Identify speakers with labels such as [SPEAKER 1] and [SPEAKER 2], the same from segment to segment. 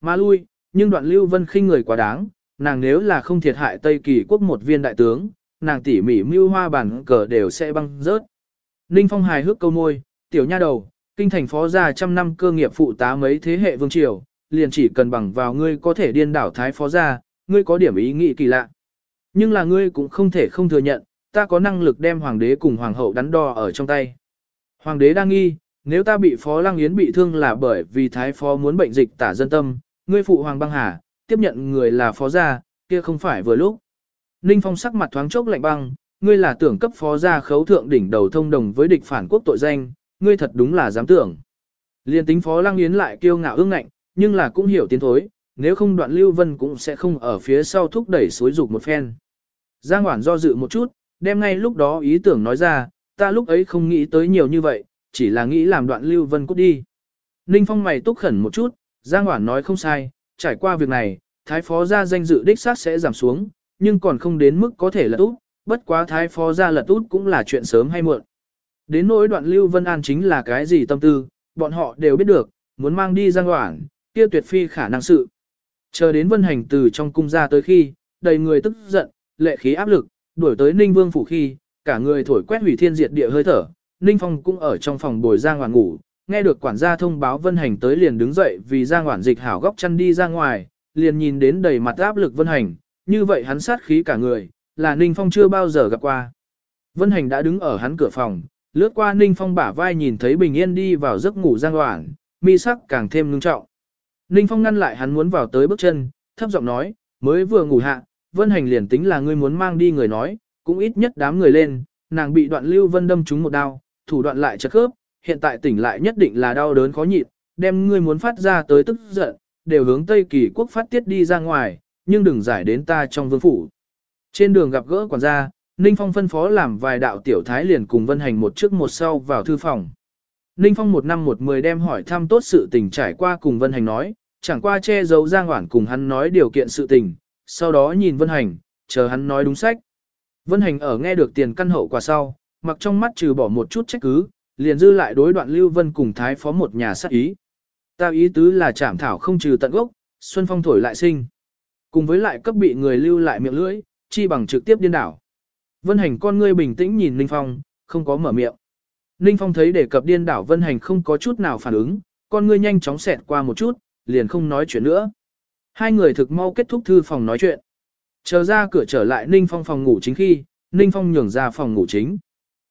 [SPEAKER 1] Mà lui, nhưng đoạn Lưu Vân khinh người quá đáng, nàng nếu là không thiệt hại Tây Kỳ quốc một viên đại tướng, nàng tỉ mỉ mưu hoa bản cờ đều sẽ băng rớt. Ninh Phong hài hước câu môi, tiểu nha đầu, kinh thành phó gia trăm năm cơ nghiệp phụ tá mấy thế hệ vương triều, liền chỉ cần bằng vào ngươi có thể điên đảo thái phó gia, ngươi có điểm ý nghĩ kỳ lạ. Nhưng là ngươi cũng không thể không thừa nhận, ta có năng lực đem hoàng đế cùng hoàng hậu đắn đo ở trong tay. Hoàng đế đang nghi, nếu ta bị phó lăng yến bị thương là bởi vì thái phó muốn bệnh dịch tả dân tâm, ngươi phụ hoàng băng hà, tiếp nhận người là phó gia, kia không phải vừa lúc. Ninh Phong sắc mặt thoáng chốc lạnh băng, ngươi là tưởng cấp phó gia khấu thượng đỉnh đầu thông đồng với địch phản quốc tội danh, ngươi thật đúng là dám tưởng. Liên tính phó lăng yến lại kiêu ngạo ương ngạnh, nhưng là cũng hiểu tiến thối, nếu không đoạn lưu vân cũng sẽ không ở phía sau thúc đẩy suối dục một phen. Giang Hoản do dự một chút, đem ngay lúc đó ý tưởng nói ra, ta lúc ấy không nghĩ tới nhiều như vậy, chỉ là nghĩ làm đoạn lưu vân cút đi. Ninh Phong mày túc khẩn một chút, Giang Hoản nói không sai, trải qua việc này, thái phó gia danh dự đích xác sẽ giảm xuống, nhưng còn không đến mức có thể lật út, bất quá thái phó gia lật út cũng là chuyện sớm hay muộn. Đến nỗi đoạn Lưu Vân An chính là cái gì tâm tư, bọn họ đều biết được, muốn mang đi Giang Hoản, kia tuyệt phi khả năng sự. Chờ đến Vân Hành từ trong cung ra tới khi, đầy người tức giận, lệ khí áp lực, đuổi tới Ninh Vương phủ khi, cả người thổi quét hủy thiên diệt địa hơi thở, Ninh Phong cũng ở trong phòng bồi Giang Hoản ngủ, nghe được quản gia thông báo Vân Hành tới liền đứng dậy vì ra ngoản dịch hảo góc chăn đi ra ngoài, liền nhìn đến đầy mặt áp lực Vân Hành, như vậy hắn sát khí cả người, là Ninh Phong chưa bao giờ gặp qua. Vân Hành đã đứng ở hắn cửa phòng, lướt qua Ninh Phong bả vai nhìn thấy bình yên đi vào giấc ngủ Giang hoảng, mi sắc càng thêm ngưng trọng. Ninh Phong ngăn lại hắn muốn vào tới bước chân, thấp giọng nói, mới vừa ngủ hạ, Vân Hành liền tính là ngươi muốn mang đi người nói, cũng ít nhất đám người lên, nàng bị đoạn lưu vân đâm trúng một đao, thủ đoạn lại chật khớp, hiện tại tỉnh lại nhất định là đau đớn khó nhịn, đem ngươi muốn phát ra tới tức giận, đều hướng Tây Kỳ quốc phát tiết đi ra ngoài, nhưng đừng giải đến ta trong vương phủ. Trên đường gặp gỡ quản gia, Ninh Phong phân phó làm vài đạo tiểu thái liền cùng Vân Hành một trước một sau vào thư phòng. Ninh Phong một năm một mười đem hỏi thăm tốt sự tình trải qua cùng Vân Hành nói, chẳng qua che giấu Giang Hoản cùng hắn nói điều kiện sự tình, sau đó nhìn Vân Hành, chờ hắn nói đúng sách. Vân Hành ở nghe được tiền căn hậu quả sau, mặc trong mắt trừ bỏ một chút trách cứ, liền dư lại đối đoạn Lưu Vân cùng Thái Phó một nhà sát ý. Ta ý tứ là chảm thảo không trừ tận gốc, Xuân Phong thổi lại sinh. Cùng với lại cấp bị người lưu lại miệng lưỡi, chi bằng trực tiếp điên đảo. Vân Hành con ngươi bình tĩnh nhìn Ninh Phong, không có mở miệng. Ninh Phong thấy đề cập điên đảo Vân Hành không có chút nào phản ứng, con ngươi nhanh chóng xẹt qua một chút, liền không nói chuyện nữa. Hai người thực mau kết thúc thư phòng nói chuyện. Chờ ra cửa trở lại Ninh Phong phòng ngủ chính khi, Ninh Phong nhường ra phòng ngủ chính.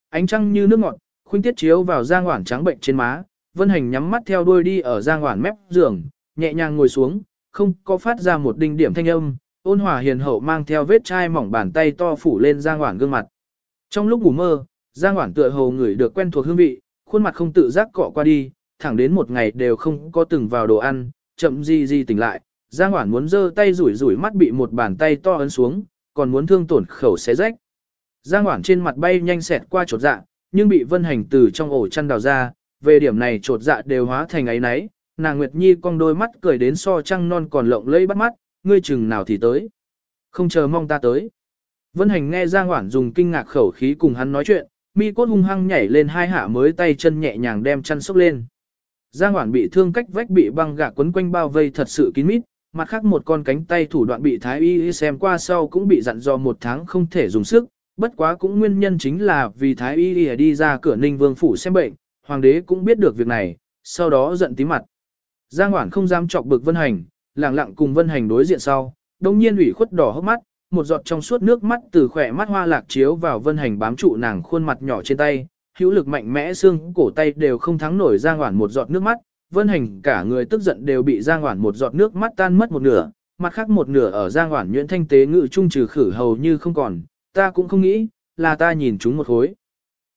[SPEAKER 1] Ánh trăng như nước ngọt, khuynh tiết chiếu vào Giang Hoản trắng bệnh trên má, Vân Hành nhắm mắt theo đuôi đi ở Giang Hoản mép giường, nhẹ nhàng ngồi xuống, không có phát ra một đinh điểm thanh âm, ôn hòa hiền hậu mang theo vết chai mỏng bàn tay to phủ lên Giang Hoản gương mặt. Trong lúc ngủ mơ, Giang Hoản tựa hồ ngửi được quen thuộc hương vị, khuôn mặt không tự giác cọ qua đi, thẳng đến một ngày đều không có từng vào đồ ăn, chậm gì gì tỉnh lại, Giang Hoản muốn giơ tay rủi rủi mắt bị một bàn tay to ấn xuống, còn muốn thương tổn khẩu xé rách. Giang Hoản trên mặt bay nhanh xẹt qua chột dạ, nhưng bị Vân Hành từ trong ổ chăn đào ra, về điểm này trột dạ đều hóa thành ấy nấy, nàng Nguyệt Nhi cong đôi mắt cười đến so trăng non còn lộng lẫy bắt mắt, ngươi chừng nào thì tới. Không chờ mong ta tới. Vân Hành nghe Giang Hoản dùng kinh ngạc khẩu khí cùng hắn nói chuyện, mi cốt hung hăng nhảy lên hai hạ mới tay chân nhẹ nhàng đem chăn sốc lên. Giang Hoản bị thương cách vách bị băng gạc quấn quanh bao vây thật sự kín mít, mặt khác một con cánh tay thủ đoạn bị thái y xem qua sau cũng bị dặn dò một tháng không thể dùng sức, bất quá cũng nguyên nhân chính là vì thái y đi ra cửa ninh vương phủ xem bệnh, hoàng đế cũng biết được việc này, sau đó giận tí mặt. Giang Hoản không dám chọc bực Vân Hành, lặng lặng cùng Vân Hành đối diện sau, đồng nhiên ủy khuất đỏ hốc mắt, một giọt trong suốt nước mắt từ khỏe mắt hoa lạc chiếu vào Vân Hành bám trụ nàng khuôn mặt nhỏ trên tay, hữu lực mạnh mẽ xương cổ tay đều không thắng nổi Giang Hoản một giọt nước mắt, Vân Hành cả người tức giận đều bị Giang Hoản một giọt nước mắt tan mất một nửa, mặt khác một nửa ở Giang Hoản nhuyễn thanh tế ngự trung trừ khử hầu như không còn, ta cũng không nghĩ, là ta nhìn chúng một khối.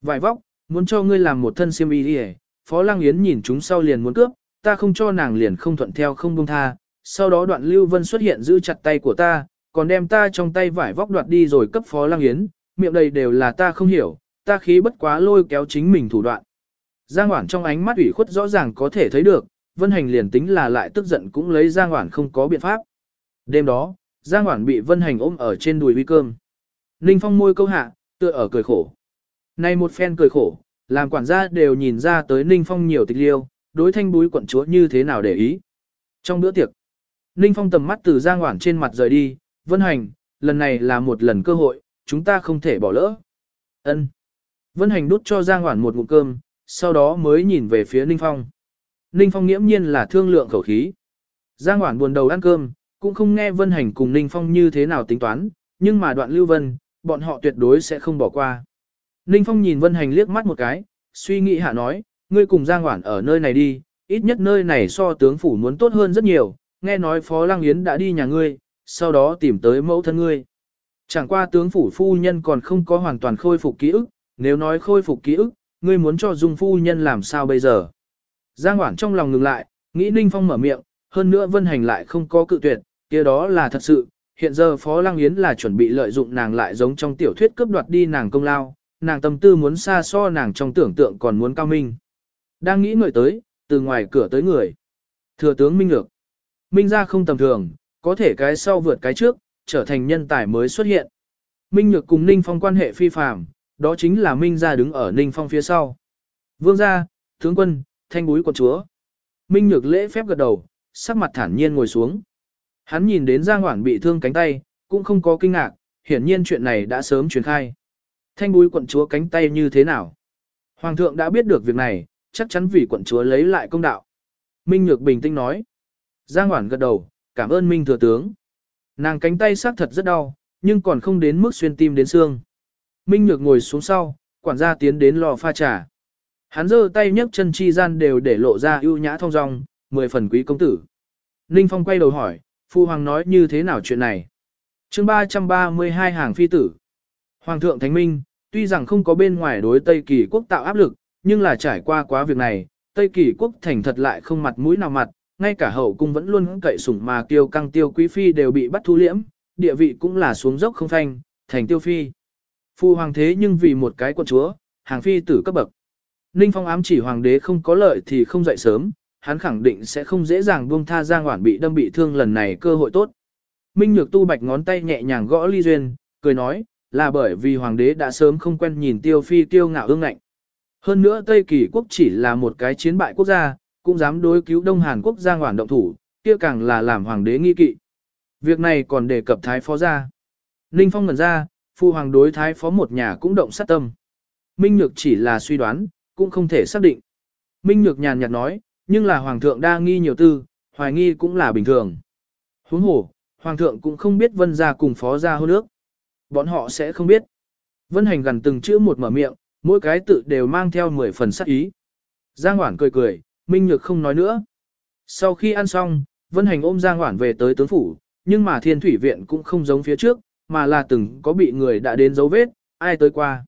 [SPEAKER 1] Vài vóc, muốn cho ngươi làm một thân xiêm y đi Phó Lăng Yến nhìn chúng sau liền muốn cướp, ta không cho nàng liền không thuận theo không buông tha, sau đó đoạn Lưu Vân xuất hiện giữ chặt tay của ta, còn đem ta trong tay vải vóc đoạt đi rồi cấp Phó Lăng Yến, miệng đầy đều là ta không hiểu, ta khí bất quá lôi kéo chính mình thủ đoạn. Giang Hoản trong ánh mắt ủy khuất rõ ràng có thể thấy được, Vân Hành liền tính là lại tức giận cũng lấy Giang Hoản không có biện pháp. Đêm đó, Giang Hoản bị Vân Hành ôm ở trên đùi uy cơm. Ninh Phong môi câu hạ, tựa ở cười khổ. Này một phen cười khổ, làm quản gia đều nhìn ra tới Ninh Phong nhiều tịch liêu, đối thanh búi quận chúa như thế nào để ý. Trong bữa tiệc, Ninh Phong tầm mắt từ Giang Hoản trên mặt rời đi, Vân Hành, lần này là một lần cơ hội, chúng ta không thể bỏ lỡ. Ân. Vân Hành đút cho Giang Hoản một ngụm cơm, sau đó mới nhìn về phía Ninh Phong. Ninh Phong nghiễm nhiên là thương lượng khẩu khí. Giang Hoản buồn đầu ăn cơm, cũng không nghe Vân Hành cùng Ninh Phong như thế nào tính toán, nhưng mà đoạn lưu vân, bọn họ tuyệt đối sẽ không bỏ qua. Ninh Phong nhìn Vân Hành liếc mắt một cái, suy nghĩ hạ nói, ngươi cùng Giang Hoản ở nơi này đi, ít nhất nơi này so tướng phủ muốn tốt hơn rất nhiều, nghe nói Phó Lăng Yến đã đi nhà ngươi, sau đó tìm tới mẫu thân ngươi. Chẳng qua tướng phủ phu nhân còn không có hoàn toàn khôi phục ký ức, nếu nói khôi phục ký ức, ngươi muốn cho Dung phu nhân làm sao bây giờ? Giang Hoản trong lòng ngừng lại, nghĩ Ninh Phong mở miệng, hơn nữa Vân Hành lại không có cự tuyệt, kia đó là thật sự, hiện giờ Phó Lăng Yến là chuẩn bị lợi dụng nàng lại giống trong tiểu thuyết cướp đoạt đi nàng công lao, nàng tâm tư muốn xa so nàng trong tưởng tượng còn muốn cao minh. Đang nghĩ người tới, từ ngoài cửa tới người. Thừa tướng Minh Nhược. Minh ra không tầm thường, có thể cái sau vượt cái trước, trở thành nhân tài mới xuất hiện. Minh Nhược cùng Ninh Phong quan hệ phi phàm, đó chính là Minh gia đứng ở Ninh Phong phía sau. Vương gia, tướng quân, thanh búi quận chúa. Minh Nhược lễ phép gật đầu, sắc mặt thản nhiên ngồi xuống. Hắn nhìn đến Giang Hoản bị thương cánh tay, cũng không có kinh ngạc, hiển nhiên chuyện này đã sớm truyền khai. Thanh búi quận chúa cánh tay như thế nào? Hoàng thượng đã biết được việc này, chắc chắn vì quận chúa lấy lại công đạo. Minh Nhược bình tĩnh nói. Giang Hoản gật đầu, cảm ơn Minh thừa tướng. Nàng cánh tay xác thật rất đau, nhưng còn không đến mức xuyên tim đến xương. Minh Nhược ngồi xuống sau, quản gia tiến đến lò pha trà. Hắn giơ tay nhấc chân chi gian đều để lộ ra ưu nhã thong dong, mười phần quý công tử. Ninh Phong quay đầu hỏi, Phu Hoàng nói như thế nào chuyện này? chương 332 hàng phi tử. Hoàng thượng Thánh Minh, tuy rằng không có bên ngoài đối Tây Kỳ quốc tạo áp lực, nhưng là trải qua quá việc này, Tây Kỳ quốc thành thật lại không mặt mũi nào mặt, ngay cả hậu cung vẫn luôn cậy sủng mà tiêu căng tiêu quý phi đều bị bắt thu liễm, địa vị cũng là xuống dốc không phanh, thành tiêu phi. Phu hoàng thế nhưng vì một cái quân chúa, hàng phi tử cấp bậc. Ninh Phong ám chỉ hoàng đế không có lợi thì không dậy sớm, hắn khẳng định sẽ không dễ dàng buông tha Giang Hoản bị đâm bị thương lần này cơ hội tốt. Minh Nhược Tu bạch ngón tay nhẹ nhàng gõ ly duyên, cười nói, là bởi vì hoàng đế đã sớm không quen nhìn tiêu phi tiêu ngạo ương ngạnh. Hơn nữa Tây Kỳ quốc chỉ là một cái chiến bại quốc gia, cũng dám đối cứu Đông Hàn quốc Giang Hoản động thủ, kia càng là làm hoàng đế nghi kỵ. Việc này còn đề cập thái phó ra. Ninh Phong ngẩn ra, phu hoàng đối thái phó một nhà cũng động sát tâm. Minh Nhược chỉ là suy đoán, cũng không thể xác định. Minh Nhược nhàn nhạt nói, nhưng là hoàng thượng đa nghi nhiều tư, hoài nghi cũng là bình thường. Huống hồ, hoàng thượng cũng không biết vân gia cùng phó gia hôn nước. Bọn họ sẽ không biết. Vân hành gần từng chữ một mở miệng, mỗi cái tự đều mang theo 10 phần sắc ý. Giang Hoản cười cười, Minh Nhược không nói nữa. Sau khi ăn xong, Vân Hành ôm Giang Hoản về tới tướng phủ, nhưng mà thiên thủy viện cũng không giống phía trước, mà là từng có bị người đã đến dấu vết, ai tới qua.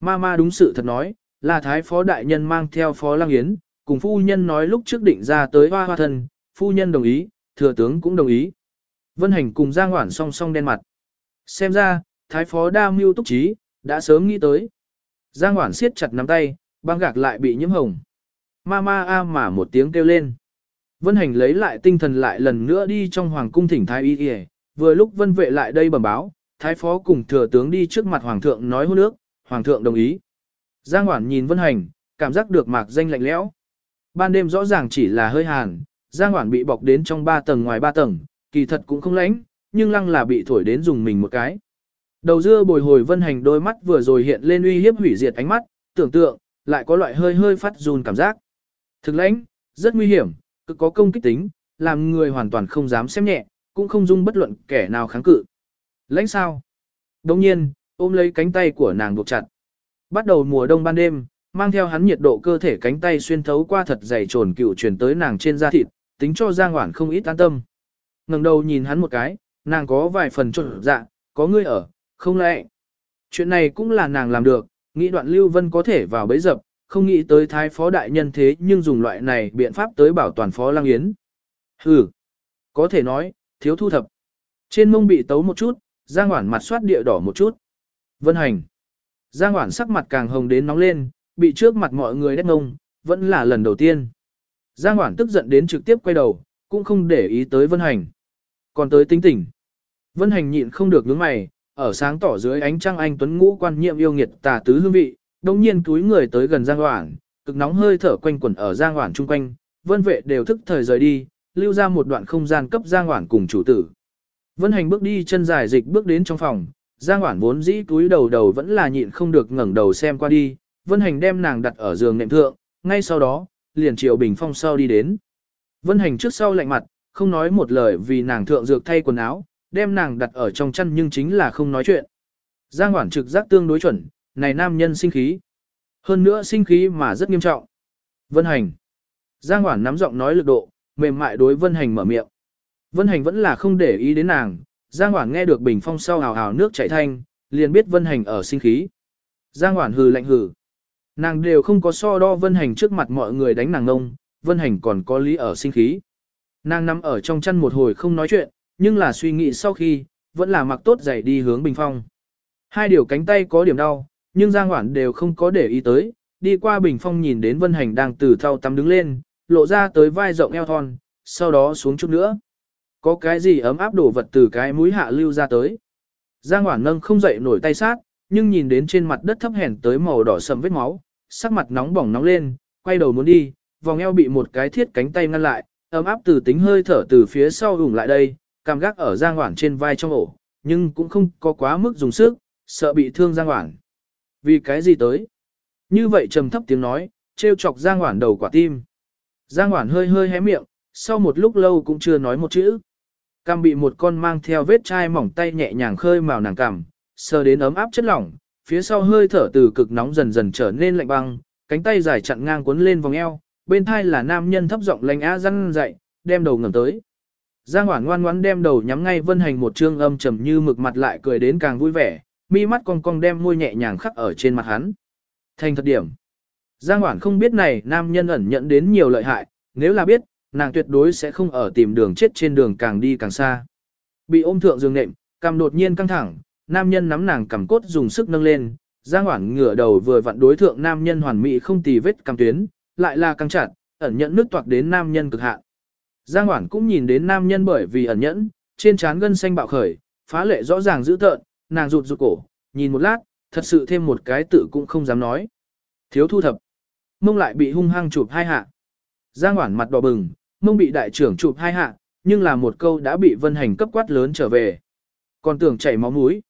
[SPEAKER 1] Ma ma đúng sự thật nói, là thái phó đại nhân mang theo phó lang yến, cùng phu nhân nói lúc trước định ra tới hoa hoa thân, phu nhân đồng ý, thừa tướng cũng đồng ý. Vân hành cùng Giang Hoản song song đen mặt. Xem ra, thái phó đa mưu túc trí, đã sớm nghĩ tới. Giang Hoản siết chặt nắm tay, băng gạc lại bị nhiễm hồng. Ma ma a mà một tiếng kêu lên. Vân hành lấy lại tinh thần lại lần nữa đi trong hoàng cung thỉnh thái y y, vừa lúc vân vệ lại đây bẩm báo, thái phó cùng thừa tướng đi trước mặt hoàng thượng nói hôn nước, hoàng thượng đồng ý. Giang Hoản nhìn Vân Hành, cảm giác được mạc danh lạnh lẽo. Ban đêm rõ ràng chỉ là hơi hàn, Giang Hoản bị bọc đến trong ba tầng ngoài ba tầng, kỳ thật cũng không lạnh, nhưng lăng là bị thổi đến dùng mình một cái. Đầu dưa bồi hồi Vân Hành đôi mắt vừa rồi hiện lên uy hiếp hủy diệt ánh mắt, tưởng tượng, lại có loại hơi hơi phát run cảm giác. Thực lãnh, rất nguy hiểm, cực có công kích tính, làm người hoàn toàn không dám xem nhẹ, cũng không dung bất luận kẻ nào kháng cự. Lãnh sao? Đồng nhiên, ôm lấy cánh tay của nàng buộc chặt. Bắt đầu mùa đông ban đêm, mang theo hắn nhiệt độ cơ thể cánh tay xuyên thấu qua thật dày trồn cựu truyền tới nàng trên da thịt, tính cho Giang Hoản không ít an tâm. ngẩng đầu nhìn hắn một cái, nàng có vài phần trộn dạ, có ngươi ở, không lẽ. Chuyện này cũng là nàng làm được, nghĩ đoạn Lưu Vân có thể vào bấy dập, không nghĩ tới thái phó đại nhân thế nhưng dùng loại này biện pháp tới bảo toàn phó lang yến. Hừ, có thể nói, thiếu thu thập. Trên mông bị tấu một chút, Giang Hoản mặt soát địa đỏ một chút. Vân hành. Giang Hoản sắc mặt càng hồng đến nóng lên, bị trước mặt mọi người đét ngông, vẫn là lần đầu tiên. Giang Hoản tức giận đến trực tiếp quay đầu, cũng không để ý tới Vân Hành. Còn tới tính tỉnh. Vân Hành nhịn không được nhướng mày, ở sáng tỏ dưới ánh trăng anh tuấn ngũ quan nhiệm yêu nghiệt tà tứ hương vị, đồng nhiên túi người tới gần Giang Hoản, cực nóng hơi thở quanh quẩn ở Giang Hoản chung quanh, vân vệ đều thức thời rời đi, lưu ra một đoạn không gian cấp Giang Hoản cùng chủ tử. Vân Hành bước đi chân dài dịch bước đến trong phòng, Giang Hoản vốn dĩ túi đầu đầu vẫn là nhịn không được ngẩng đầu xem qua đi, Vân Hành đem nàng đặt ở giường nệm thượng, ngay sau đó, liền triệu bình phong sau đi đến. Vân Hành trước sau lạnh mặt, không nói một lời vì nàng thượng dược thay quần áo, đem nàng đặt ở trong chăn nhưng chính là không nói chuyện. Giang Hoản trực giác tương đối chuẩn, này nam nhân sinh khí. Hơn nữa sinh khí mà rất nghiêm trọng. Vân Hành. Giang Hoản nắm giọng nói lực độ, mềm mại đối Vân Hành mở miệng. Vân Hành vẫn là không để ý đến nàng, Giang Hoản nghe được bình phong sau hào hào nước chảy thanh, liền biết Vân Hành ở sinh khí. Giang Hoản hừ lạnh hừ. Nàng đều không có so đo Vân Hành trước mặt mọi người đánh nàng ngông, Vân Hành còn có lý ở sinh khí. Nàng nằm ở trong chăn một hồi không nói chuyện, nhưng là suy nghĩ sau khi, vẫn là mặc tốt giày đi hướng bình phong. Hai điều cánh tay có điểm đau, nhưng Giang Hoản đều không có để ý tới, đi qua bình phong nhìn đến Vân Hành đang từ thau tắm đứng lên, lộ ra tới vai rộng eo thon, sau đó xuống chút nữa. Có cái gì ấm áp đổ vật từ cái mũi hạ lưu ra tới. Giang Hoản nâng không dậy nổi tay sát, nhưng nhìn đến trên mặt đất thấp hèn tới màu đỏ sầm vết máu, sắc mặt nóng bỏng nóng lên, quay đầu muốn đi, vòng eo bị một cái thiết cánh tay ngăn lại, ấm áp từ tính hơi thở từ phía sau ủng lại đây, cảm gác ở Giang Hoảng trên vai trong ổ, nhưng cũng không có quá mức dùng sức, sợ bị thương Giang Hoảng. Vì cái gì tới? Như vậy trầm thấp tiếng nói, trêu chọc Giang Hoảng đầu quả tim. Giang Hoảng hơi hơi hé miệng, sau một lúc lâu cũng chưa nói một chữ. Cam bị một con mang theo vết chai mỏng tay nhẹ nhàng khơi màu nàng cằm, sờ đến ấm áp chất lỏng, phía sau hơi thở từ cực nóng dần dần trở nên lạnh băng, cánh tay dài chặn ngang cuốn lên vòng eo, bên thai là nam nhân thấp giọng lanh á răng dậy, đem đầu ngẩng tới. Giang Hoản ngoan ngoãn đem đầu nhắm ngay Vân Hành một trương âm trầm như mực mặt lại cười đến càng vui vẻ, mi mắt cong cong đem môi nhẹ nhàng khắc ở trên mặt hắn. Thành thật điểm. Giang Hoản không biết này nam nhân ẩn nhận đến nhiều lợi hại, nếu là biết, nàng tuyệt đối sẽ không ở tìm đường chết trên đường càng đi càng xa. Bị ôm thượng giường nệm, cằm đột nhiên căng thẳng, nam nhân nắm nàng cầm cốt dùng sức nâng lên, Giang Hoảng ngửa đầu vừa vặn đối thượng nam nhân hoàn mỹ không tì vết cam tuyến, lại là căng chặt, ẩn nhẫn nước toạc đến nam nhân cực hạn. Giang Hoảng cũng nhìn đến nam nhân bởi vì ẩn nhẫn, trên trán gân xanh bạo khởi, phá lệ rõ ràng dữ tợn, nàng rụt rụt cổ, nhìn một lát, thật sự thêm một cái tự cũng không dám nói. Thiếu thu thập. Mông lại bị hung hăng chụp hai hạ. Giang Hoảng mặt đỏ bừng, mông bị đại trưởng chụp hai hạ, nhưng là một câu đã bị vân hành cấp quát lớn trở về. Còn tưởng chảy máu mũi.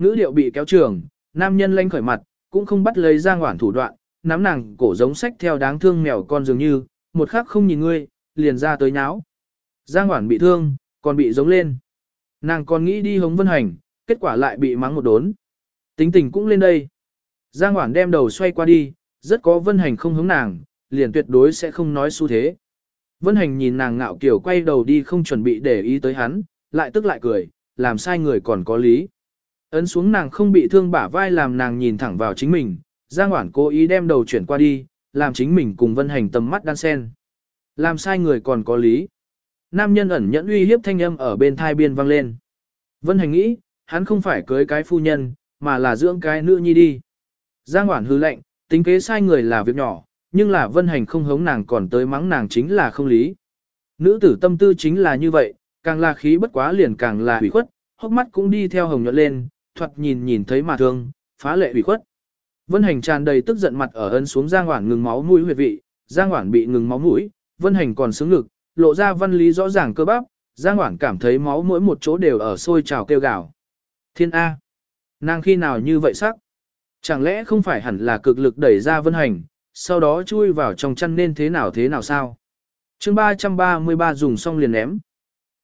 [SPEAKER 1] Ngữ điệu bị kéo trường, nam nhân lanh khởi mặt, cũng không bắt lấy Giang Hoản thủ đoạn, nắm nàng cổ giống sách theo đáng thương mèo con dường như, một khắc không nhìn ngươi, liền ra tới nháo. Giang Hoản bị thương, còn bị giống lên. Nàng còn nghĩ đi hống vân hành, kết quả lại bị mắng một đốn. Tính tình cũng lên đây. Giang Hoản đem đầu xoay qua đi, rất có vân hành không hống nàng, liền tuyệt đối sẽ không nói xu thế. Vân hành nhìn nàng ngạo kiểu quay đầu đi không chuẩn bị để ý tới hắn, lại tức lại cười, làm sai người còn có lý. Ấn xuống nàng không bị thương bả vai làm nàng nhìn thẳng vào chính mình, Giang Hoản cố ý đem đầu chuyển qua đi, làm chính mình cùng vân hành tầm mắt đan sen. Làm sai người còn có lý. Nam nhân ẩn nhẫn uy hiếp thanh âm ở bên thai biên vang lên. Vân hành nghĩ, hắn không phải cưới cái phu nhân, mà là dưỡng cái nữ nhi đi. Giang Hoản hư lệnh, tính kế sai người là việc nhỏ, nhưng là vân hành không hống nàng còn tới mắng nàng chính là không lý. Nữ tử tâm tư chính là như vậy, càng là khí bất quá liền càng là hủy khuất, hốc mắt cũng đi theo hồng nhuận lên, thoạt nhìn nhìn thấy mà thương, phá lệ hủy khuất. Vân hành tràn đầy tức giận mặt ở ân xuống Giang Hoản ngừng máu mũi huyệt vị, Giang Hoản bị ngừng máu mũi, Vân hành còn sướng ngực, lộ ra văn lý rõ ràng cơ bắp, Giang Hoản cảm thấy máu mỗi một chỗ đều ở sôi trào kêu gào. Thiên A. Nàng khi nào như vậy sắc? Chẳng lẽ không phải hẳn là cực lực đẩy ra vân hành, sau đó chui vào trong chăn nên thế nào thế nào sao? chương 333 dùng xong liền ném.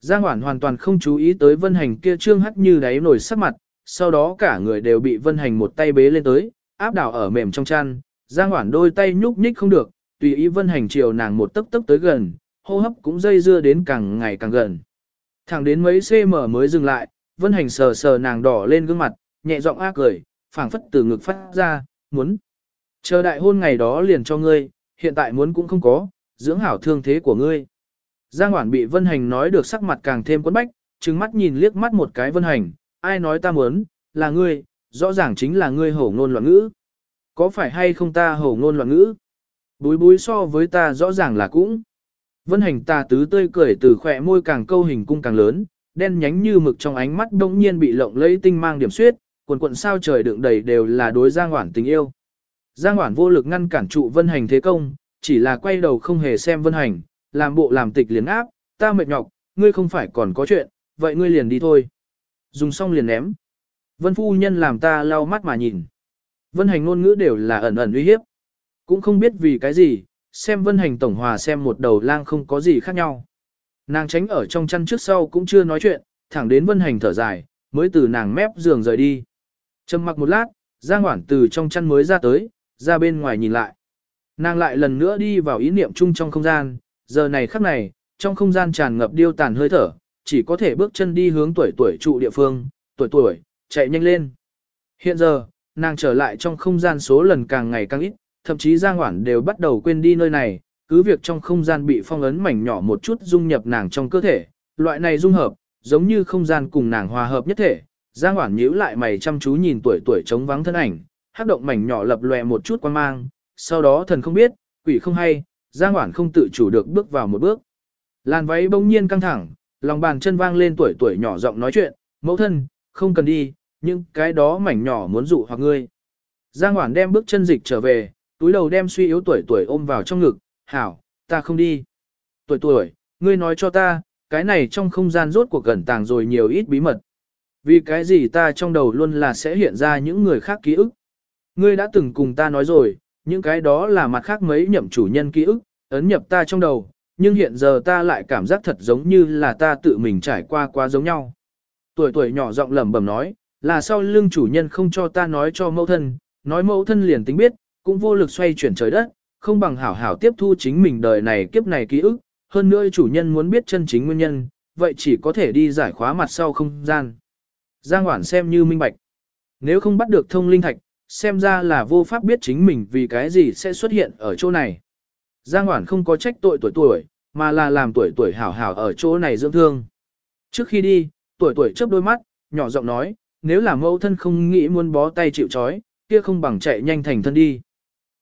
[SPEAKER 1] Giang Hoản hoàn toàn không chú ý tới vân hành kia trương hắt như đáy nổi sắc mặt, sau đó cả người đều bị vân hành một tay bế lên tới, áp đảo ở mềm trong chăn. Giang Hoản đôi tay nhúc nhích không được, tùy ý vân hành chiều nàng một tấc tấc tới gần, hô hấp cũng dây dưa đến càng ngày càng gần. Thẳng đến mấy cm mới dừng lại, vân hành sờ sờ nàng đỏ lên gương mặt, nhẹ giọng ác cười, phảng phất từ ngực phát ra, muốn. Chờ đại hôn ngày đó liền cho ngươi, hiện tại muốn cũng không có, dưỡng hảo thương thế của ngươi. Giang Hoản bị Vân Hành nói được sắc mặt càng thêm quấn bách, trừng mắt nhìn liếc mắt một cái Vân Hành, ai nói ta muốn, là ngươi, rõ ràng chính là ngươi hổ ngôn loạn ngữ. Có phải hay không ta hổ ngôn loạn ngữ? Búi búi so với ta rõ ràng là cũng. Vân Hành ta tứ tươi cười từ khỏe môi càng câu hình cung càng lớn, đen nhánh như mực trong ánh mắt đông nhiên bị lộng lẫy tinh mang điểm suyết, quần quận sao trời đựng đầy đều là đối Giang Hoản tình yêu. Giang Hoản vô lực ngăn cản trụ Vân Hành thế công, chỉ là quay đầu không hề xem Vân Hành, làm bộ làm tịch liền áp, ta mệt nhọc, ngươi không phải còn có chuyện, vậy ngươi liền đi thôi. Dùng xong liền ném. Vân phu nhân làm ta lau mắt mà nhìn. Vân hành ngôn ngữ đều là ẩn ẩn uy hiếp. Cũng không biết vì cái gì, xem vân hành tổng hòa xem một đầu lang không có gì khác nhau. Nàng tránh ở trong chăn trước sau cũng chưa nói chuyện, thẳng đến vân hành thở dài, mới từ nàng mép giường rời đi. Trầm mặc một lát, Giang Hoản từ trong chăn mới ra tới, ra bên ngoài nhìn lại. Nàng lại lần nữa đi vào ý niệm chung trong không gian, giờ này khắc này, trong không gian tràn ngập điêu tàn hơi thở, chỉ có thể bước chân đi hướng tuổi tuổi trụ địa phương, tuổi tuổi, chạy nhanh lên. Hiện giờ, nàng trở lại trong không gian số lần càng ngày càng ít, thậm chí Giang Hoản đều bắt đầu quên đi nơi này, cứ việc trong không gian bị phong ấn mảnh nhỏ một chút dung nhập nàng trong cơ thể, loại này dung hợp, giống như không gian cùng nàng hòa hợp nhất thể. Giang Hoản nhíu lại mày chăm chú nhìn tuổi tuổi trống vắng thân ảnh, hắc động mảnh nhỏ lập lòe một chút quan mang, sau đó thần không biết, quỷ không hay, Giang Hoản không tự chủ được bước vào một bước. Làn váy bỗng nhiên căng thẳng, lòng bàn chân vang lên tuổi tuổi nhỏ giọng nói chuyện, mẫu thân, không cần đi, nhưng cái đó mảnh nhỏ muốn dụ hoặc ngươi. Giang Hoản đem bước chân dịch trở về, túi đầu đem suy yếu tuổi tuổi ôm vào trong ngực, hảo, ta không đi. Tuổi tuổi, ngươi nói cho ta, cái này trong không gian rốt cuộc gần tàng rồi nhiều ít bí mật. Vì cái gì ta trong đầu luôn là sẽ hiện ra những người khác ký ức. Ngươi đã từng cùng ta nói rồi, những cái đó là mặt khác mấy nhậm chủ nhân ký ức, ấn nhập ta trong đầu, nhưng hiện giờ ta lại cảm giác thật giống như là ta tự mình trải qua quá giống nhau. Tuổi tuổi nhỏ giọng lẩm bẩm nói, là sau lưng chủ nhân không cho ta nói cho mẫu thân, nói mẫu thân liền tính biết, cũng vô lực xoay chuyển trời đất, không bằng hảo hảo tiếp thu chính mình đời này kiếp này ký ức, hơn nữa chủ nhân muốn biết chân chính nguyên nhân, vậy chỉ có thể đi giải khóa mặt sau không gian. Giang Hoản xem như minh bạch. Nếu không bắt được thông linh thạch, xem ra là vô pháp biết chính mình vì cái gì sẽ xuất hiện ở chỗ này. Giang Hoản không có trách tội tuổi tuổi, mà là làm tuổi tuổi hảo hảo ở chỗ này dưỡng thương. Trước khi đi, tuổi tuổi chớp đôi mắt, nhỏ giọng nói, nếu là mẫu thân không nghĩ muốn bó tay chịu trói, kia không bằng chạy nhanh thành thân đi.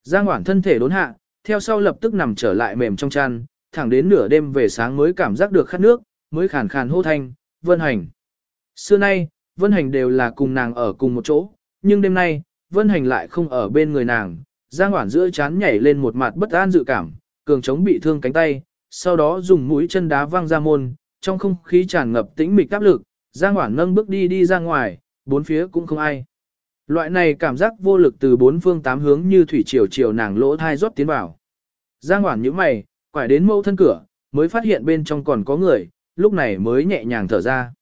[SPEAKER 1] Giang Hoản thân thể đốn hạ, theo sau lập tức nằm trở lại mềm trong chăn, thẳng đến nửa đêm về sáng mới cảm giác được khát nước, mới khàn khàn hô thanh, Vân Hành. Xưa nay, Vân Hành đều là cùng nàng ở cùng một chỗ, nhưng đêm nay, Vân Hành lại không ở bên người nàng, Giang Hoản giữa chán nhảy lên một mặt bất an dự cảm, cường chống bị thương cánh tay, sau đó dùng mũi chân đá văng ra môn, trong không khí tràn ngập tĩnh mịch áp lực, Giang Hoản nâng bước đi đi ra ngoài, bốn phía cũng không ai. Loại này cảm giác vô lực từ bốn phương tám hướng như thủy triều triều nàng lỗ thai rót tiến vào. Giang Hoản nhíu mày, quải đến mâu thân cửa, mới phát hiện bên trong còn có người, lúc này mới nhẹ nhàng thở ra.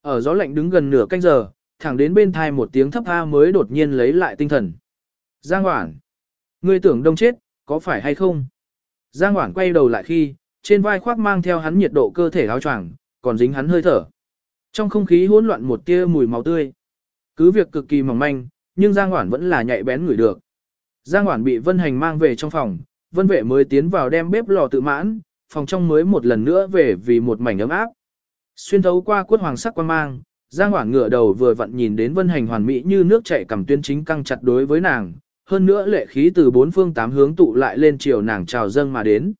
[SPEAKER 1] Ở gió lạnh đứng gần nửa canh giờ, thẳng đến bên thai một tiếng thấp tha mới đột nhiên lấy lại tinh thần. Giang Hoản, ngươi tưởng đông chết, có phải hay không? Giang Hoảng quay đầu lại khi, trên vai khoác mang theo hắn nhiệt độ cơ thể áo choàng, còn dính hắn hơi thở. Trong không khí hỗn loạn một tia mùi máu tươi. Cứ việc cực kỳ mỏng manh, nhưng Giang Hoản vẫn là nhạy bén người được. Giang Hoản bị Vân Hành mang về trong phòng, Vân Vệ mới tiến vào đem bếp lò tự mãn, phòng trong mới một lần nữa về vì một mảnh ấm áp. Xuyên thấu qua quất hoàng sắc quan mang, Giang Hoản ngửa đầu vừa vặn nhìn đến Vân Hành hoàn mỹ như nước chảy cầm tuyên chính căng chặt đối với nàng, hơn nữa lệ khí từ bốn phương tám hướng tụ lại lên chiều nàng chào dâng mà đến.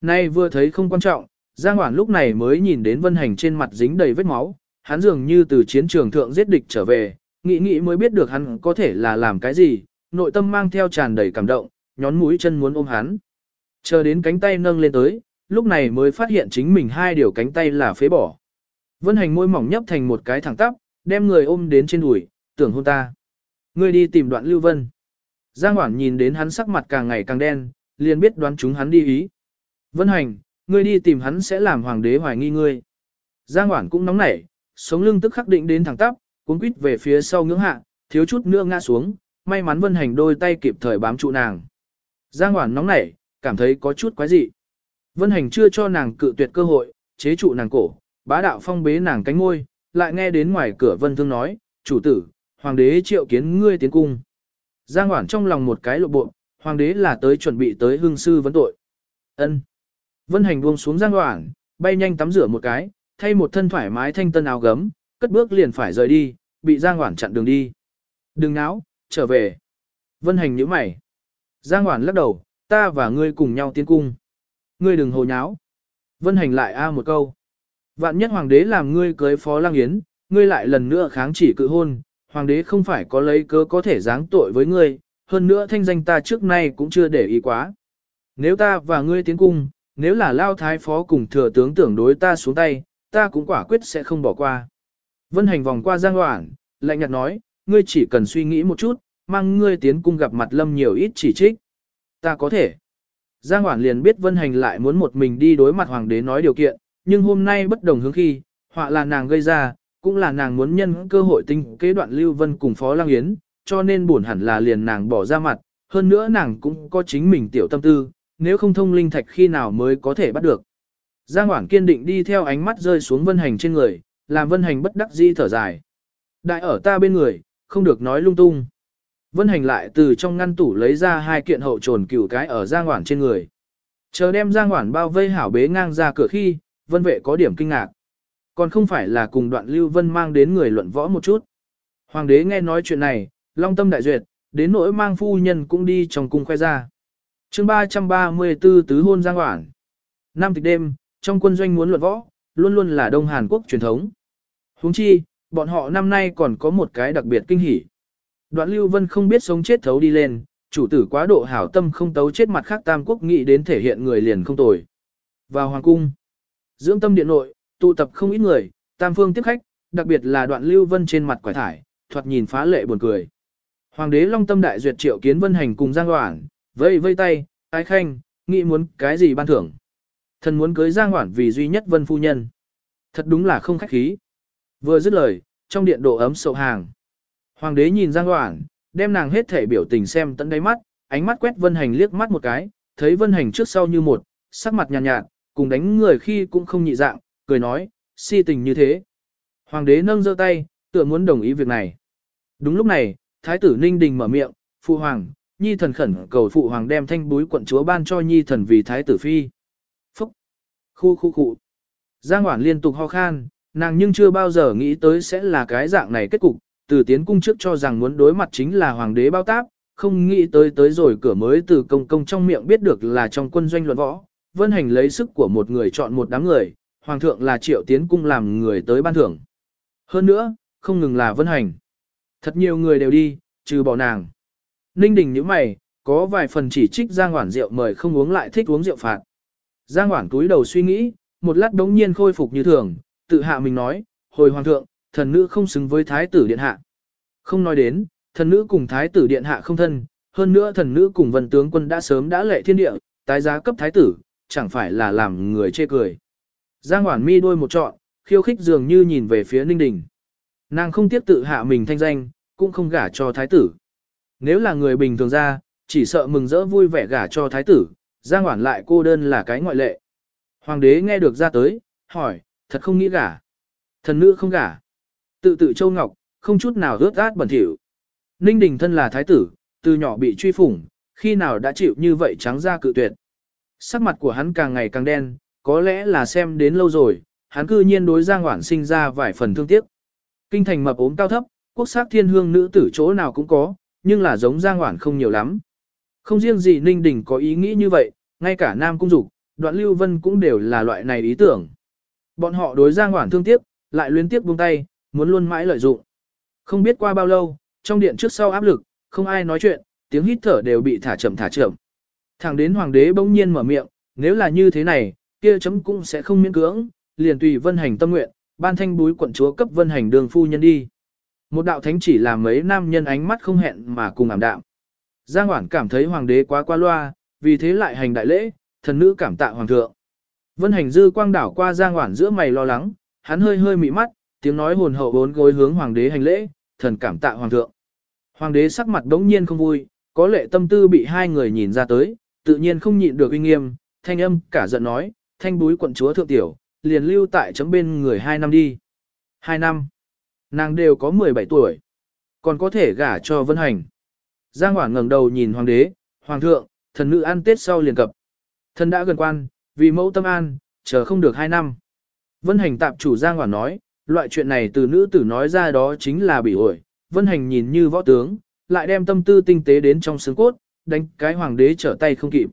[SPEAKER 1] Nay vừa thấy không quan trọng, Giang Hoản lúc này mới nhìn đến Vân Hành trên mặt dính đầy vết máu, hắn dường như từ chiến trường thượng giết địch trở về, nghĩ nghĩ mới biết được hắn có thể là làm cái gì, nội tâm mang theo tràn đầy cảm động, nhón mũi chân muốn ôm hắn. Chờ đến cánh tay nâng lên tới, lúc này mới phát hiện chính mình hai điều cánh tay là phế bỏ. Vân hành môi mỏng nhấp thành một cái thẳng tắp, đem người ôm đến trên đùi, tưởng hôn ta. Ngươi đi tìm đoạn lưu vân. Giang Hoản nhìn đến hắn sắc mặt càng ngày càng đen, liền biết đoán chúng hắn đi ý. Vân hành, ngươi đi tìm hắn sẽ làm hoàng đế hoài nghi ngươi. Giang Hoản cũng nóng nảy, sống lưng tức khắc định đến thẳng tắp, cuốn quýt về phía sau ngưỡng hạ, thiếu chút nữa ngã xuống, may mắn Vân Hành đôi tay kịp thời bám trụ nàng. Giang Hoản nóng nảy, cảm thấy có chút quái dị. Vân Hành chưa cho nàng cự tuyệt cơ hội, chế trụ nàng cổ, bá đạo phong bế nàng cánh ngôi, lại nghe đến ngoài cửa Vân Thương nói, chủ tử, hoàng đế triệu kiến ngươi tiến cung. Giang Hoản trong lòng một cái lộ bộ, hoàng đế là tới chuẩn bị tới hương sư vấn tội. ân Vân Hành buông xuống Giang Hoản, bay nhanh tắm rửa một cái, thay một thân thoải mái thanh tân áo gấm, cất bước liền phải rời đi, bị Giang Hoản chặn đường đi. Đừng náo, trở về. Vân Hành nhíu mày. Giang Hoản lắc đầu, ta và ngươi cùng nhau tiến cung. Ngươi đừng hồ nháo. Vân Hành lại a một câu. Vạn nhất hoàng đế làm ngươi cưới phó lang yến, ngươi lại lần nữa kháng chỉ cự hôn, hoàng đế không phải có lấy cớ có thể giáng tội với ngươi, hơn nữa thanh danh ta trước nay cũng chưa để ý quá. Nếu ta và ngươi tiến cung, nếu là lao thái phó cùng thừa tướng tưởng đối ta xuống tay, ta cũng quả quyết sẽ không bỏ qua. Vân hành vòng qua Giang Hoảng, lạnh nhạt nói, ngươi chỉ cần suy nghĩ một chút, mang ngươi tiến cung gặp mặt lâm nhiều ít chỉ trích. Ta có thể. Giang Hoảng liền biết Vân hành lại muốn một mình đi đối mặt hoàng đế nói điều kiện, nhưng hôm nay bất đồng hướng khi, họa là nàng gây ra, cũng là nàng muốn nhân cơ hội tinh kế đoạn Lưu Vân cùng Phó Lang Yến, cho nên buồn hẳn là liền nàng bỏ ra mặt, hơn nữa nàng cũng có chính mình tiểu tâm tư, nếu không thông linh thạch khi nào mới có thể bắt được. Giang Hoảng kiên định đi theo ánh mắt rơi xuống Vân Hành trên người, làm Vân Hành bất đắc dĩ thở dài. Đại ở ta bên người, không được nói lung tung. Vân Hành lại từ trong ngăn tủ lấy ra hai kiện hậu trồn cửu cái ở Giang Hoảng trên người. Chờ đem Giang Hoảng bao vây hảo bế ngang ra cửa khi, Vân Vệ có điểm kinh ngạc. Còn không phải là cùng đoạn Lưu Vân mang đến người luận võ một chút. Hoàng đế nghe nói chuyện này, long tâm đại duyệt, đến nỗi mang phu nhân cũng đi trong cung khoe ra. chương 334 tứ hôn Giang Hoảng. Năm tịch đêm, trong quân doanh muốn luận võ, luôn luôn là Đông Hàn Quốc truyền thống. huống chi, bọn họ năm nay còn có một cái đặc biệt kinh hỉ. Đoạn Lưu Vân không biết sống chết thấu đi lên, chủ tử quá độ hảo tâm không tấu chết mặt khác Tam Quốc nghĩ đến thể hiện người liền không tồi. Vào Hoàng Cung, dưỡng tâm điện nội, tụ tập không ít người, Tam Phương tiếp khách, đặc biệt là đoạn Lưu Vân trên mặt quải thải, thoạt nhìn phá lệ buồn cười. Hoàng đế Long Tâm Đại duyệt triệu kiến Vân Hành cùng Giang Hoản, vây vây tay, ái khanh, nghĩ muốn cái gì ban thưởng. Thần muốn cưới Giang Hoản vì duy nhất vân phu nhân. Thật đúng là không khách khí. Vừa dứt lời, trong điện độ ấm sậu hàng. Hoàng đế nhìn Giang Hoản, đem nàng hết thể biểu tình xem tận đáy mắt, ánh mắt quét Vân Hành liếc mắt một cái, thấy Vân Hành trước sau như một, sắc mặt nhàn nhạt, nhạt, cùng đánh người khi cũng không nhị dạng, cười nói, si tình như thế. Hoàng đế nâng giơ tay, tựa muốn đồng ý việc này. Đúng lúc này, Thái tử Ninh Đình mở miệng, Phụ Hoàng, Nhi thần khẩn cầu Phụ Hoàng đem thanh búi quận chúa ban cho Nhi thần vì Thái tử Phi. phúc, Khu khu khu. Giang Hoản liên tục ho khan, nàng nhưng chưa bao giờ nghĩ tới sẽ là cái dạng này kết cục, từ tiến cung trước cho rằng muốn đối mặt chính là hoàng đế bao táp, không nghĩ tới tới rồi cửa mới từ công công trong miệng biết được là trong quân doanh luận võ, vân hành lấy sức của một người chọn một đám người, hoàng thượng là triệu tiến cung làm người tới ban thưởng. Hơn nữa, không ngừng là vân hành. Thật nhiều người đều đi, trừ bỏ nàng. Ninh đình như mày, có vài phần chỉ trích Giang Hoản rượu mời không uống lại thích uống rượu phạt. Giang Hoản túi đầu suy nghĩ, một lát đống nhiên khôi phục như thường, tự hạ mình nói, hồi hoàng thượng, thần nữ không xứng với thái tử điện hạ. Không nói đến, thần nữ cùng thái tử điện hạ không thân, hơn nữa thần nữ cùng vân tướng quân đã sớm đã lệ thiên địa, tái giá cấp thái tử, chẳng phải là làm người chê cười. Giang Hoản mi đôi một trọn, khiêu khích dường như nhìn về phía Ninh Đình. Nàng không tiếp tự hạ mình thanh danh, cũng không gả cho thái tử. Nếu là người bình thường ra, chỉ sợ mừng rỡ vui vẻ gả cho thái tử, Giang Hoản lại cô đơn là cái ngoại lệ. Hoàng đế nghe được ra tới, hỏi, thật không nghĩ gả. Thần nữ không gả. Tự tự Châu Ngọc, không chút nào rớt át bẩn thỉu. Ninh Đình thân là thái tử, từ nhỏ bị truy phủng, khi nào đã chịu như vậy trắng ra cự tuyệt. Sắc mặt của hắn càng ngày càng đen, có lẽ là xem đến lâu rồi, hắn cư nhiên đối Giang Hoản sinh ra vài phần thương tiếc. Kinh thành mập ốm cao thấp, quốc sắc thiên hương nữ tử chỗ nào cũng có, nhưng là giống Giang Hoản không nhiều lắm. Không riêng gì Ninh Đình có ý nghĩ như vậy, ngay cả Nam Cung Dục, đoạn Lưu Vân cũng đều là loại này ý tưởng. Bọn họ đối Giang Hoản thương tiếc, lại luyến tiếc buông tay, muốn luôn mãi lợi dụng. Không biết qua bao lâu, trong điện trước sau áp lực, không ai nói chuyện, tiếng hít thở đều bị thả chậm thả chậm. Thẳng đến hoàng đế bỗng nhiên mở miệng, nếu là như thế này, kia chấm cũng sẽ không miễn cưỡng, liền tùy vân hành tâm nguyện, ban thanh búi quận chúa cấp vân hành đường phu nhân đi. Một đạo thánh chỉ làm mấy nam nhân ánh mắt không hẹn mà cùng ảm đạm. Giang Hoảng cảm thấy hoàng đế quá qua loa, vì thế lại hành đại lễ, thần nữ cảm tạ hoàng thượng. Vân hành dư quang đảo qua Giang Hoảng giữa mày lo lắng, hắn hơi hơi mị mắt, tiếng nói hồn hậu bốn gối hướng hoàng đế hành lễ, thần cảm tạ hoàng thượng. Hoàng đế sắc mặt đống nhiên không vui, có lệ tâm tư bị hai người nhìn ra tới, tự nhiên không nhịn được uy nghiêm, thanh âm cả giận nói, thanh búi quận chúa thượng tiểu, liền lưu tại chấm bên người hai năm đi. Hai năm. Nàng đều có 17 tuổi. Còn có thể gả cho vân hành. Giang Hoảng ngẩng đầu nhìn hoàng đế, hoàng thượng, thần nữ ăn tết sau liền cập. Thần đã gần quan, vì mẫu tâm an, chờ không được hai năm. Vân hành tạp chủ Giang Hoảng nói, loại chuyện này từ nữ tử nói ra đó chính là bị ổi. Vân hành nhìn như võ tướng, lại đem tâm tư tinh tế đến trong xương cốt, đánh cái hoàng đế trở tay không kịp.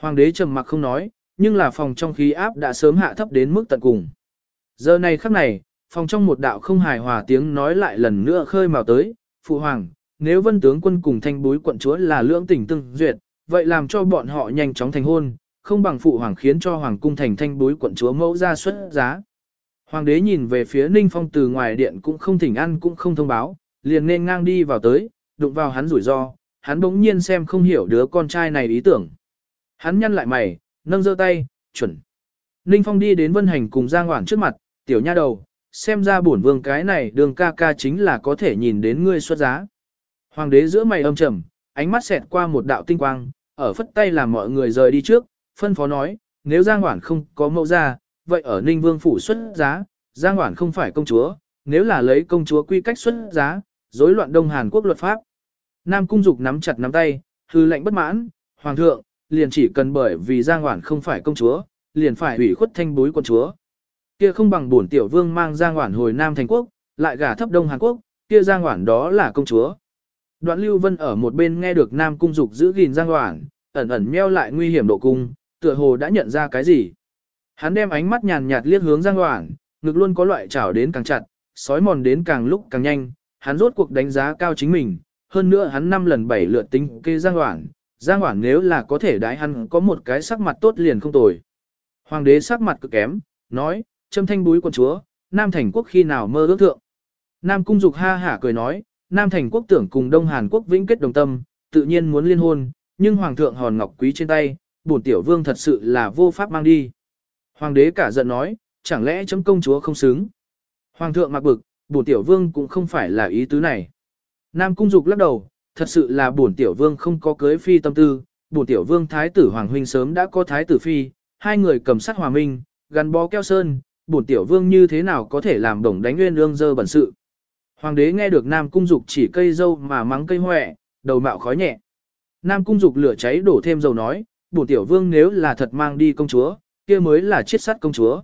[SPEAKER 1] Hoàng đế trầm mặc không nói, nhưng là phòng trong khí áp đã sớm hạ thấp đến mức tận cùng. Giờ này khắc này, phòng trong một đạo không hài hòa tiếng nói lại lần nữa khơi mào tới, phụ hoàng, nếu vân tướng quân cùng thanh bối quận chúa là lưỡng tình tương duyệt, vậy làm cho bọn họ nhanh chóng thành hôn, không bằng phụ hoàng khiến cho hoàng cung thành thanh bối quận chúa mẫu ra xuất giá. Hoàng đế nhìn về phía Ninh Phong từ ngoài điện cũng không thỉnh ăn cũng không thông báo, liền nên ngang đi vào tới, đụng vào hắn rủi ro, hắn bỗng nhiên xem không hiểu đứa con trai này ý tưởng. Hắn nhăn lại mày, nâng giơ tay, chuẩn. Ninh Phong đi đến Vân Hành cùng Giang Hoảng trước mặt, tiểu nha đầu, xem ra bổn vương cái này đường ca ca chính là có thể nhìn đến ngươi xuất giá. Hoàng đế giữa mày âm trầm, ánh mắt xẹt qua một đạo tinh quang, ở phất tay làm mọi người rời đi trước, phân phó nói, nếu Giang Hoảng không có mẫu ra, vậy ở Ninh Vương phủ xuất giá, Giang Hoảng không phải công chúa, nếu là lấy công chúa quy cách xuất giá, rối loạn Đông Hàn Quốc luật pháp. Nam Cung Dục nắm chặt nắm tay, hư lệnh bất mãn, Hoàng thượng, liền chỉ cần bởi vì Giang Hoản không phải công chúa, liền phải ủy khuất thanh bối quân chúa. Kia không bằng bổn tiểu vương mang Giang Hoản hồi Nam Thành Quốc, lại gả thấp Đông Hàn Quốc, kia Giang Hoản đó là công chúa. Đoạn Lưu Vân ở một bên nghe được Nam Cung Dục giữ gìn Giang Hoản, ẩn ẩn meo lại nguy hiểm độ cung, tựa hồ đã nhận ra cái gì. Hắn đem ánh mắt nhàn nhạt liếc hướng Giang Hoản, ngực luôn có loại chảo đến càng chặt, sói mòn đến càng lúc càng nhanh, hắn rốt cuộc đánh giá cao chính mình, hơn nữa hắn năm lần bảy lượt tính kê Giang Hoản, Giang Hoảng nếu là có thể đái hắn có một cái sắc mặt tốt liền không tồi. Hoàng đế sắc mặt cực kém, nói, châm thanh búi quân chúa, Nam Thành Quốc khi nào mơ ước thượng. Nam Cung Dục ha hả cười nói, Nam Thành Quốc tưởng cùng Đông Hàn Quốc vĩnh kết đồng tâm, tự nhiên muốn liên hôn, nhưng Hoàng thượng hòn ngọc quý trên tay, bổn tiểu vương thật sự là vô pháp mang đi. Hoàng đế cả giận nói, chẳng lẽ chấm công chúa không xứng. Hoàng thượng mặc bực, bổn tiểu vương cũng không phải là ý tứ này. Nam Cung Dục lắc đầu, thật sự là bổn tiểu vương không có cưới phi tâm tư, bổn tiểu vương thái tử Hoàng huynh sớm đã có thái tử phi, hai người cầm sắt hòa minh, gắn bó keo sơn, bổn tiểu vương như thế nào có thể làm đồng đánh nguyên ương dơ bẩn sự. Hoàng đế nghe được Nam Cung Dục chỉ cây dâu mà mắng cây hoẹ, đầu mạo khói nhẹ. Nam Cung Dục lửa cháy đổ thêm dầu nói, bổn tiểu vương nếu là thật mang đi công chúa, kia mới là chiết sát công chúa.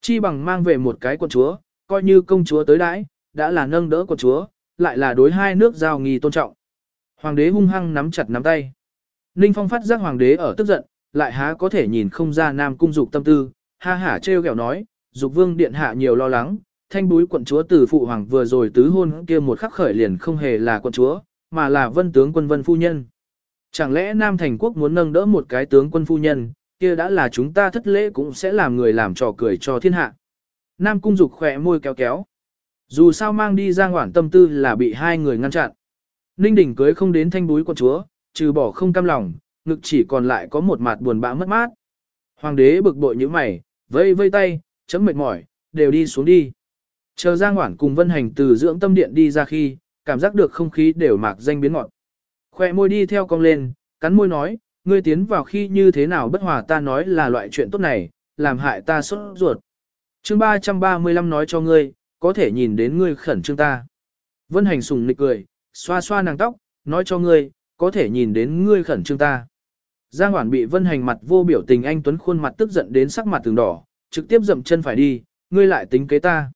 [SPEAKER 1] Chi bằng mang về một cái quân chúa, coi như công chúa tới đãi, đã là nâng đỡ quân chúa, lại là đối hai nước giao nghi tôn trọng. Hoàng đế hung hăng nắm chặt nắm tay. Ninh Phong phát giác hoàng đế ở tức giận, lại há có thể nhìn không ra Nam Cung Dục tâm tư, ha hả trêu ghẹo nói, Dục Vương điện hạ nhiều lo lắng, thanh búi quận chúa từ phụ hoàng vừa rồi tứ hôn kia một khắc khởi liền không hề là quận chúa, mà là vân tướng quân vân phu nhân. Chẳng lẽ Nam Thành Quốc muốn nâng đỡ một cái tướng quân phu nhân, kia đã là chúng ta thất lễ cũng sẽ làm người làm trò cười cho thiên hạ. Nam Cung Dục khỏe môi kéo kéo. Dù sao mang đi ra ngoản tâm tư là bị hai người ngăn chặn. Ninh đỉnh cưới không đến thanh búi quận chúa, trừ bỏ không cam lòng, ngực chỉ còn lại có một mặt buồn bã mất mát. Hoàng đế bực bội như mày, vây vây tay, chấm mệt mỏi, đều đi xuống đi. Chờ Giang Hoản cùng Vân Hành từ dưỡng tâm điện đi ra khi, cảm giác được không khí đều mạc danh biến ngọt. Khoe môi đi theo cong lên, cắn môi nói, ngươi tiến vào khi như thế nào bất hòa ta nói là loại chuyện tốt này, làm hại ta sốt ruột. chương 335 nói cho ngươi, có thể nhìn đến ngươi khẩn trương ta. Vân Hành sùng nịch cười, xoa xoa nàng tóc, nói cho ngươi, có thể nhìn đến ngươi khẩn trương ta. Giang Hoản bị Vân Hành mặt vô biểu tình anh Tuấn khuôn mặt tức giận đến sắc mặt từng đỏ, trực tiếp dậm chân phải đi, ngươi lại tính kế ta.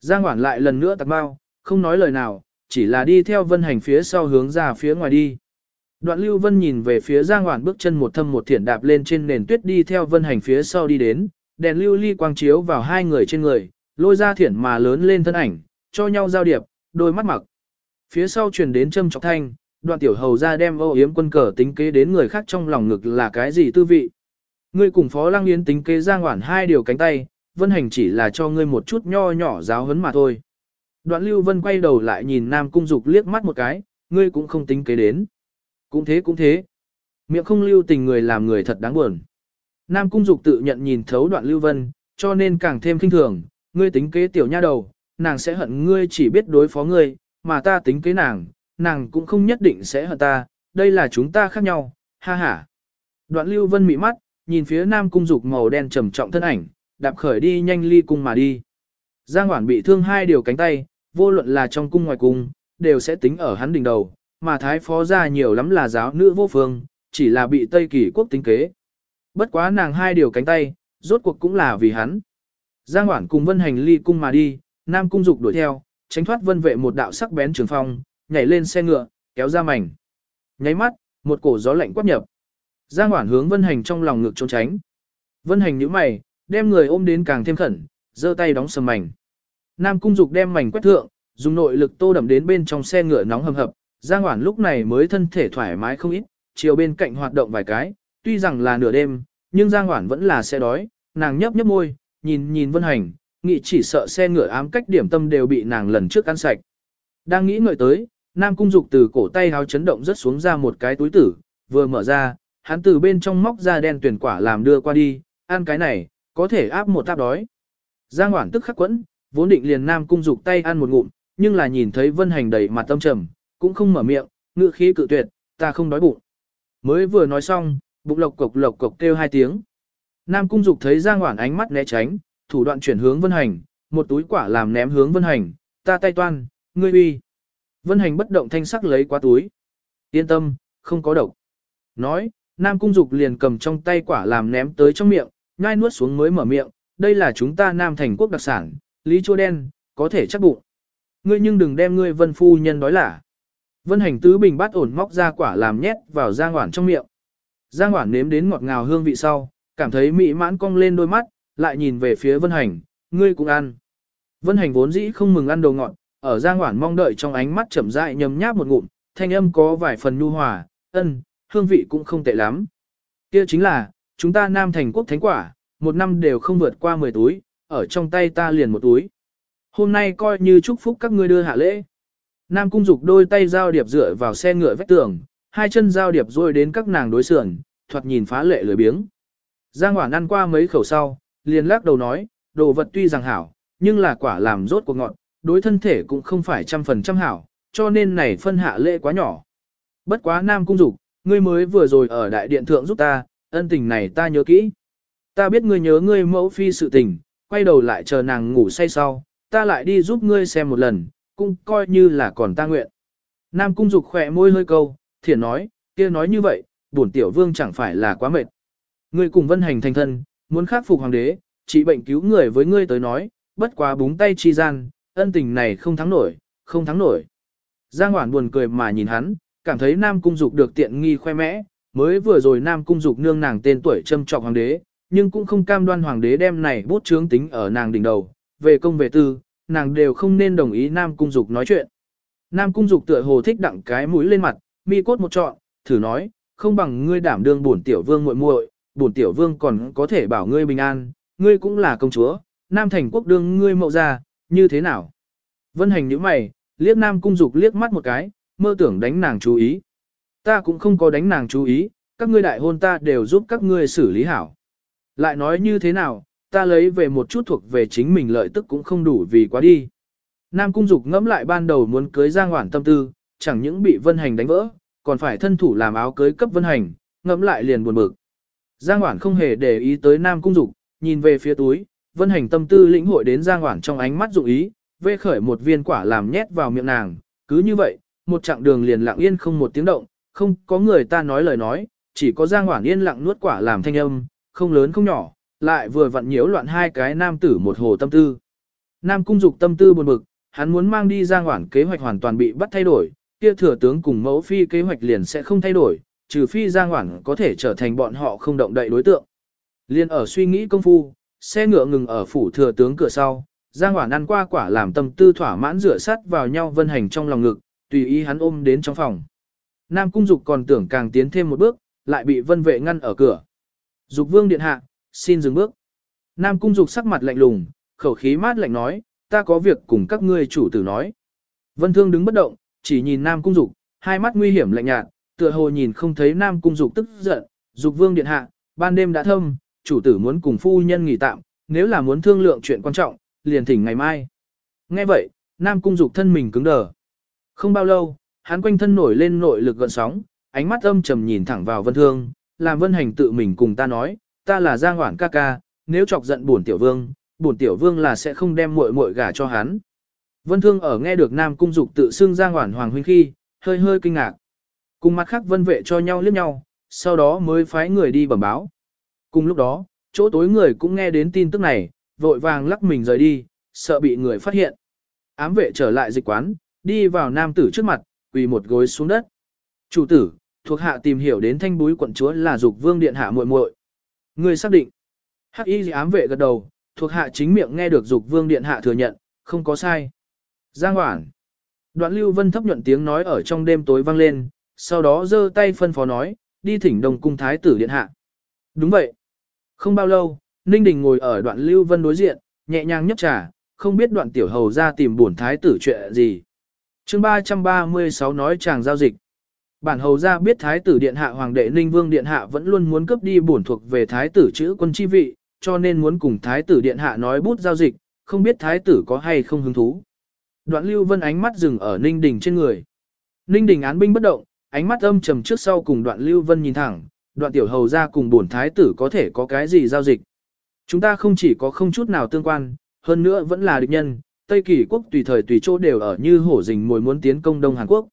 [SPEAKER 1] Giang Hoản lại lần nữa tạc bao, không nói lời nào, chỉ là đi theo Vân Hành phía sau hướng ra phía ngoài đi. Đoạn Lưu Vân nhìn về phía Giang Hoản bước chân một thâm một thiển đạp lên trên nền tuyết đi theo Vân Hành phía sau đi đến, đèn lưu ly quang chiếu vào hai người trên người, lôi ra thiển mà lớn lên thân ảnh, cho nhau giao điệp, đôi mắt mặc. Phía sau truyền đến châm chọc thanh, đoạn tiểu hầu ra đem ô yếm quân cờ tính kế đến người khác trong lòng ngực là cái gì tư vị. Ngươi cùng Phó Lăng Yến tính kế Giang Hoản hai điều cánh tay, Vân Hành chỉ là cho ngươi một chút nho nhỏ giáo huấn mà thôi. Đoạn Lưu Vân quay đầu lại nhìn Nam Cung Dục liếc mắt một cái, ngươi cũng không tính kế đến. Cũng thế cũng thế. Miệng không lưu tình người làm người thật đáng buồn. Nam Cung Dục tự nhận nhìn thấu Đoạn Lưu Vân, cho nên càng thêm kinh thường, ngươi tính kế tiểu nha đầu, nàng sẽ hận ngươi chỉ biết đối phó ngươi, mà ta tính kế nàng, nàng cũng không nhất định sẽ hận ta, đây là chúng ta khác nhau, ha ha. Đoạn Lưu Vân mị mắt, nhìn phía Nam Cung Dục màu đen trầm trọng thân ảnh, đạp khởi đi nhanh ly cung mà đi. Giang Hoản bị thương hai điều cánh tay, vô luận là trong cung ngoài cung, đều sẽ tính ở hắn đỉnh đầu, mà thái phó ra nhiều lắm là giáo nữ vô phương, chỉ là bị Tây Kỳ quốc tính kế. Bất quá nàng hai điều cánh tay, rốt cuộc cũng là vì hắn. Giang Hoản cùng Vân Hành ly cung mà đi, Nam Cung Dục đuổi theo, tránh thoát Vân Vệ một đạo sắc bén trường phong, nhảy lên xe ngựa, kéo ra mảnh. Nháy mắt, một cổ gió lạnh quát nhập. Giang Hoản hướng Vân Hành trong lòng ngực trốn tránh. Vân Hành nhíu mày, đem người ôm đến càng thêm khẩn, giơ tay đóng sầm mảnh. Nam Cung Dục đem mảnh quét thượng, dùng nội lực tô đậm đến bên trong xe ngựa nóng hầm hập, Giang Hoản lúc này mới thân thể thoải mái không ít, chiều bên cạnh hoạt động vài cái, tuy rằng là nửa đêm, nhưng Giang Hoản vẫn là sẽ đói, nàng nhấp nhấp môi, nhìn nhìn Vân Hành, nghĩ chỉ sợ xe ngựa ám cách điểm tâm đều bị nàng lần trước ăn sạch. Đang nghĩ ngợi tới, Nam Cung Dục từ cổ tay háo chấn động rất xuống ra một cái túi tử, vừa mở ra, hắn từ bên trong móc ra đen tuyển quả làm đưa qua đi, ăn cái này, có thể áp một táp đói. Giang Hoảng tức khắc quẫn, vốn định liền Nam Cung Dục tay ăn một ngụm, nhưng là nhìn thấy Vân Hành đầy mặt tâm trầm, cũng không mở miệng, ngự khí cự tuyệt, ta không đói bụng. Mới vừa nói xong, bụng lộc cộc lộc cộc kêu hai tiếng. Nam Cung Dục thấy Giang Hoảng ánh mắt né tránh, thủ đoạn chuyển hướng Vân Hành, một túi quả làm ném hướng Vân Hành, ta tay toan, ngươi uy. Vân Hành bất động thanh sắc lấy qua túi. Yên tâm, không có độc. Nói, Nam Cung Dục liền cầm trong tay quả làm ném tới trong miệng, ngai nuốt xuống mới mở miệng, đây là chúng ta Nam Thành quốc đặc sản, lý chua đen, có thể chắc bụng. Ngươi nhưng đừng đem ngươi vân phu nhân đói lả. Vân hành tứ bình bát ổn móc ra quả làm nhét vào Giang Hoản trong miệng. Giang Hoản nếm đến ngọt ngào hương vị sau, cảm thấy mỹ mãn cong lên đôi mắt, lại nhìn về phía Vân Hành, ngươi cũng ăn. Vân Hành vốn dĩ không mừng ăn đồ ngọt, ở Giang Hoản mong đợi trong ánh mắt chậm rãi nhấm nháp một ngụm, thanh âm có vài phần nhu hòa, ân, hương vị cũng không tệ lắm. Kia chính là, chúng ta Nam Thành quốc thánh quả, một năm đều không vượt qua 10 túi, ở trong tay ta liền một túi. Hôm nay coi như chúc phúc các ngươi đưa hạ lễ. Nam Cung Dục đôi tay giao điệp dựa vào xe ngựa vách tường, hai chân giao điệp rồi đến các nàng đối sườn, thoạt nhìn phá lệ lười biếng. Giang Hoản ăn qua mấy khẩu sau, liền lắc đầu nói, đồ vật tuy rằng hảo, nhưng là quả làm rốt của ngọn, đối thân thể cũng không phải trăm phần trăm hảo, cho nên này phân hạ lễ quá nhỏ. Bất quá Nam Cung Dục, ngươi mới vừa rồi ở đại điện thượng giúp ta, ân tình này ta nhớ kỹ. Ta biết ngươi nhớ ngươi mẫu phi sự tình, quay đầu lại chờ nàng ngủ say sau, ta lại đi giúp ngươi xem một lần, cũng coi như là còn ta nguyện. Nam cung dục khỏe môi hơi câu, thiển nói, kia nói như vậy, bổn tiểu vương chẳng phải là quá mệt. Ngươi cùng vân hành thành thân, muốn khắc phục hoàng đế, trị bệnh cứu người với ngươi tới nói, bất quá búng tay chi gian, ân tình này không thắng nổi, không thắng nổi. Giang Hoản buồn cười mà nhìn hắn, cảm thấy Nam Cung Dục được tiện nghi khoe mẽ, mới vừa rồi Nam Cung Dục nương nàng tên tuổi châm trọng hoàng đế, nhưng cũng không cam đoan hoàng đế đem này bút chướng tính ở nàng đỉnh đầu, về công về tư, nàng đều không nên đồng ý Nam Cung Dục nói chuyện. Nam Cung Dục tựa hồ thích đặng cái mũi lên mặt, mi cốt một trọn, thử nói, không bằng ngươi đảm đương bổn tiểu vương muội muội, bổn tiểu vương còn có thể bảo ngươi bình an, ngươi cũng là công chúa, Nam thành quốc đương ngươi mậu ra, như thế nào? Vân hành nhíu mày, liếc Nam Cung Dục liếc mắt một cái, mơ tưởng đánh nàng chú ý. Ta cũng không có đánh nàng chú ý, các ngươi đại hôn ta đều giúp các ngươi xử lý hảo. Lại nói như thế nào, ta lấy về một chút thuộc về chính mình lợi tức cũng không đủ vì quá đi. Nam Cung Dục ngẫm lại ban đầu muốn cưới Giang Hoản tâm tư, chẳng những bị Vân Hành đánh vỡ, còn phải thân thủ làm áo cưới cấp Vân Hành, ngẫm lại liền buồn bực. Giang Hoản không hề để ý tới Nam Cung Dục, nhìn về phía túi, Vân Hành tâm tư lĩnh hội đến Giang Hoản trong ánh mắt dụng ý, vê khởi một viên quả làm nhét vào miệng nàng, cứ như vậy, một chặng đường liền lặng yên không một tiếng động, không có người ta nói lời nói, chỉ có Giang Hoản yên lặng nuốt quả làm thanh âm, không lớn không nhỏ, lại vừa vặn nhiễu loạn hai cái nam tử một hồ tâm tư. Nam cung dục tâm tư buồn bực, hắn muốn mang đi Giang Hoản kế hoạch hoàn toàn bị bắt thay đổi, kia thừa tướng cùng mẫu phi kế hoạch liền sẽ không thay đổi, trừ phi Giang Hoảng có thể trở thành bọn họ không động đậy đối tượng. Liên ở suy nghĩ công phu, xe ngựa ngừng ở phủ thừa tướng cửa sau, Giang Hoảng ăn qua quả làm tâm tư thỏa mãn rửa sắt vào nhau vân hành trong lòng ngực, tùy ý hắn ôm đến trong phòng. Nam Cung Dục còn tưởng càng tiến thêm một bước, lại bị vân vệ ngăn ở cửa. Dục vương điện hạ, xin dừng bước. Nam Cung Dục sắc mặt lạnh lùng, khẩu khí mát lạnh nói, ta có việc cùng các ngươi chủ tử nói. Vân Thương đứng bất động, chỉ nhìn Nam Cung Dục, hai mắt nguy hiểm lạnh nhạt, tựa hồ nhìn không thấy Nam Cung Dục tức giận, Dục vương điện hạ, ban đêm đã thâm, chủ tử muốn cùng phu nhân nghỉ tạm, nếu là muốn thương lượng chuyện quan trọng, liền thỉnh ngày mai. Nghe vậy, Nam Cung Dục thân mình cứng đờ. Không bao lâu, hắn quanh thân nổi lên nội lực gợn sóng, ánh mắt âm trầm nhìn thẳng vào Vân Thương, làm Vân Hành tự mình cùng ta nói, ta là Giang Hoản ca ca, nếu chọc giận bổn tiểu vương, bổn tiểu vương là sẽ không đem muội muội gả cho hắn. Vân Thương ở nghe được Nam Cung Dục tự xưng Giang Hoản hoàng huynh khi, hơi hơi kinh ngạc. Cùng mặt khác vân vệ cho nhau liếc nhau, sau đó mới phái người đi bẩm báo. Cùng lúc đó, chỗ tối người cũng nghe đến tin tức này, vội vàng lắc mình rời đi, sợ bị người phát hiện. Ám vệ trở lại dịch quán, đi vào nam tử trước mặt, quỳ một gối xuống đất. Chủ tử, thuộc hạ tìm hiểu đến thanh búi quận chúa là dục vương điện hạ muội muội. Người xác định. Hắc y ám vệ gật đầu, thuộc hạ chính miệng nghe được dục vương điện hạ thừa nhận, không có sai. Giang Hoảng. Đoạn Lưu Vân thấp nhuận tiếng nói ở trong đêm tối vang lên, sau đó giơ tay phân phó nói, đi thỉnh đồng cung thái tử điện hạ. Đúng vậy. Không bao lâu, Ninh Đình ngồi ở đoạn Lưu Vân đối diện, nhẹ nhàng nhấp trà, không biết đoạn tiểu hầu ra tìm bổn thái tử chuyện gì. chương 336 nói chàng giao dịch. Bản hầu ra biết thái tử điện hạ hoàng đệ Ninh Vương điện hạ vẫn luôn muốn cướp đi bổn thuộc về thái tử chữ quân chi vị, cho nên muốn cùng thái tử điện hạ nói bút giao dịch, không biết thái tử có hay không hứng thú. Đoạn Lưu Vân ánh mắt dừng ở Ninh Đình trên người. Ninh Đình án binh bất động, ánh mắt âm trầm trước sau cùng Đoạn Lưu Vân nhìn thẳng, Đoạn tiểu hầu ra cùng bổn thái tử có thể có cái gì giao dịch. Chúng ta không chỉ có không chút nào tương quan, hơn nữa vẫn là địch nhân, Tây Kỳ quốc tùy thời tùy chỗ đều ở như hổ rình mồi muốn tiến công Đông Hàn Quốc.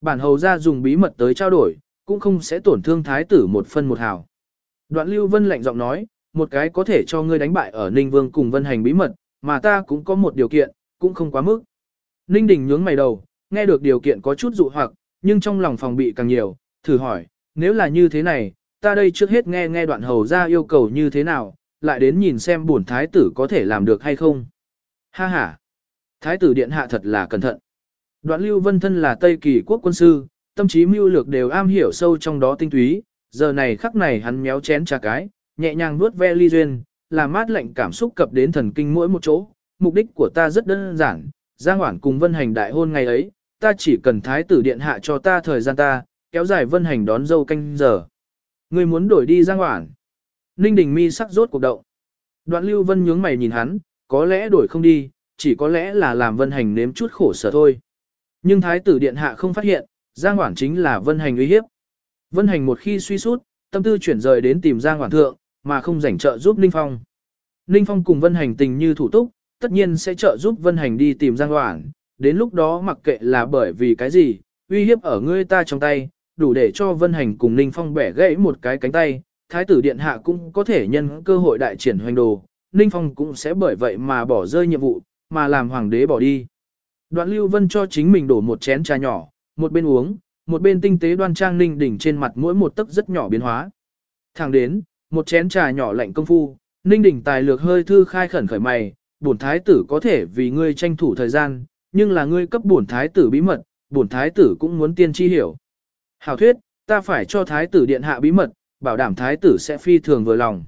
[SPEAKER 1] Bản hầu ra dùng bí mật tới trao đổi, cũng không sẽ tổn thương thái tử một phân một hào. Đoạn Lưu Vân lạnh giọng nói, một cái có thể cho ngươi đánh bại ở Ninh Vương cùng Vân Hành bí mật, mà ta cũng có một điều kiện, cũng không quá mức. Ninh Đình nhướng mày đầu, nghe được điều kiện có chút dụ hoặc, nhưng trong lòng phòng bị càng nhiều, thử hỏi, nếu là như thế này, ta đây trước hết nghe nghe đoạn hầu ra yêu cầu như thế nào, lại đến nhìn xem bổn thái tử có thể làm được hay không. Ha ha! Thái tử điện hạ thật là cẩn thận. Đoạn lưu vân thân là Tây kỳ quốc quân sư, tâm trí mưu lược đều am hiểu sâu trong đó tinh túy, giờ này khắc này hắn méo chén trà cái, nhẹ nhàng nuốt ve ly duyên, làm mát lạnh cảm xúc cập đến thần kinh mỗi một chỗ. Mục đích của ta rất đơn giản, Giang Hoản cùng Vân Hành đại hôn ngày ấy, ta chỉ cần thái tử điện hạ cho ta thời gian ta, kéo dài Vân Hành đón dâu canh giờ. Ngươi muốn đổi đi Giang hoảng. Ninh Đình mi sắc rốt cuộc động. Đoạn Lưu Vân nhướng mày nhìn hắn, có lẽ đổi không đi, chỉ có lẽ là làm Vân Hành nếm chút khổ sở thôi. Nhưng thái tử điện hạ không phát hiện, Giang hoảng chính là Vân Hành uy hiếp. Vân Hành một khi suy sút, tâm tư chuyển rời đến tìm Giang hoảng thượng, mà không rảnh trợ giúp Ninh Phong. Ninh Phong cùng Vân Hành tình như thủ túc, tất nhiên sẽ trợ giúp Vân Hành đi tìm Giang Hoảng, đến lúc đó mặc kệ là bởi vì cái gì, uy hiếp ở ngươi ta trong tay, đủ để cho Vân Hành cùng Ninh Phong bẻ gãy một cái cánh tay, Thái tử Điện Hạ cũng có thể nhân cơ hội đại triển hoành đồ, Ninh Phong cũng sẽ bởi vậy mà bỏ rơi nhiệm vụ, mà làm Hoàng đế bỏ đi. Đoạn Lưu Vân cho chính mình đổ một chén trà nhỏ, một bên uống, một bên tinh tế đoan trang Ninh đỉnh trên mặt mỗi một tấc rất nhỏ biến hóa. Thẳng đến, một chén trà nhỏ lạnh công phu, Ninh đỉnh tài lược hơi thư khai khẩn khởi mày, bổn thái tử có thể vì ngươi tranh thủ thời gian, nhưng là ngươi cấp bổn thái tử bí mật, bổn thái tử cũng muốn tiên tri hiểu. Hảo thuyết, ta phải cho thái tử điện hạ bí mật, bảo đảm thái tử sẽ phi thường vừa lòng.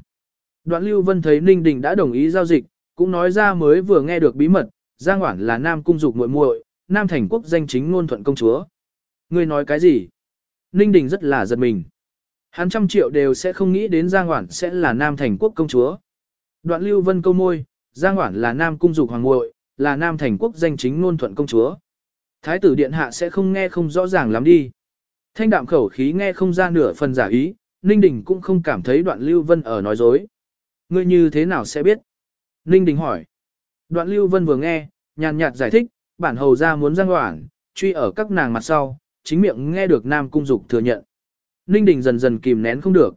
[SPEAKER 1] Đoạn Lưu Vân thấy Ninh Đình đã đồng ý giao dịch, cũng nói ra mới vừa nghe được bí mật, Giang Hoản là nam cung dục muội muội, nam thành quốc danh chính ngôn thuận công chúa. Ngươi nói cái gì? Ninh Đình rất là giật mình. Hắn trăm triệu đều sẽ không nghĩ đến Giang Hoản sẽ là nam thành quốc công chúa. Đoạn Lưu Vân câu môi, Giang Hoản là nam cung dục hoàng muội, là nam thành quốc danh chính ngôn thuận công chúa. Thái tử điện hạ sẽ không nghe không rõ ràng lắm đi. Thanh đạm khẩu khí nghe không ra nửa phần giả ý, Ninh Đình cũng không cảm thấy đoạn Lưu Vân ở nói dối. Ngươi như thế nào sẽ biết? Ninh Đình hỏi. Đoạn Lưu Vân vừa nghe, nhàn nhạt giải thích, bản hầu ra muốn giang hoảng, truy ở các nàng mặt sau, chính miệng nghe được Nam Cung Dục thừa nhận. Ninh Đình dần dần kìm nén không được.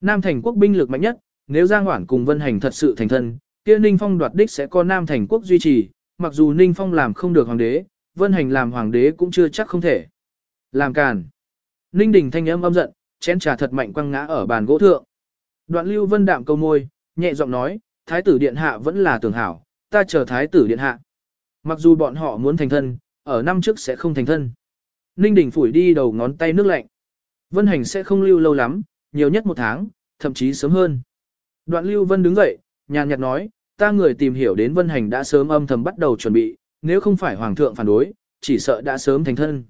[SPEAKER 1] Nam thành quốc binh lực mạnh nhất, nếu Giang Hoản cùng Vân Hành thật sự thành thân, kia Ninh Phong đoạt đích sẽ có Nam thành quốc duy trì, mặc dù Ninh Phong làm không được hoàng đế, Vân Hành làm hoàng đế cũng chưa chắc không thể. Làm càn. Ninh Đình thanh âm âm giận, chén trà thật mạnh quăng ngã ở bàn gỗ thượng. Đoạn Lưu Vân đạm câu môi, nhẹ giọng nói, Thái tử điện hạ vẫn là tưởng hảo, ta chờ Thái tử điện hạ. Mặc dù bọn họ muốn thành thân, ở năm trước sẽ không thành thân. Ninh Đình phủi đi đầu ngón tay nước lạnh. Vân Hành sẽ không lưu lâu lắm, nhiều nhất một tháng, thậm chí sớm hơn. Đoạn Lưu Vân đứng dậy, nhàn nhạt nói, ta người tìm hiểu đến Vân Hành đã sớm âm thầm bắt đầu chuẩn bị, nếu không phải Hoàng thượng phản đối, chỉ sợ đã sớm thành thân.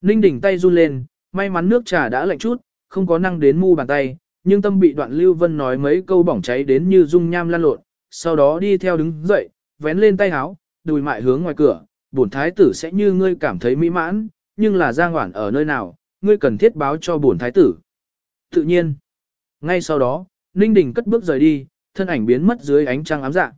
[SPEAKER 1] Ninh Đình tay run lên, may mắn nước trà đã lạnh chút, không có năng đến mu bàn tay, nhưng tâm bị đoạn Lưu Vân nói mấy câu bỏng cháy đến như dung nham lan lộn, sau đó đi theo đứng dậy, vén lên tay áo, đùi mại hướng ngoài cửa, bổn thái tử sẽ như ngươi cảm thấy mỹ mãn, nhưng là Giang Hoản ở nơi nào, ngươi cần thiết báo cho bổn thái tử. Tự nhiên, ngay sau đó, Ninh Đình cất bước rời đi, thân ảnh biến mất dưới ánh trăng ám dạ.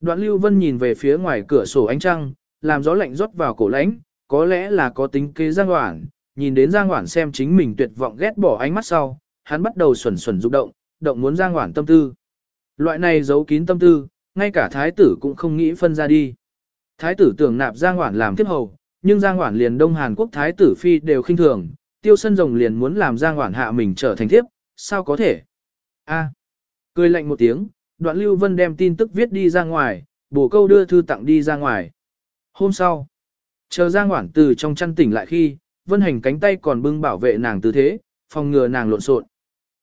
[SPEAKER 1] Đoạn Lưu Vân nhìn về phía ngoài cửa sổ ánh trăng, làm gió lạnh rót vào cổ lãnh, có lẽ là có tính kế Giang Hoản, nhìn đến Giang Hoản xem chính mình tuyệt vọng ghét bỏ ánh mắt sau, hắn bắt đầu xuẩn xuẩn rụng động, động muốn Giang Hoản tâm tư. Loại này giấu kín tâm tư, ngay cả thái tử cũng không nghĩ phân ra đi. Thái tử tưởng nạp Giang Hoản làm tiếp hầu, nhưng Giang Hoản liền Đông Hàn Quốc thái tử phi đều khinh thường, Tiêu Sân Rồng liền muốn làm Giang Hoản hạ mình trở thành thiếp, sao có thể? A. Cười lạnh một tiếng, Đoạn Lưu Vân đem tin tức viết đi ra ngoài, bổ câu đưa thư tặng đi ra ngoài. Hôm sau, chờ Giang Hoản từ trong chăn tỉnh lại khi, Vân Hành cánh tay còn bưng bảo vệ nàng tư thế, phòng ngừa nàng lộn xộn.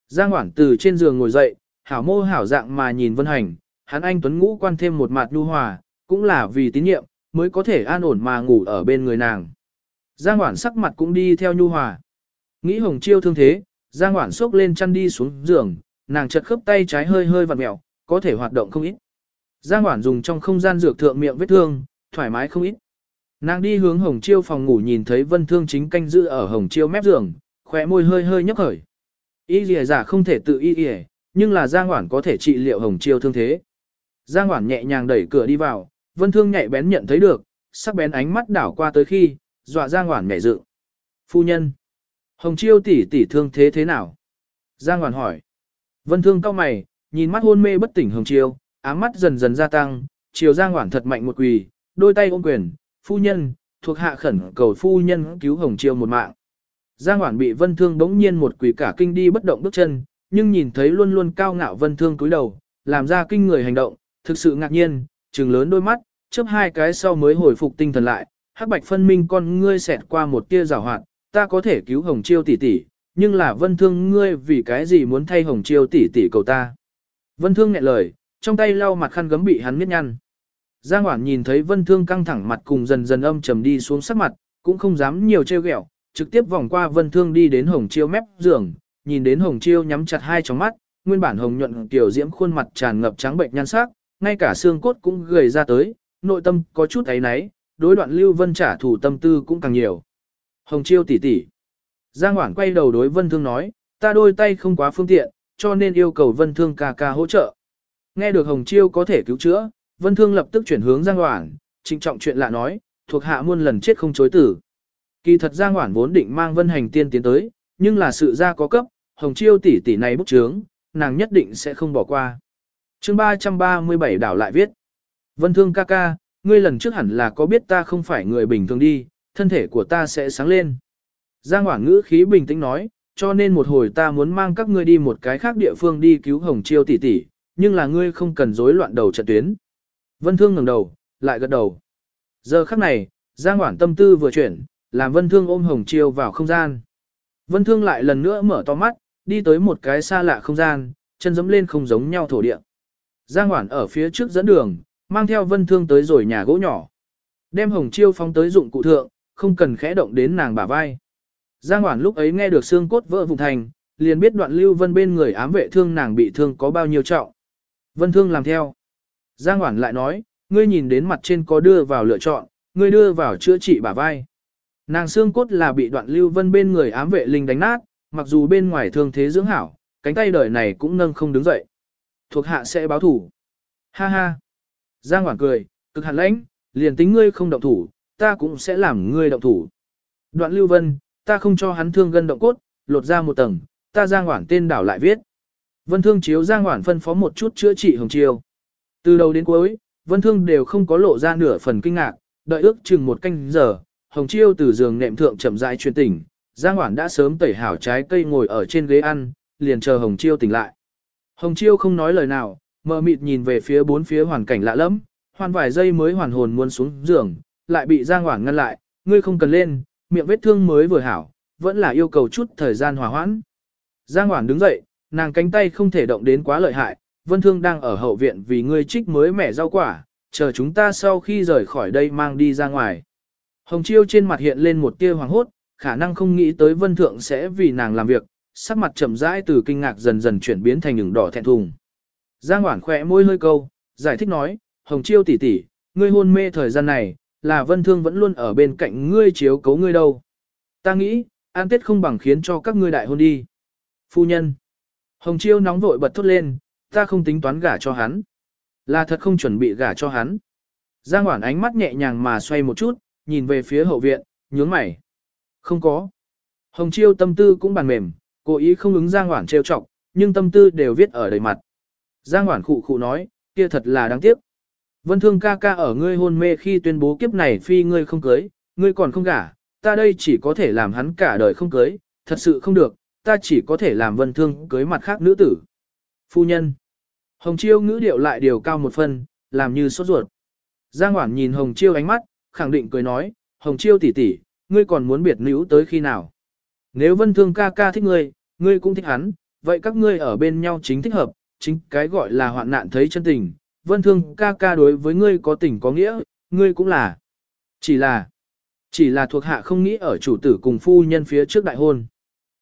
[SPEAKER 1] Giang Hoản từ trên giường ngồi dậy, hảo mô hảo dạng mà nhìn Vân Hành, hắn anh tuấn ngũ quan thêm một mặt nhu hòa, cũng là vì tín nhiệm, mới có thể an ổn mà ngủ ở bên người nàng. Giang Hoản sắc mặt cũng đi theo nhu hòa. Nghĩ Hồng Chiêu thương thế, Giang Hoản xốc lên chăn đi xuống giường, nàng chật khớp tay trái hơi hơi vặn mèo, có thể hoạt động không ít. Giang Hoản dùng trong không gian dược thượng miệng vết thương, thoải mái không ít. Nàng đi hướng Hồng Chiêu phòng ngủ nhìn thấy Vân Thương chính canh giữ ở Hồng Chiêu mép giường, khóe môi hơi hơi nhấp khởi. Y lìa giả không thể tự y lìa, nhưng là Giang Hoản có thể trị liệu Hồng Chiêu thương thế. Giang Hoản nhẹ nhàng đẩy cửa đi vào, Vân Thương nhạy bén nhận thấy được, sắc bén ánh mắt đảo qua tới khi, dọa Giang Hoản nhảy dựng. Phu nhân, Hồng Chiêu tỷ tỷ thương thế thế nào? Giang Hoản hỏi. Vân Thương cao mày, nhìn mắt hôn mê bất tỉnh Hồng Chiêu, ám mắt dần dần gia tăng, Triều Giang Hoản thật mạnh một quỳ, đôi tay ôm quyền, phu nhân, thuộc hạ khẩn cầu phu nhân cứu Hồng Chiêu một mạng. Giang Hoản bị Vân Thương bỗng nhiên một quỳ cả kinh đi bất động bước chân, nhưng nhìn thấy luôn luôn cao ngạo Vân Thương cúi đầu, làm ra kinh người hành động, thực sự ngạc nhiên, trừng lớn đôi mắt, chớp hai cái sau mới hồi phục tinh thần lại, hắc bạch phân minh con ngươi xẹt qua một tia rào hoạt, ta có thể cứu Hồng Chiêu tỷ tỷ, nhưng là Vân Thương ngươi vì cái gì muốn thay Hồng Chiêu tỷ tỷ cầu ta. Vân Thương nghẹn lời, trong tay lau mặt khăn gấm bị hắn miết nhăn. Giang Hoản nhìn thấy Vân Thương căng thẳng mặt cùng dần dần âm trầm đi xuống sắc mặt, cũng không dám nhiều trêu ghẹo, trực tiếp vòng qua Vân Thương đi đến Hồng Chiêu mép giường, nhìn đến Hồng Chiêu nhắm chặt hai tròng mắt, nguyên bản hồng nhuận tiểu diễm khuôn mặt tràn ngập trắng bệnh nhan sắc, ngay cả xương cốt cũng gầy ra tới, nội tâm có chút ấy náy, đối đoạn Lưu Vân trả thù tâm tư cũng càng nhiều. Hồng Chiêu tỷ tỷ. Giang Hoảng quay đầu đối Vân Thương nói, ta đôi tay không quá phương tiện, cho nên yêu cầu Vân Thương ca ca hỗ trợ. Nghe được Hồng Chiêu có thể cứu chữa, Vân Thương lập tức chuyển hướng Giang Hoảng, trịnh trọng chuyện lạ nói, thuộc hạ muôn lần chết không chối tử. Kỳ thật Giang Hoảng vốn định mang Vân Hành tiên tiến tới, nhưng là sự ra có cấp, Hồng Chiêu tỷ tỷ này bức trướng, nàng nhất định sẽ không bỏ qua. Chương 337 đảo lại viết. Vân Thương ca ca, ngươi lần trước hẳn là có biết ta không phải người bình thường đi, thân thể của ta sẽ sáng lên. Giang Hoảng ngữ khí bình tĩnh nói, cho nên một hồi ta muốn mang các ngươi đi một cái khác địa phương đi cứu Hồng Chiêu tỷ tỷ, nhưng là ngươi không cần rối loạn đầu trận tuyến. Vân Thương ngẩng đầu, lại gật đầu. Giờ khắc này, Giang Hoảng tâm tư vừa chuyển, làm Vân Thương ôm Hồng Chiêu vào không gian. Vân Thương lại lần nữa mở to mắt, đi tới một cái xa lạ không gian, chân dẫm lên không giống nhau thổ địa. Giang Hoản ở phía trước dẫn đường, mang theo Vân Thương tới rồi nhà gỗ nhỏ. Đem Hồng Chiêu phóng tới dụng cụ thượng, không cần khẽ động đến nàng bả vai. Giang Hoản lúc ấy nghe được xương cốt vỡ vụn thành, liền biết đoạn Lưu Vân bên người ám vệ thương nàng bị thương có bao nhiêu trọng. Vân Thương làm theo. Giang Hoản lại nói, ngươi nhìn đến mặt trên có đưa vào lựa chọn, ngươi đưa vào chữa trị bả vai. Nàng xương cốt là bị đoạn Lưu Vân bên người ám vệ linh đánh nát, mặc dù bên ngoài thương thế dưỡng hảo, cánh tay đời này cũng nâng không đứng dậy. Thuộc hạ sẽ báo thủ. Ha ha. Giang Hoản cười, cực hẳn lãnh, liền tính ngươi không động thủ, ta cũng sẽ làm ngươi động thủ. Đoạn Lưu Vân, ta không cho hắn thương gân động cốt, lột ra một tầng, ta Giang Hoản tên đảo lại viết. Vân Thương chiếu Giang Hoản phân phó một chút chữa trị Hồng Chiêu. Từ đầu đến cuối, Vân Thương đều không có lộ ra nửa phần kinh ngạc, đợi ước chừng một canh giờ, Hồng Chiêu từ giường nệm thượng chậm rãi truyền tỉnh, Giang Hoản đã sớm tẩy hảo trái cây ngồi ở trên ghế ăn, liền chờ Hồng Chiêu tỉnh lại. Hồng Chiêu không nói lời nào, mờ mịt nhìn về phía bốn phía hoàn cảnh lạ lẫm, hoàn vài giây mới hoàn hồn muốn xuống giường, lại bị Giang Hoản ngăn lại, ngươi không cần lên, miệng vết thương mới vừa hảo, vẫn là yêu cầu chút thời gian hòa hoãn. Giang Hoảng đứng dậy, nàng cánh tay không thể động đến quá lợi hại, Vân Thương đang ở hậu viện vì ngươi trích mới mẻ rau quả, chờ chúng ta sau khi rời khỏi đây mang đi ra ngoài. Hồng Chiêu trên mặt hiện lên một tia hoàng hốt, khả năng không nghĩ tới Vân Thượng sẽ vì nàng làm việc, sắc mặt chậm rãi từ kinh ngạc dần dần chuyển biến thành những đỏ thẹn thùng. Giang Hoản khỏe môi hơi câu, giải thích nói, Hồng Chiêu tỷ tỷ, ngươi hôn mê thời gian này, là Vân Thương vẫn luôn ở bên cạnh ngươi chiếu cấu ngươi đâu. Ta nghĩ, an tết không bằng khiến cho các ngươi đại hôn đi. Phu nhân. Hồng Chiêu nóng vội bật thốt lên, ta không tính toán gả cho hắn. Là thật không chuẩn bị gả cho hắn. Giang Hoản ánh mắt nhẹ nhàng mà xoay một chút, nhìn về phía hậu viện, nhướng mày. Không có. Hồng Chiêu tâm tư cũng bàn mềm, cố ý không ứng Giang Hoản trêu chọc, nhưng tâm tư đều viết ở đầy mặt. Giang Hoản khụ khụ nói, kia thật là đáng tiếc. Vân Thương ca ca ở ngươi hôn mê khi tuyên bố kiếp này phi ngươi không cưới, ngươi còn không gả, ta đây chỉ có thể làm hắn cả đời không cưới, thật sự không được, ta chỉ có thể làm Vân Thương cưới mặt khác nữ tử. Phu nhân. Hồng Chiêu ngữ điệu lại điều cao một phần, làm như sốt ruột. Giang Hoản nhìn Hồng Chiêu ánh mắt, khẳng định cười nói, Hồng Chiêu tỷ tỷ, ngươi còn muốn biệt nữ tới khi nào? Nếu Vân Thương ca ca thích ngươi, ngươi cũng thích hắn, vậy các ngươi ở bên nhau chính thích hợp, chính cái gọi là hoạn nạn thấy chân tình, vân thương ca ca đối với ngươi có tình có nghĩa, ngươi cũng là. Chỉ là, chỉ là thuộc hạ không nghĩ ở chủ tử cùng phu nhân phía trước đại hôn.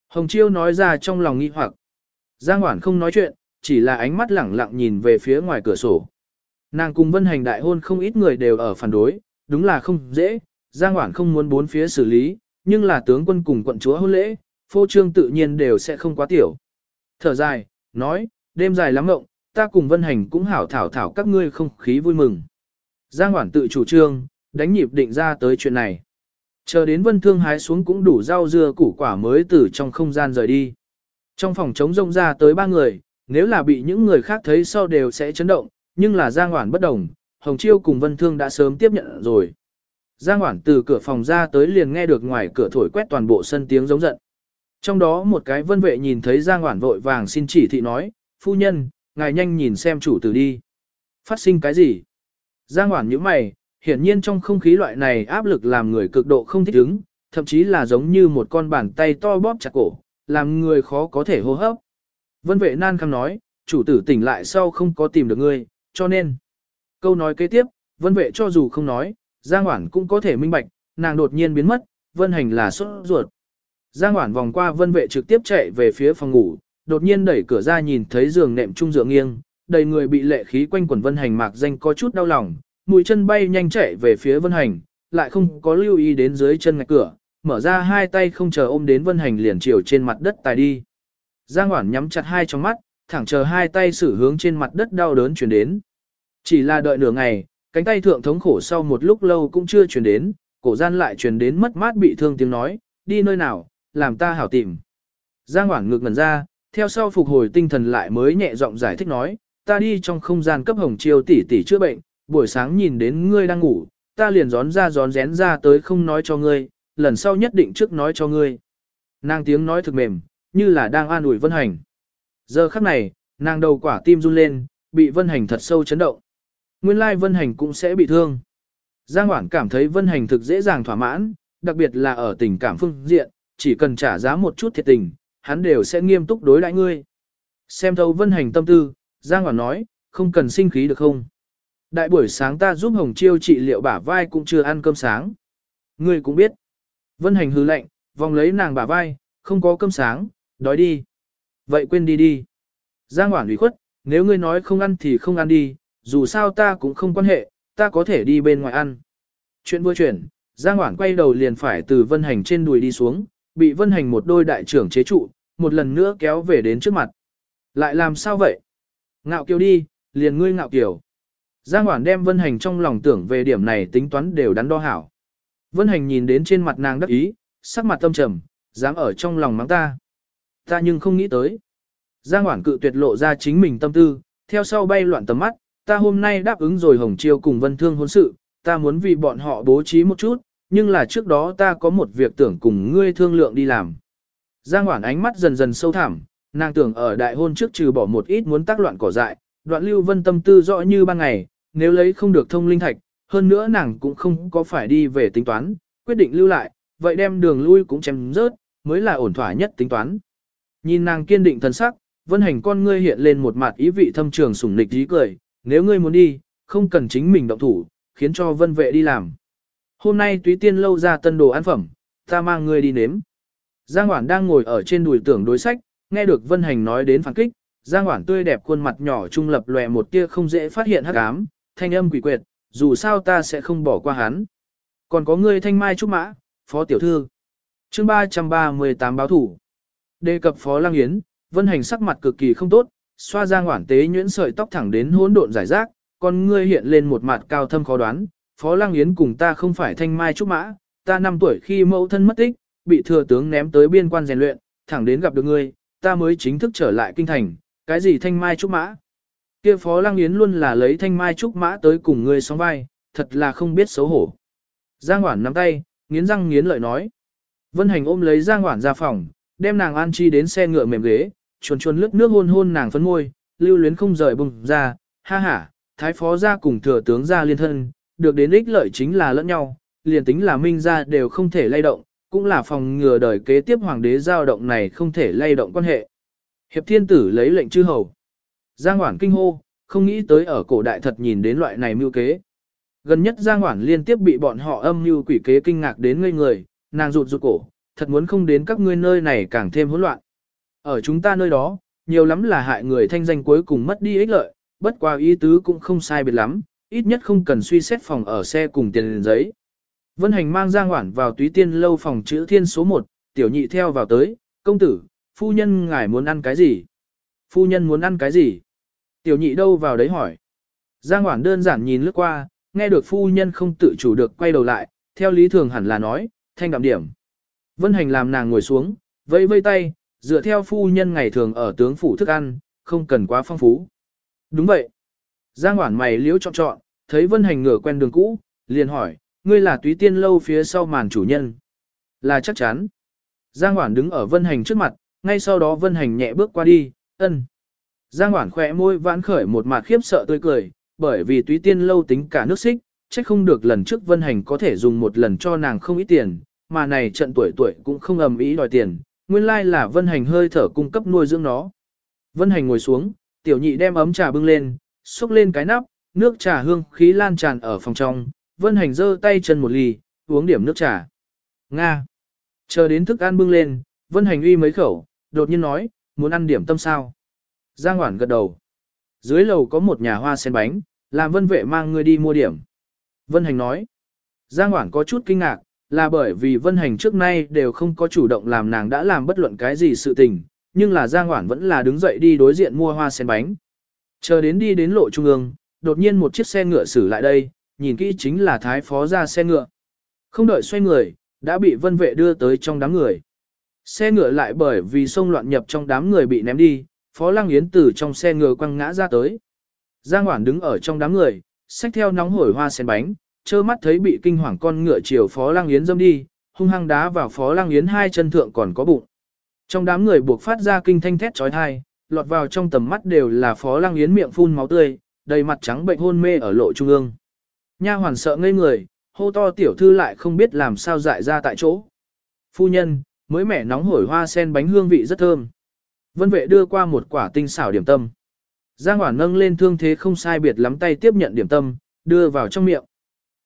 [SPEAKER 1] Hồng Chiêu nói ra trong lòng nghi hoặc. Giang Hoản không nói chuyện, chỉ là ánh mắt lẳng lặng nhìn về phía ngoài cửa sổ. Nàng cùng vân hành đại hôn không ít người đều ở phản đối, đúng là không dễ, Giang Hoản không muốn bốn phía xử lý, nhưng là tướng quân cùng quận chúa hôn lễ, phô trương tự nhiên đều sẽ không quá tiểu. Thở dài, nói, đêm dài lắm ngộng, ta cùng vân hành cũng hảo thảo thảo các ngươi không khí vui mừng. Giang Hoản tự chủ trương, đánh nhịp định ra tới chuyện này. Chờ đến vân thương hái xuống cũng đủ rau dưa củ quả mới từ trong không gian rời đi. Trong phòng trống rông ra tới ba người, nếu là bị những người khác thấy sau đều sẽ chấn động, nhưng là Giang Hoản bất đồng, Hồng Chiêu cùng Vân Thương đã sớm tiếp nhận rồi. Giang Hoản từ cửa phòng ra tới liền nghe được ngoài cửa thổi quét toàn bộ sân tiếng giống giận. Trong đó một cái vân vệ nhìn thấy Giang Hoản vội vàng xin chỉ thị nói, phu nhân, ngài nhanh nhìn xem chủ tử đi. Phát sinh cái gì? Giang Hoản nhíu mày, hiển nhiên trong không khí loại này áp lực làm người cực độ không thích ứng, thậm chí là giống như một con bàn tay to bóp chặt cổ, làm người khó có thể hô hấp. Vân vệ nan khăm nói, chủ tử tỉnh lại sau không có tìm được ngươi, cho nên. Câu nói kế tiếp, vân vệ cho dù không nói, Giang Hoản cũng có thể minh bạch, nàng đột nhiên biến mất, vân hành là sốt ruột. Giang Hoản vòng qua vân vệ trực tiếp chạy về phía phòng ngủ, đột nhiên đẩy cửa ra nhìn thấy giường nệm trung dựa nghiêng, đầy người bị lệ khí quanh quần vân hành mạc danh có chút đau lòng, mũi chân bay nhanh chạy về phía vân hành, lại không có lưu ý đến dưới chân ngạch cửa, mở ra hai tay không chờ ôm đến vân hành liền chiều trên mặt đất tài đi. Giang Hoản nhắm chặt hai trong mắt, thẳng chờ hai tay xử hướng trên mặt đất đau đớn chuyển đến. Chỉ là đợi nửa ngày, cánh tay thượng thống khổ sau một lúc lâu cũng chưa chuyển đến, cổ gian lại chuyển đến mất mát bị thương tiếng nói, đi nơi nào, làm ta hảo tìm. Giang Hoản ngược ngần ra, theo sau phục hồi tinh thần lại mới nhẹ giọng giải thích nói, ta đi trong không gian cấp hồng chiêu tỷ tỷ chữa bệnh, buổi sáng nhìn đến ngươi đang ngủ, ta liền gión ra gión rén ra tới không nói cho ngươi, lần sau nhất định trước nói cho ngươi. Nàng tiếng nói thực mềm, như là đang an ủi Vân Hành. Giờ khắc này, nàng đầu quả tim run lên, bị Vân Hành thật sâu chấn động. Nguyên lai Vân Hành cũng sẽ bị thương. Giang Hoảng cảm thấy Vân Hành thực dễ dàng thỏa mãn, đặc biệt là ở tình cảm phương diện, chỉ cần trả giá một chút thiệt tình, hắn đều sẽ nghiêm túc đối đãi ngươi. Xem thấu Vân Hành tâm tư, Giang Hoảng nói, không cần sinh khí được không? Đại buổi sáng ta giúp Hồng Chiêu trị liệu bả vai cũng chưa ăn cơm sáng. Ngươi cũng biết. Vân Hành hư lệnh, vòng lấy nàng bả vai, không có cơm sáng, đói đi. Vậy quên đi đi. Giang Hoảng ủy khuất, nếu ngươi nói không ăn thì không ăn đi, dù sao ta cũng không quan hệ, ta có thể đi bên ngoài ăn. Chuyện vừa chuyển, Giang Hoảng quay đầu liền phải từ Vân Hành trên đùi đi xuống, bị Vân Hành một đôi đại trưởng chế trụ, một lần nữa kéo về đến trước mặt. Lại làm sao vậy? Ngạo kiều đi, liền ngươi ngạo kiều. Giang Hoảng đem Vân Hành trong lòng tưởng về điểm này tính toán đều đắn đo hảo. Vân Hành nhìn đến trên mặt nàng đắc ý, sắc mặt tâm trầm, dám ở trong lòng mắng ta. Ta nhưng không nghĩ tới. Giang Hoảng cự tuyệt lộ ra chính mình tâm tư, theo sau bay loạn tầm mắt, ta hôm nay đáp ứng rồi Hồng Chiêu cùng Vân Thương hôn sự, ta muốn vì bọn họ bố trí một chút, nhưng là trước đó ta có một việc tưởng cùng ngươi thương lượng đi làm. Giang Hoản ánh mắt dần dần sâu thẳm, nàng tưởng ở đại hôn trước trừ bỏ một ít muốn tác loạn cỏ dại, đoạn lưu vân tâm tư rõ như ban ngày, nếu lấy không được thông linh thạch, hơn nữa nàng cũng không có phải đi về tính toán, quyết định lưu lại, vậy đem đường lui cũng chém rớt, mới là ổn thỏa nhất tính toán. Nhìn nàng kiên định thần sắc, vân hành con ngươi hiện lên một mặt ý vị thâm trường sủng nịch dí cười, nếu ngươi muốn đi, không cần chính mình động thủ, khiến cho vân vệ đi làm. Hôm nay túy tiên lâu ra tân đồ ăn phẩm, ta mang ngươi đi nếm. Giang Hoản đang ngồi ở trên đùi tưởng đối sách, nghe được vân hành nói đến phản kích, Giang Hoản tươi đẹp khuôn mặt nhỏ trung lập lòe một tia không dễ phát hiện hắc ám, thanh âm quỷ quyệt, dù sao ta sẽ không bỏ qua hắn. Còn có ngươi thanh mai trúc mã, phó tiểu thư. chương 338 báo thủ. Đề cập phó lang yến, vân hành sắc mặt cực kỳ không tốt, xoa Giang ngoản tế nhuyễn sợi tóc thẳng đến hỗn độn giải rác, con ngươi hiện lên một mặt cao thâm khó đoán, Phó Lang Yến cùng ta không phải thanh mai trúc mã, ta năm tuổi khi mẫu thân mất tích, bị thừa tướng ném tới biên quan rèn luyện, thẳng đến gặp được ngươi, ta mới chính thức trở lại kinh thành, cái gì thanh mai trúc mã? Kia Phó Lang Yến luôn là lấy thanh mai trúc mã tới cùng ngươi sóng vai, thật là không biết xấu hổ. Giang Hoản nắm tay, nghiến răng nghiến lợi nói. Vân Hành ôm lấy Giang Hoản ra phòng, đem nàng an chi đến xe ngựa mềm ghế, chuồn chuồn lướt nước hôn hôn nàng phấn môi, lưu luyến không rời bùng ra, ha ha, thái phó gia cùng thừa tướng gia liên thân, được đến ích lợi chính là lẫn nhau, liền tính là minh gia đều không thể lay động, cũng là phòng ngừa đời kế tiếp hoàng đế giao động này không thể lay động quan hệ. Hiệp thiên tử lấy lệnh chư hầu. Giang Hoản kinh hô, không nghĩ tới ở cổ đại thật nhìn đến loại này mưu kế. Gần nhất Giang Hoản liên tiếp bị bọn họ âm mưu quỷ kế kinh ngạc đến ngây người, nàng rụt rụt cổ, thật muốn không đến các ngươi nơi này càng thêm hỗn loạn. Ở chúng ta nơi đó, nhiều lắm là hại người thanh danh cuối cùng mất đi ích lợi, bất qua ý tứ cũng không sai biệt lắm, ít nhất không cần suy xét phòng ở xe cùng tiền giấy. Vân Hành mang Giang Hoản vào túy tiên lâu phòng chữ thiên số 1, tiểu nhị theo vào tới, công tử, phu nhân ngài muốn ăn cái gì? Phu nhân muốn ăn cái gì? Tiểu nhị đâu vào đấy hỏi. Giang Hoản đơn giản nhìn lướt qua, nghe được phu nhân không tự chủ được quay đầu lại, theo lý thường hẳn là nói, thanh đạm điểm. Vân Hành làm nàng ngồi xuống, vẫy vây tay, dựa theo phu nhân ngày thường ở tướng phủ thức ăn, không cần quá phong phú. Đúng vậy. Giang Hoản mày liếu chọn chọn, thấy Vân Hành ngửa quen đường cũ, liền hỏi, ngươi là túy tiên lâu phía sau màn chủ nhân. Là chắc chắn. Giang Hoản đứng ở Vân Hành trước mặt, ngay sau đó Vân Hành nhẹ bước qua đi, ân. Giang Hoản khỏe môi vãn khởi một mặt khiếp sợ tươi cười, bởi vì túy tiên lâu tính cả nước xích, chắc không được lần trước Vân Hành có thể dùng một lần cho nàng không ít tiền, mà này trận tuổi tuổi cũng không ầm ý đòi tiền, nguyên lai là Vân Hành hơi thở cung cấp nuôi dưỡng nó. Vân Hành ngồi xuống, tiểu nhị đem ấm trà bưng lên, xúc lên cái nắp, nước trà hương khí lan tràn ở phòng trong, Vân Hành giơ tay chân một ly, uống điểm nước trà. Nga. Chờ đến thức ăn bưng lên, Vân Hành uy mấy khẩu, đột nhiên nói, muốn ăn điểm tâm sao. Giang Hoản gật đầu. Dưới lầu có một nhà hoa sen bánh, làm Vân Vệ mang người đi mua điểm. Vân Hành nói. Giang Hoản có chút kinh ngạc, là bởi vì Vân Hành trước nay đều không có chủ động làm nàng đã làm bất luận cái gì sự tình, nhưng là Giang Hoản vẫn là đứng dậy đi đối diện mua hoa sen bánh. Chờ đến đi đến lộ trung ương, đột nhiên một chiếc xe ngựa xử lại đây, nhìn kỹ chính là thái phó ra xe ngựa. Không đợi xoay người, đã bị vân vệ đưa tới trong đám người. Xe ngựa lại bởi vì xông loạn nhập trong đám người bị ném đi, phó lăng yến từ trong xe ngựa quăng ngã ra tới. Giang Hoản đứng ở trong đám người, xách theo nóng hổi hoa sen bánh, trơ mắt thấy bị kinh hoàng con ngựa chiều phó lăng yến dâm đi, hung hăng đá vào phó lăng yến hai chân thượng còn có bụng. Trong đám người buộc phát ra kinh thanh thét trói thai, lọt vào trong tầm mắt đều là phó lăng yến miệng phun máu tươi, đầy mặt trắng bệnh hôn mê ở lộ trung ương. Nha hoàn sợ ngây người, hô to tiểu thư lại không biết làm sao dại ra tại chỗ. Phu nhân, mới mẻ nóng hổi hoa sen bánh hương vị rất thơm. Vân vệ đưa qua một quả tinh xảo điểm tâm. Giang Hoản nâng lên thương thế không sai biệt lắm tay tiếp nhận điểm tâm, đưa vào trong miệng.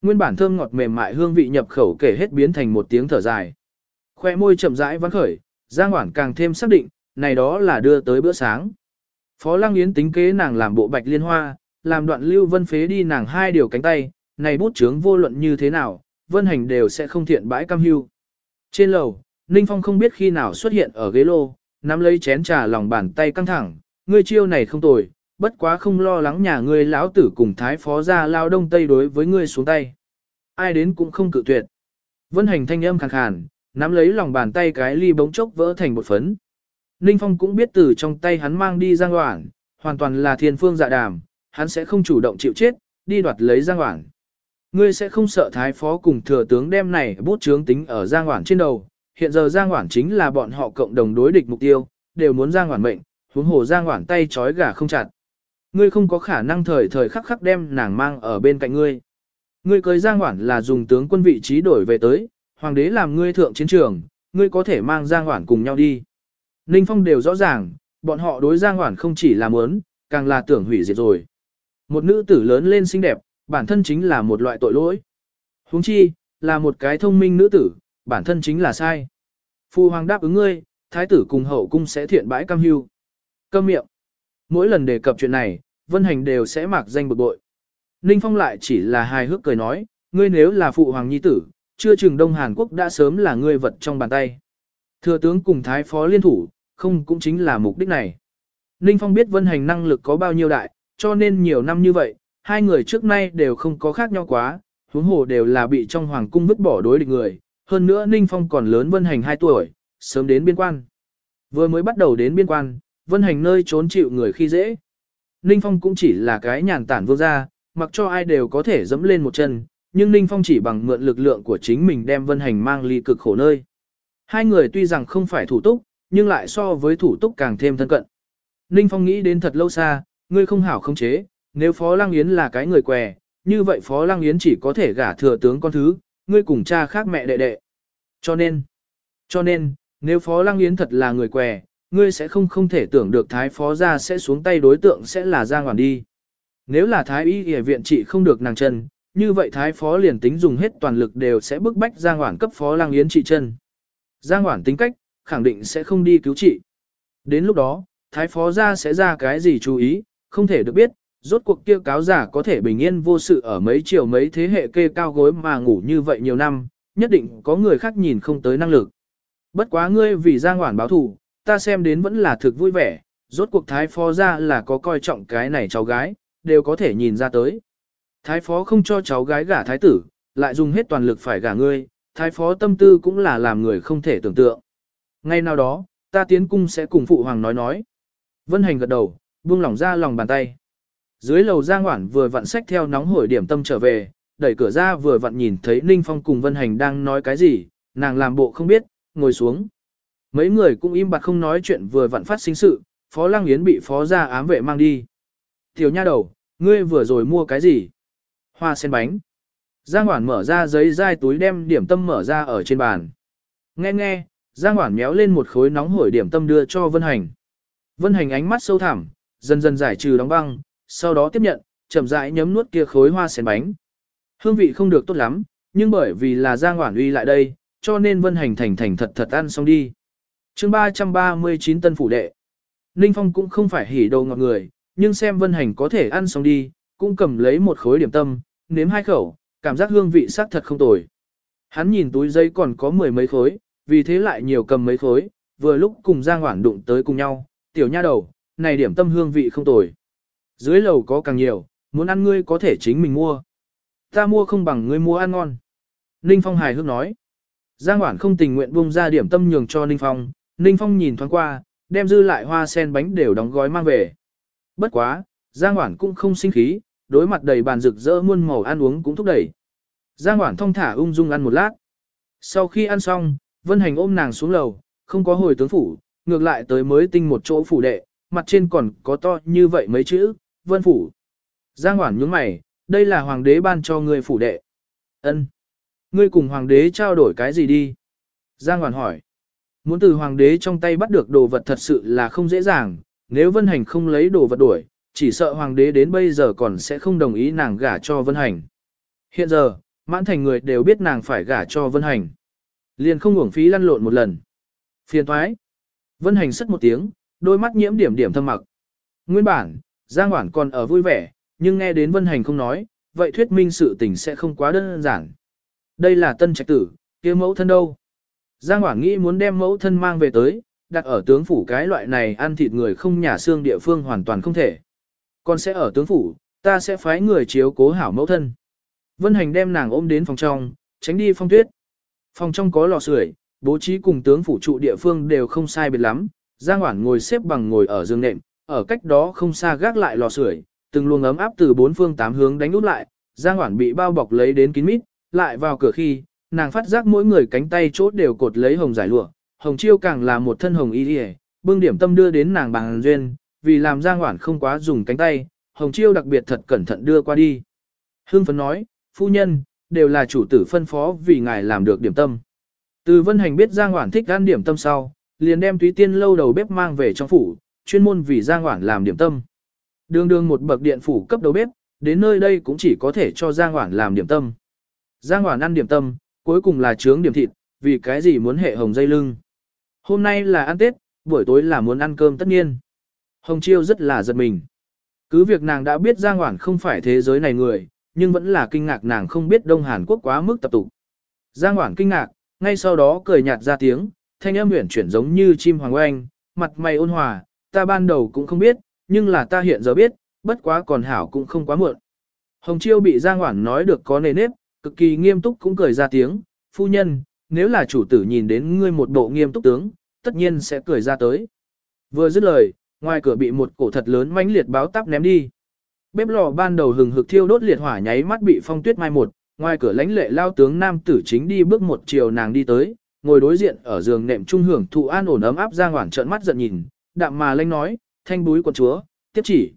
[SPEAKER 1] Nguyên bản thơm ngọt mềm mại hương vị nhập khẩu kể hết biến thành một tiếng thở dài. Khoe môi chậm rãi vắng khởi, Giang Hoản càng thêm xác định, này đó là đưa tới bữa sáng. Phó Lăng Yến tính kế nàng làm bộ bạch liên hoa, làm đoạn lưu vân phế đi nàng hai điều cánh tay, này bút chướng vô luận như thế nào, vân hành đều sẽ không thiện bãi cam hưu. Trên lầu, Ninh Phong không biết khi nào xuất hiện ở ghế lô, nắm lấy chén trà lòng bàn tay căng thẳng, ngươi chiêu này không tồi, bất quá không lo lắng nhà ngươi lão tử cùng thái phó ra lao đông tây đối với ngươi xuống tay. Ai đến cũng không cự tuyệt. Vân hành thanh âm khàn khàn, nắm lấy lòng bàn tay cái ly bóng chốc vỡ thành một phấn. Ninh Phong cũng biết từ trong tay hắn mang đi Giang Hoảng, hoàn toàn là thiên phương dạ đàm, hắn sẽ không chủ động chịu chết, đi đoạt lấy Giang Hoảng. Ngươi sẽ không sợ thái phó cùng thừa tướng đem này bút chướng tính ở Giang Hoảng trên đầu, hiện giờ Giang Hoảng chính là bọn họ cộng đồng đối địch mục tiêu, đều muốn Giang Hoảng mệnh, huống hồ Giang Hoảng tay trói gà không chặt. Ngươi không có khả năng thời thời khắc khắc đem nàng mang ở bên cạnh ngươi. Ngươi cưới Giang Hoảng là dùng tướng quân vị trí đổi về tới, hoàng đế làm ngươi thượng chiến trường, ngươi có thể mang Giang Hoảng cùng nhau đi. Ninh Phong đều rõ ràng, bọn họ đối Giang Hoản không chỉ là muốn, càng là tưởng hủy diệt rồi. Một nữ tử lớn lên xinh đẹp, bản thân chính là một loại tội lỗi. huống chi, là một cái thông minh nữ tử, bản thân chính là sai. Phu hoàng đáp ứng ngươi, thái tử cùng hậu cung sẽ thiện bãi cam hưu. Câm miệng. Mỗi lần đề cập chuyện này, Vân Hành đều sẽ mặc danh bực bội. Ninh Phong lại chỉ là hài hước cười nói, ngươi nếu là phụ hoàng nhi tử, chưa chừng Đông Hàn Quốc đã sớm là ngươi vật trong bàn tay. Thừa tướng cùng thái phó liên thủ, không cũng chính là mục đích này. Ninh Phong biết Vân Hành năng lực có bao nhiêu đại, cho nên nhiều năm như vậy, hai người trước nay đều không có khác nhau quá, huống hồ đều là bị trong hoàng cung vứt bỏ đối địch người. Hơn nữa Ninh Phong còn lớn Vân Hành 2 tuổi, sớm đến biên quan. Vừa mới bắt đầu đến biên quan, Vân Hành nơi trốn chịu người khi dễ. Ninh Phong cũng chỉ là cái nhàn tản vương gia, mặc cho ai đều có thể dẫm lên một chân, nhưng Ninh Phong chỉ bằng mượn lực lượng của chính mình đem Vân Hành mang ly cực khổ nơi. Hai người tuy rằng không phải thủ túc, nhưng lại so với thủ túc càng thêm thân cận. Ninh Phong nghĩ đến thật lâu xa, ngươi không hảo không chế, nếu Phó Lăng Yến là cái người què, như vậy Phó Lăng Yến chỉ có thể gả thừa tướng con thứ, ngươi cùng cha khác mẹ đệ đệ. Cho nên, cho nên, nếu Phó Lăng Yến thật là người què, ngươi sẽ không không thể tưởng được thái phó ra sẽ xuống tay đối tượng sẽ là Giang Hoản đi. Nếu là thái y y viện trị không được nàng chân, như vậy thái phó liền tính dùng hết toàn lực đều sẽ bức bách Giang Hoản cấp phó lang yến trị chân. Giang Hoản tính cách, khẳng định sẽ không đi cứu trị. Đến lúc đó, thái phó gia sẽ ra cái gì chú ý, không thể được biết, rốt cuộc kia cáo giả có thể bình yên vô sự ở mấy chiều mấy thế hệ kê cao gối mà ngủ như vậy nhiều năm, nhất định có người khác nhìn không tới năng lực. Bất quá ngươi vì Giang Hoản báo thù, ta xem đến vẫn là thực vui vẻ, rốt cuộc thái phó ra là có coi trọng cái này cháu gái, đều có thể nhìn ra tới. Thái phó không cho cháu gái gả thái tử, lại dùng hết toàn lực phải gả ngươi, thái phó tâm tư cũng là làm người không thể tưởng tượng. Ngay nào đó, ta tiến cung sẽ cùng phụ hoàng nói nói. Vân hành gật đầu, buông lỏng ra lòng bàn tay. Dưới lầu Giang Hoản vừa vặn sách theo nóng hổi điểm tâm trở về, đẩy cửa ra vừa vặn nhìn thấy Ninh Phong cùng Vân Hành đang nói cái gì, nàng làm bộ không biết, ngồi xuống. Mấy người cũng im bặt không nói chuyện vừa vặn phát sinh sự, Phó Lăng Yến bị Phó gia ám vệ mang đi. Tiểu nha đầu, ngươi vừa rồi mua cái gì? Hoa sen bánh. Giang Hoản mở ra giấy dai túi đem điểm tâm mở ra ở trên bàn. Nghe nghe, Giang Hoản méo lên một khối nóng hổi điểm tâm đưa cho Vân Hành. Vân Hành ánh mắt sâu thẳm, dần dần giải trừ đóng băng, sau đó tiếp nhận, chậm rãi nhấm nuốt kia khối hoa sen bánh. Hương vị không được tốt lắm, nhưng bởi vì là Giang Hoản uy lại đây, cho nên Vân Hành thành thành thật thật ăn xong đi. chương 339 tân phủ đệ. Ninh Phong cũng không phải hỉ đầu ngọt người, nhưng xem Vân Hành có thể ăn xong đi, cũng cầm lấy một khối điểm tâm, nếm hai khẩu, cảm giác hương vị sắc thật không tồi. Hắn nhìn túi giấy còn có mười mấy khối, vì thế lại nhiều cầm mấy khối, vừa lúc cùng Giang Hoản đụng tới cùng nhau, tiểu nha đầu, này điểm tâm hương vị không tồi. Dưới lầu có càng nhiều, muốn ăn ngươi có thể chính mình mua. Ta mua không bằng ngươi mua ăn ngon. Ninh Phong hài hước nói. Giang Hoản không tình nguyện buông ra điểm tâm nhường cho Ninh Phong, Ninh Phong nhìn thoáng qua, đem dư lại hoa sen bánh đều đóng gói mang về. Bất quá, Giang Hoản cũng không sinh khí, đối mặt đầy bàn rực rỡ muôn màu ăn uống cũng thúc đẩy. Giang Hoản thong thả ung dung ăn một lát. Sau khi ăn xong, Vân Hành ôm nàng xuống lầu, không có hồi tướng phủ, ngược lại tới mới tinh một chỗ phủ đệ, mặt trên còn có to như vậy mấy chữ, Vân Phủ. Giang Hoản nhướng mày, đây là hoàng đế ban cho ngươi phủ đệ. Ân, Ngươi cùng hoàng đế trao đổi cái gì đi? Giang Hoản hỏi. Muốn từ hoàng đế trong tay bắt được đồ vật thật sự là không dễ dàng, nếu Vân Hành không lấy đồ vật đuổi, chỉ sợ hoàng đế đến bây giờ còn sẽ không đồng ý nàng gả cho Vân Hành. Hiện giờ, mãn thành người đều biết nàng phải gả cho Vân Hành. Liền không uổng phí lăn lộn một lần. Phiền thoái. Vân Hành sất một tiếng, đôi mắt nhiễm điểm điểm thâm mặc. Nguyên bản, Giang Hoản còn ở vui vẻ, nhưng nghe đến Vân Hành không nói, vậy thuyết minh sự tình sẽ không quá đơn giản. Đây là tân trạch tử, kia mẫu thân đâu? Giang Hoản nghĩ muốn đem mẫu thân mang về tới, đặt ở tướng phủ cái loại này ăn thịt người không nhà xương địa phương hoàn toàn không thể con sẽ ở tướng phủ, ta sẽ phái người chiếu cố hảo mẫu thân. Vân Hành đem nàng ôm đến phòng trong, tránh đi phong tuyết. Phòng trong có lò sưởi, bố trí cùng tướng phủ trụ địa phương đều không sai biệt lắm. Giang Hoản ngồi xếp bằng ngồi ở giường nệm, ở cách đó không xa gác lại lò sưởi, từng luồng ấm áp từ bốn phương tám hướng đánh út lại, Giang Hoản bị bao bọc lấy đến kín mít, lại vào cửa khi, nàng phát giác mỗi người cánh tay chốt đều cột lấy hồng giải lụa, hồng chiêu càng là một thân hồng y liễu, bưng điểm tâm đưa đến nàng bằng duyên, vì làm Giang Hoản không quá dùng cánh tay, hồng chiêu đặc biệt thật cẩn thận đưa qua đi. Hương phấn nói, phu nhân, đều là chủ tử phân phó vì ngài làm được điểm tâm. Từ Vân Hành biết Giang Hoản thích ăn điểm tâm sau, liền đem túy tiên lâu đầu bếp mang về trong phủ, chuyên môn vì Giang Hoản làm điểm tâm. Đường đường một bậc điện phủ cấp đầu bếp, đến nơi đây cũng chỉ có thể cho Giang Hoản làm điểm tâm. Giang Hoản ăn điểm tâm, cuối cùng là trướng điểm thịt, vì cái gì muốn hệ hồng dây lưng. Hôm nay là ăn Tết, buổi tối là muốn ăn cơm tất nhiên. Hồng Chiêu rất là giật mình. Cứ việc nàng đã biết Giang Hoản không phải thế giới này người, nhưng vẫn là kinh ngạc nàng không biết Đông Hàn Quốc quá mức tập tục. Giang Hoản kinh ngạc, ngay sau đó cười nhạt ra tiếng, thanh âm uyển chuyển giống như chim hoàng oanh, mặt mày ôn hòa, ta ban đầu cũng không biết, nhưng là ta hiện giờ biết, bất quá còn hảo cũng không quá muộn. Hồng Chiêu bị Giang Hoản nói được có nề nếp, cực kỳ nghiêm túc cũng cười ra tiếng, phu nhân, nếu là chủ tử nhìn đến ngươi một bộ nghiêm túc tướng, tất nhiên sẽ cười ra tới. Vừa dứt lời, ngoài cửa bị một cổ thật lớn mãnh liệt báo táp ném đi. Bếp lò ban đầu hừng hực thiêu đốt liệt hỏa nháy mắt bị phong tuyết mai một, ngoài cửa lãnh lệ lao tướng nam tử chính đi bước một chiều nàng đi tới, ngồi đối diện ở giường nệm trung hưởng thụ an ổn ấm áp Giang Hoản trợn mắt giận nhìn, đạm mà lanh nói, thanh búi của chúa, tiếp chỉ.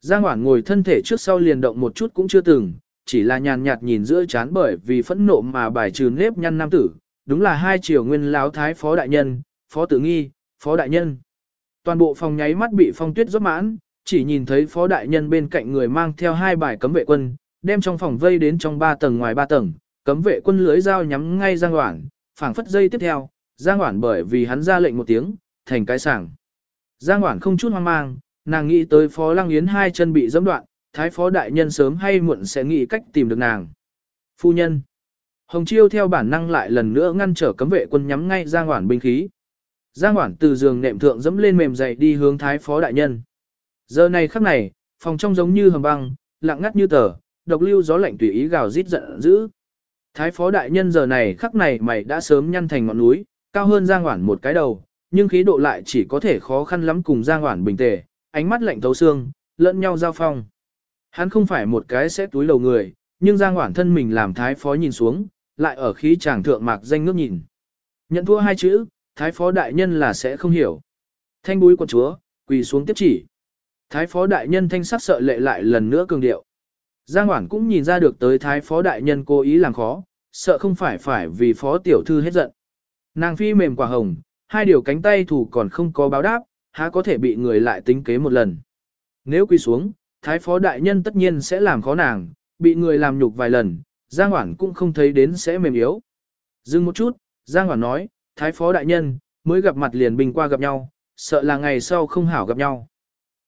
[SPEAKER 1] Giang Hoản ngồi thân thể trước sau liền động một chút cũng chưa từng, chỉ là nhàn nhạt nhìn giữa chán bởi vì phẫn nộ mà bài trừ nếp nhăn nam tử, đúng là hai triều nguyên láo thái phó đại nhân, phó tử nghi, phó đại nhân. Toàn bộ phòng nháy mắt bị phong tuyết rót mãn, chỉ nhìn thấy phó đại nhân bên cạnh người mang theo hai bài cấm vệ quân, đem trong phòng vây đến trong ba tầng ngoài ba tầng, cấm vệ quân lưới dao nhắm ngay Giang Hoản, phảng phất dây tiếp theo, Giang Hoản bởi vì hắn ra lệnh một tiếng, thành cái sảng. Giang Hoản không chút hoang mang, nàng nghĩ tới phó lăng yến hai chân bị giẫm đoạn, thái phó đại nhân sớm hay muộn sẽ nghĩ cách tìm được nàng. Phu nhân. Hồng Chiêu theo bản năng lại lần nữa ngăn trở cấm vệ quân nhắm ngay Giang Hoản binh khí. Giang Hoản từ giường nệm thượng dẫm lên mềm dậy đi hướng thái phó đại nhân. Giờ này khắc này, phòng trong giống như hầm băng, lặng ngắt như tờ, độc lưu gió lạnh tùy ý gào rít giận dữ. Thái phó đại nhân giờ này khắc này mày đã sớm nhăn thành ngọn núi, cao hơn Giang Hoản một cái đầu, nhưng khí độ lại chỉ có thể khó khăn lắm cùng Giang Hoản bình tề, ánh mắt lạnh thấu xương, lẫn nhau giao phong. Hắn không phải một cái sẽ túi lầu người, nhưng Giang Hoản thân mình làm thái phó nhìn xuống, lại ở khí chàng thượng mạc danh ngước nhìn. Nhận thua hai chữ, thái phó đại nhân là sẽ không hiểu. Thanh búi quận chúa, quỳ xuống tiếp chỉ. Thái phó đại nhân thanh sắc sợ lệ lại lần nữa cường điệu. Giang Hoảng cũng nhìn ra được tới thái phó đại nhân cố ý làm khó, sợ không phải phải vì phó tiểu thư hết giận. Nàng phi mềm quả hồng, hai điều cánh tay thủ còn không có báo đáp, há có thể bị người lại tính kế một lần. Nếu quy xuống, thái phó đại nhân tất nhiên sẽ làm khó nàng, bị người làm nhục vài lần, Giang Hoảng cũng không thấy đến sẽ mềm yếu. Dừng một chút, Giang Hoảng nói, thái phó đại nhân, mới gặp mặt liền bình qua gặp nhau, sợ là ngày sau không hảo gặp nhau.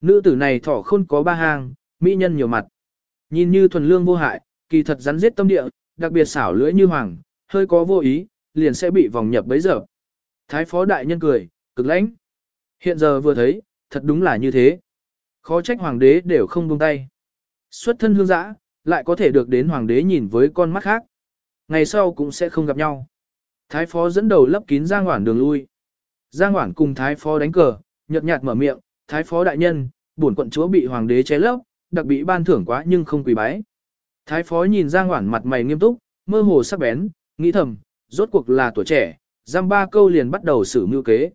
[SPEAKER 1] Nữ tử này thỏ khôn có ba hang, mỹ nhân nhiều mặt. Nhìn như thuần lương vô hại, kỳ thật rắn giết tâm địa, đặc biệt xảo lưỡi như hoàng, hơi có vô ý, liền sẽ bị vòng nhập bấy giờ. Thái phó đại nhân cười, cực lãnh. Hiện giờ vừa thấy, thật đúng là như thế. Khó trách hoàng đế đều không buông tay. Xuất thân hương giã, lại có thể được đến hoàng đế nhìn với con mắt khác. Ngày sau cũng sẽ không gặp nhau. Thái phó dẫn đầu lấp kín Giang Hoản đường lui. Giang Hoản cùng thái phó đánh cờ, nhợt nhạt mở miệng, thái phó đại nhân, bổn quận chúa bị hoàng đế chế lấp, đặc bị ban thưởng quá nhưng không quỳ bái. Thái phó nhìn Giang Hoản mặt mày nghiêm túc, mơ hồ sắc bén, nghĩ thầm, rốt cuộc là tuổi trẻ, giam ba câu liền bắt đầu xử mưu kế.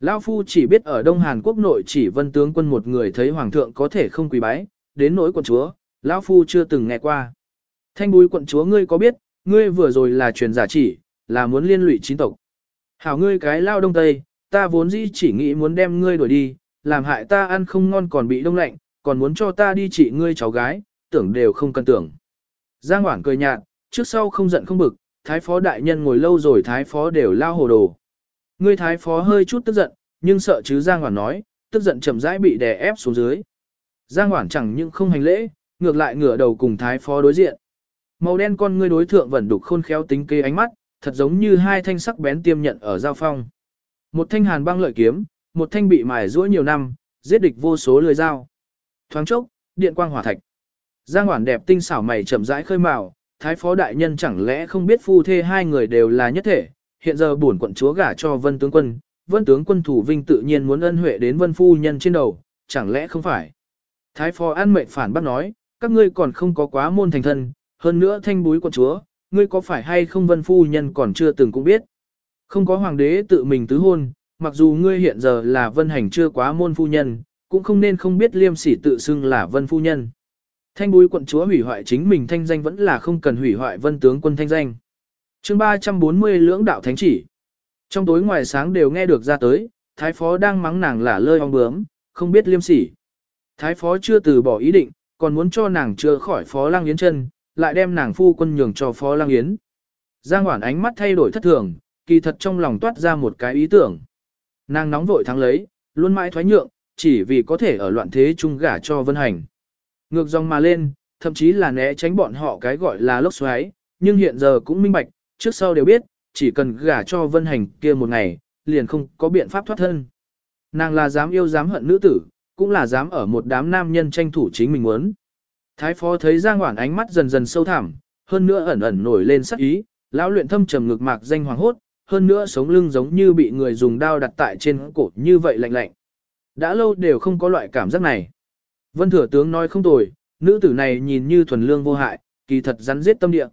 [SPEAKER 1] Lão Phu chỉ biết ở Đông Hàn Quốc nội chỉ vân tướng quân một người thấy hoàng thượng có thể không quỳ bái, đến nỗi quận chúa, Lão Phu chưa từng nghe qua. Thanh búi quận chúa ngươi có biết, ngươi vừa rồi là truyền giả chỉ, là muốn liên lụy chính tộc. Hảo ngươi cái lao đông tây, ta vốn dĩ chỉ nghĩ muốn đem ngươi đuổi đi, làm hại ta ăn không ngon còn bị đông lạnh, còn muốn cho ta đi trị ngươi cháu gái, tưởng đều không cần tưởng. Giang Hoảng cười nhạt, trước sau không giận không bực, thái phó đại nhân ngồi lâu rồi thái phó đều lao hồ đồ. Ngươi thái phó hơi chút tức giận, nhưng sợ chứ Giang Hoảng nói, tức giận chậm rãi bị đè ép xuống dưới. Giang Hoảng chẳng những không hành lễ, ngược lại ngửa đầu cùng thái phó đối diện. Màu đen con ngươi đối thượng vẫn đục khôn khéo tính kế ánh mắt, thật giống như hai thanh sắc bén tiêm nhận ở giao phong. Một thanh hàn băng lợi kiếm, một thanh bị mài rũa nhiều năm, giết địch vô số lưỡi dao. Thoáng chốc, điện quang hỏa thạch. Giang Hoản đẹp tinh xảo mày chậm rãi khơi mào, thái phó đại nhân chẳng lẽ không biết phu thê hai người đều là nhất thể, hiện giờ bổn quận chúa gả cho Vân tướng quân, Vân tướng quân thủ vinh tự nhiên muốn ân huệ đến Vân phu nhân trên đầu, chẳng lẽ không phải? Thái phó an mệnh phản bác nói, các ngươi còn không có quá môn thành thân, hơn nữa thanh búi quận chúa, ngươi có phải hay không Vân phu nhân còn chưa từng cũng biết. Không có hoàng đế tự mình tứ hôn, mặc dù ngươi hiện giờ là Vân hành chưa quá môn phu nhân, cũng không nên không biết liêm sỉ tự xưng là Vân phu nhân. Thanh búi quận chúa hủy hoại chính mình thanh danh vẫn là không cần hủy hoại vân tướng quân thanh danh. chương 340 lưỡng đạo thánh chỉ. Trong tối ngoài sáng đều nghe được ra tới, thái phó đang mắng nàng là lơi ong bướm, không biết liêm sỉ. Thái phó chưa từ bỏ ý định, còn muốn cho nàng chưa khỏi phó lang yến chân, lại đem nàng phu quân nhường cho phó lang yến. Giang Hoản ánh mắt thay đổi thất thường, kỳ thật trong lòng toát ra một cái ý tưởng. Nàng nóng vội thắng lấy, luôn mãi thoái nhượng, chỉ vì có thể ở loạn thế chung gả cho vân hành. Ngược dòng mà lên, thậm chí là né tránh bọn họ cái gọi là lốc xoáy, nhưng hiện giờ cũng minh bạch, trước sau đều biết, chỉ cần gả cho vân hành kia một ngày, liền không có biện pháp thoát thân. Nàng là dám yêu dám hận nữ tử, cũng là dám ở một đám nam nhân tranh thủ chính mình muốn. Thái phó thấy Giang Hoản ánh mắt dần dần sâu thẳm, hơn nữa ẩn ẩn nổi lên sắc ý, lão luyện thâm trầm ngực mạc danh hoàng hốt, hơn nữa sống lưng giống như bị người dùng đao đặt tại trên cổ như vậy lạnh lạnh. Đã lâu đều không có loại cảm giác này. Vân thừa tướng nói không tồi, nữ tử này nhìn như thuần lương vô hại, kỳ thật rắn giết tâm địa.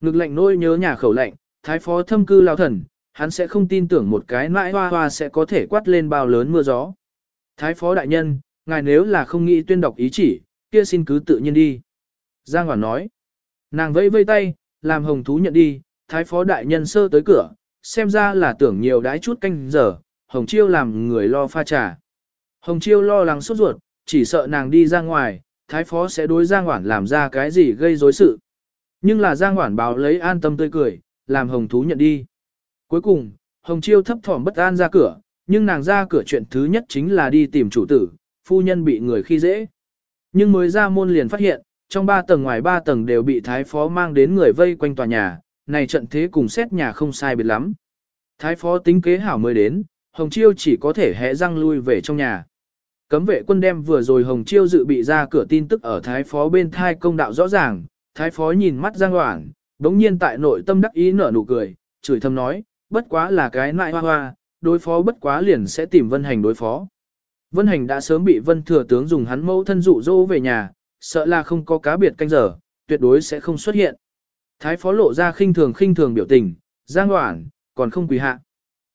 [SPEAKER 1] Ngực lạnh nôi nhớ nhà khẩu lạnh, thái phó thâm cư lao thần, hắn sẽ không tin tưởng một cái nãi hoa hoa sẽ có thể quát lên bao lớn mưa gió. Thái phó đại nhân, ngài nếu là không nghĩ tuyên đọc ý chỉ, kia xin cứ tự nhiên đi. Giang Hoàn nói, nàng vẫy vây tay, làm hồng thú nhận đi, thái phó đại nhân sơ tới cửa, xem ra là tưởng nhiều đái chút canh giờ, hồng chiêu làm người lo pha trà. Hồng Chiêu lo lắng sốt ruột, chỉ sợ nàng đi ra ngoài, thái phó sẽ đối Giang Hoản làm ra cái gì gây rối sự. Nhưng là Giang Hoản báo lấy an tâm tươi cười, làm Hồng Thú nhận đi. Cuối cùng, Hồng Chiêu thấp thỏm bất an ra cửa, nhưng nàng ra cửa chuyện thứ nhất chính là đi tìm chủ tử, phu nhân bị người khi dễ. Nhưng mới ra môn liền phát hiện, trong ba tầng ngoài ba tầng đều bị thái phó mang đến người vây quanh tòa nhà, này trận thế cùng xét nhà không sai biệt lắm. Thái phó tính kế hảo mới đến, Hồng Chiêu chỉ có thể hẽ răng lui về trong nhà. Cấm vệ quân đem vừa rồi Hồng Chiêu dự bị ra cửa tin tức ở thái phó bên thai công đạo rõ ràng, thái phó nhìn mắt Giang Hoảng, đống nhiên tại nội tâm đắc ý nở nụ cười, chửi thầm nói, bất quá là cái nại hoa hoa, đối phó bất quá liền sẽ tìm Vân Hành đối phó. Vân Hành đã sớm bị Vân Thừa Tướng dùng hắn mẫu thân dụ dỗ về nhà, sợ là không có cá biệt canh giờ, tuyệt đối sẽ không xuất hiện. Thái phó lộ ra khinh thường khinh thường biểu tình, Giang Hoản, còn không quỳ hạ.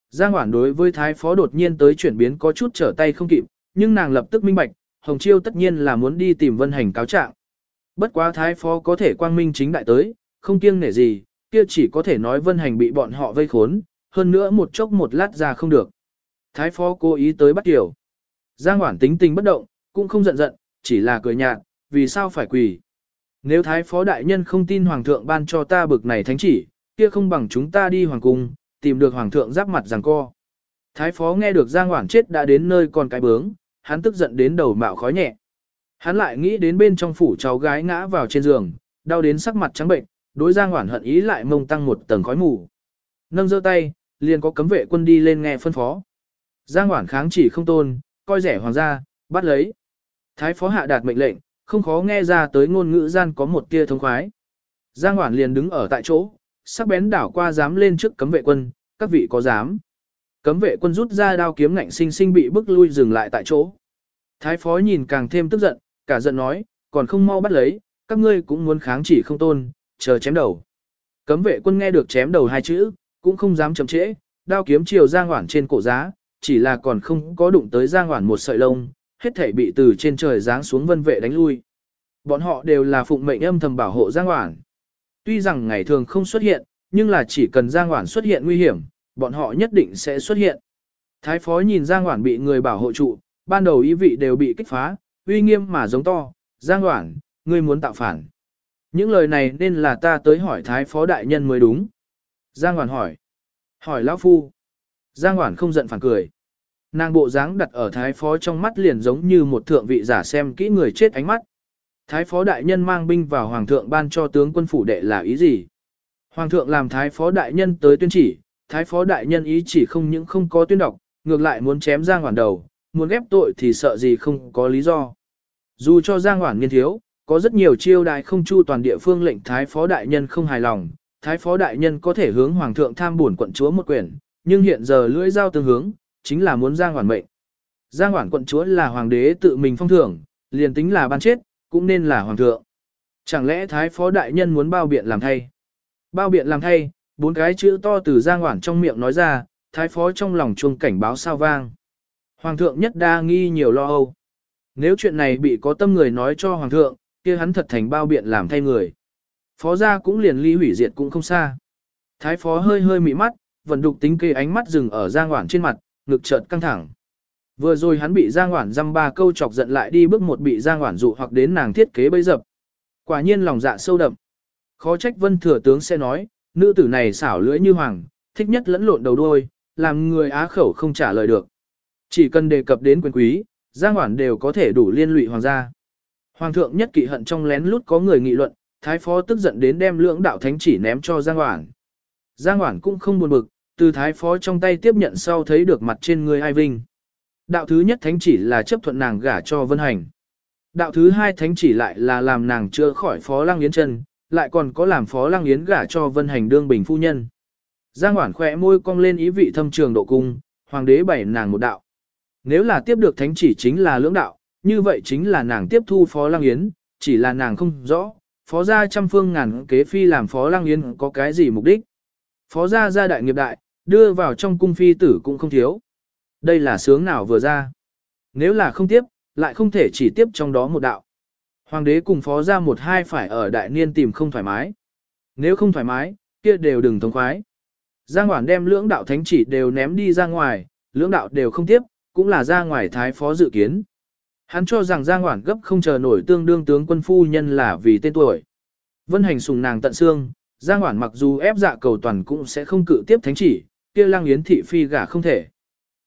[SPEAKER 1] Giang Hoản đối với thái phó đột nhiên tới chuyển biến có chút trở tay không kịp, nhưng nàng lập tức minh bạch, Hồng Chiêu tất nhiên là muốn đi tìm Vân Hành cáo trạng. Bất quá thái phó có thể quang minh chính đại tới, không kiêng nể gì, kia chỉ có thể nói Vân Hành bị bọn họ vây khốn, hơn nữa một chốc một lát ra không được. Thái phó cố ý tới bắt kiểu. Giang Hoản tính tình bất động, cũng không giận giận, chỉ là cười nhạt, vì sao phải quỳ. Nếu Thái phó đại nhân không tin Hoàng thượng ban cho ta bực này thánh chỉ, kia không bằng chúng ta đi Hoàng cung, tìm được Hoàng thượng giáp mặt rằng co. Thái phó nghe được Giang Hoản chết đã đến nơi còn cái bướng, hắn tức giận đến đầu mạo khói nhẹ. Hắn lại nghĩ đến bên trong phủ cháu gái ngã vào trên giường, đau đến sắc mặt trắng bệnh, đối Giang Hoản hận ý lại mông tăng một tầng khói mù. Nâng giơ tay, liền có cấm vệ quân đi lên nghe phân phó. Giang Hoản kháng chỉ không tôn, coi rẻ hoàng gia, bắt lấy. Thái phó hạ đạt mệnh lệnh, không khó nghe ra tới ngôn ngữ gian có một tia thông khoái. Giang Hoản liền đứng ở tại chỗ, sắc bén đảo qua dám lên trước cấm vệ quân, các vị có dám. Cấm vệ quân rút ra đao kiếm ngạnh sinh sinh bị bức lui dừng lại tại chỗ. Thái phó nhìn càng thêm tức giận, cả giận nói, còn không mau bắt lấy, các ngươi cũng muốn kháng chỉ không tôn, chờ chém đầu. Cấm vệ quân nghe được chém đầu hai chữ, cũng không dám chậm trễ, đao kiếm chiều Giang Hoản trên cổ giá, chỉ là còn không có đụng tới Giang Hoản một sợi lông, hết thảy bị từ trên trời giáng xuống vân vệ đánh lui. Bọn họ đều là phụng mệnh âm thầm bảo hộ Giang Hoản. Tuy rằng ngày thường không xuất hiện, nhưng là chỉ cần Giang Hoản xuất hiện nguy hiểm, bọn họ nhất định sẽ xuất hiện. Thái phó nhìn Giang Hoản bị người bảo hộ trụ, ban đầu ý vị đều bị kích phá, uy nghiêm mà giống to, Giang Hoản, ngươi muốn tạo phản. Những lời này nên là ta tới hỏi Thái phó đại nhân mới đúng. Giang Hoản hỏi. Hỏi Lão Phu. Giang Hoản không giận phản cười. Nàng bộ dáng đặt ở Thái phó trong mắt liền giống như một thượng vị giả xem kỹ người chết ánh mắt. Thái phó đại nhân mang binh vào Hoàng thượng ban cho tướng quân phủ đệ là ý gì? Hoàng thượng làm Thái phó đại nhân tới tuyên chỉ, Thái phó đại nhân ý chỉ không những không có tuyên đọc, ngược lại muốn chém Giang Hoản đầu, muốn ghép tội thì sợ gì không có lý do. Dù cho Giang Hoản nghiên thiếu, có rất nhiều chiêu đại không chu toàn địa phương lệnh Thái phó đại nhân không hài lòng, Thái phó đại nhân có thể hướng Hoàng thượng tham bổn quận chúa một quyền, nhưng hiện giờ lưỡi dao tương hướng, chính là muốn Giang Hoản mệnh. Giang Hoản quận chúa là Hoàng đế tự mình phong thưởng, liền tính là ban chết, cũng nên là Hoàng thượng. Chẳng lẽ Thái phó đại nhân muốn bao biện làm thay? Bao biện làm thay, bốn cái chữ to từ Giang Hoản trong miệng nói ra, Thái phó trong lòng chuông cảnh báo sao vang. Hoàng thượng nhất đa nghi nhiều lo âu. Nếu chuyện này bị có tâm người nói cho Hoàng thượng, kia hắn thật thành bao biện làm thay người. Phó gia cũng liền ly hủy diệt cũng không xa. Thái phó hơi hơi mị mắt, vận đục tính kê ánh mắt dừng ở Giang Hoản trên mặt, ngực chợt căng thẳng. Vừa rồi hắn bị Giang Hoản dăm ba câu chọc giận lại đi bước một bị Giang Hoản dụ hoặc đến nàng thiết kế bấy dập. Quả nhiên lòng dạ sâu đậm. Khó trách vân thừa tướng sẽ nói, nữ tử này xảo lưỡi như hoàng, thích nhất lẫn lộn đầu đuôi, làm người á khẩu không trả lời được. Chỉ cần đề cập đến quyền quý, Giang Hoản đều có thể đủ liên lụy hoàng gia. Hoàng thượng nhất kỵ hận trong lén lút có người nghị luận, thái phó tức giận đến đem lưỡng đạo thánh chỉ ném cho Giang Hoản. Giang Hoản cũng không buồn bực, từ thái phó trong tay tiếp nhận sau thấy được mặt trên người ai vinh. Đạo thứ nhất thánh chỉ là chấp thuận nàng gả cho Vân Hành. Đạo thứ hai thánh chỉ lại là làm nàng chữa khỏi phó lăng yến chân, lại còn có làm phó lăng yến gả cho Vân Hành đương bình phu nhân. Giang Hoản khỏe môi cong lên ý vị thâm trường độ cung, hoàng đế bảy nàng một đạo. Nếu là tiếp được thánh chỉ chính là lưỡng đạo, như vậy chính là nàng tiếp thu phó lăng yến, chỉ là nàng không rõ, phó gia trăm phương ngàn kế phi làm phó lăng yến có cái gì mục đích. Phó gia gia đại nghiệp đại, đưa vào trong cung phi tử cũng không thiếu. Đây là sướng nào vừa ra. Nếu là không tiếp, lại không thể chỉ tiếp trong đó một đạo. Hoàng đế cùng phó gia một hai phải ở đại niên tìm không thoải mái. Nếu không thoải mái, kia đều đừng thống khoái. Giang Hoản đem lưỡng đạo thánh chỉ đều ném đi ra ngoài, lưỡng đạo đều không tiếp, cũng là ra ngoài thái phó dự kiến. Hắn cho rằng Giang Hoản gấp không chờ nổi tương đương tướng quân phu nhân là vì tên tuổi. Vân hành sùng nàng tận xương, Giang Hoản mặc dù ép dạ cầu toàn cũng sẽ không cự tiếp thánh chỉ, kia lang yến thị phi gả không thể.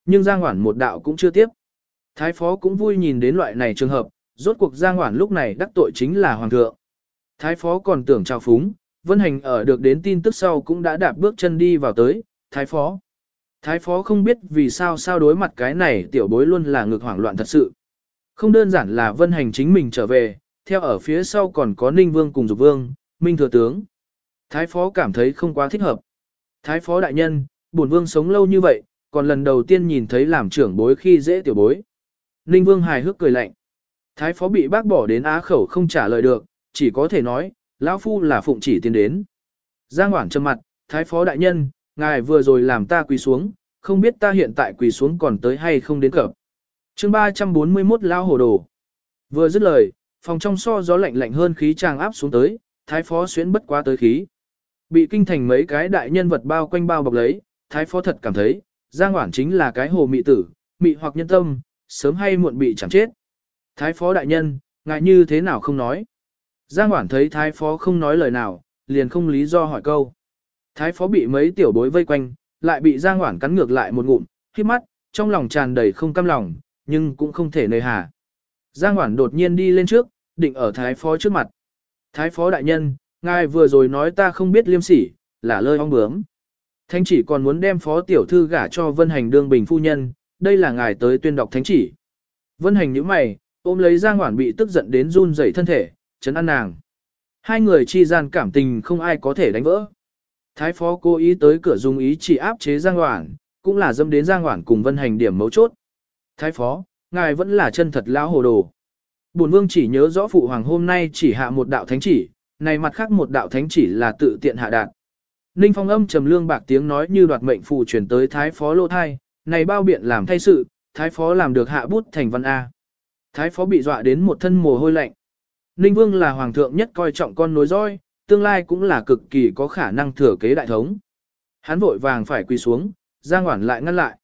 [SPEAKER 1] Nhưng Giang Hoản một đạo cũng chưa tiếp. Thái phó cũng vui nhìn đến loại này trường hợp, rốt cuộc Giang Hoản lúc này đắc tội chính là Hoàng thượng. Thái phó còn tưởng trào phúng, Vân Hành ở được đến tin tức sau cũng đã đạp bước chân đi vào tới, Thái phó. Thái phó không biết vì sao sao đối mặt cái này tiểu bối luôn là ngược hoảng loạn thật sự. Không đơn giản là Vân Hành chính mình trở về, theo ở phía sau còn có Ninh Vương cùng Dục Vương, Minh Thừa Tướng. Thái phó cảm thấy không quá thích hợp. Thái phó đại nhân, bổn vương sống lâu như vậy, còn lần đầu tiên nhìn thấy làm trưởng bối khi dễ tiểu bối. Ninh Vương hài hước cười lạnh. Thái phó bị bác bỏ đến á khẩu không trả lời được, chỉ có thể nói, lão phu là phụng chỉ tiến đến. Giang Hoảng trầm mặt, Thái phó đại nhân, ngài vừa rồi làm ta quỳ xuống, không biết ta hiện tại quỳ xuống còn tới hay không đến cập. chương 341 lao hồ đồ. Vừa dứt lời, phòng trong so gió lạnh lạnh hơn khí tràng áp xuống tới, thái phó xuyến bất quá tới khí. Bị kinh thành mấy cái đại nhân vật bao quanh bao bọc lấy, thái phó thật cảm thấy, Giang Hoản chính là cái hồ mị tử, mị hoặc nhân tâm, sớm hay muộn bị chẳng chết. Thái phó đại nhân, ngại như thế nào không nói. Giang Hoản thấy thái phó không nói lời nào, liền không lý do hỏi câu. Thái phó bị mấy tiểu bối vây quanh, lại bị Giang Hoản cắn ngược lại một ngụm, khi mắt, trong lòng tràn đầy không cam lòng, nhưng cũng không thể nơi hà. Giang Hoản đột nhiên đi lên trước, định ở thái phó trước mặt. Thái phó đại nhân, ngài vừa rồi nói ta không biết liêm sỉ, là lơi ong bướm. Thánh chỉ còn muốn đem phó tiểu thư gả cho Vân Hành đương bình phu nhân, đây là ngài tới tuyên đọc thánh chỉ. Vân Hành nhíu mày, ôm lấy Giang Hoản bị tức giận đến run rẩy thân thể, chấn an nàng. Hai người chi gian cảm tình không ai có thể đánh vỡ. Thái phó cố ý tới cửa dùng ý chỉ áp chế Giang Hoản, cũng là dâm đến Giang Hoản cùng Vân Hành điểm mấu chốt. Thái phó, ngài vẫn là chân thật lão hồ đồ. Bổn vương chỉ nhớ rõ phụ hoàng hôm nay chỉ hạ một đạo thánh chỉ, này mặt khác một đạo thánh chỉ là tự tiện hạ đạt. Ninh Phong âm trầm lương bạc tiếng nói như đoạt mệnh phù truyền tới thái phó lô thai, này bao biện làm thay sự, thái phó làm được hạ bút thành văn A. Thái phó bị dọa đến một thân mồ hôi lạnh. Ninh Vương là hoàng thượng nhất coi trọng con nối dõi, tương lai cũng là cực kỳ có khả năng thừa kế đại thống. Hắn vội vàng phải quỳ xuống, Giang Hoản lại ngăn lại.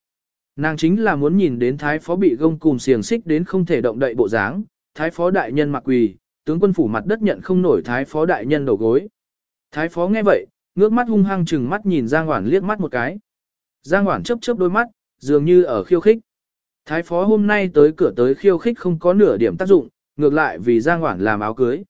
[SPEAKER 1] Nàng chính là muốn nhìn đến thái phó bị gông cùm xiềng xích đến không thể động đậy bộ dáng, thái phó đại nhân mặc quỳ, tướng quân phủ mặt đất nhận không nổi thái phó đại nhân đầu gối. Thái phó nghe vậy, ngước mắt hung hăng chừng mắt nhìn Giang Hoản liếc mắt một cái. Giang Hoản chớp chớp đôi mắt, dường như ở khiêu khích. Thái phó hôm nay tới cửa tới khiêu khích không có nửa điểm tác dụng, ngược lại vì Giang Hoản làm áo cưới.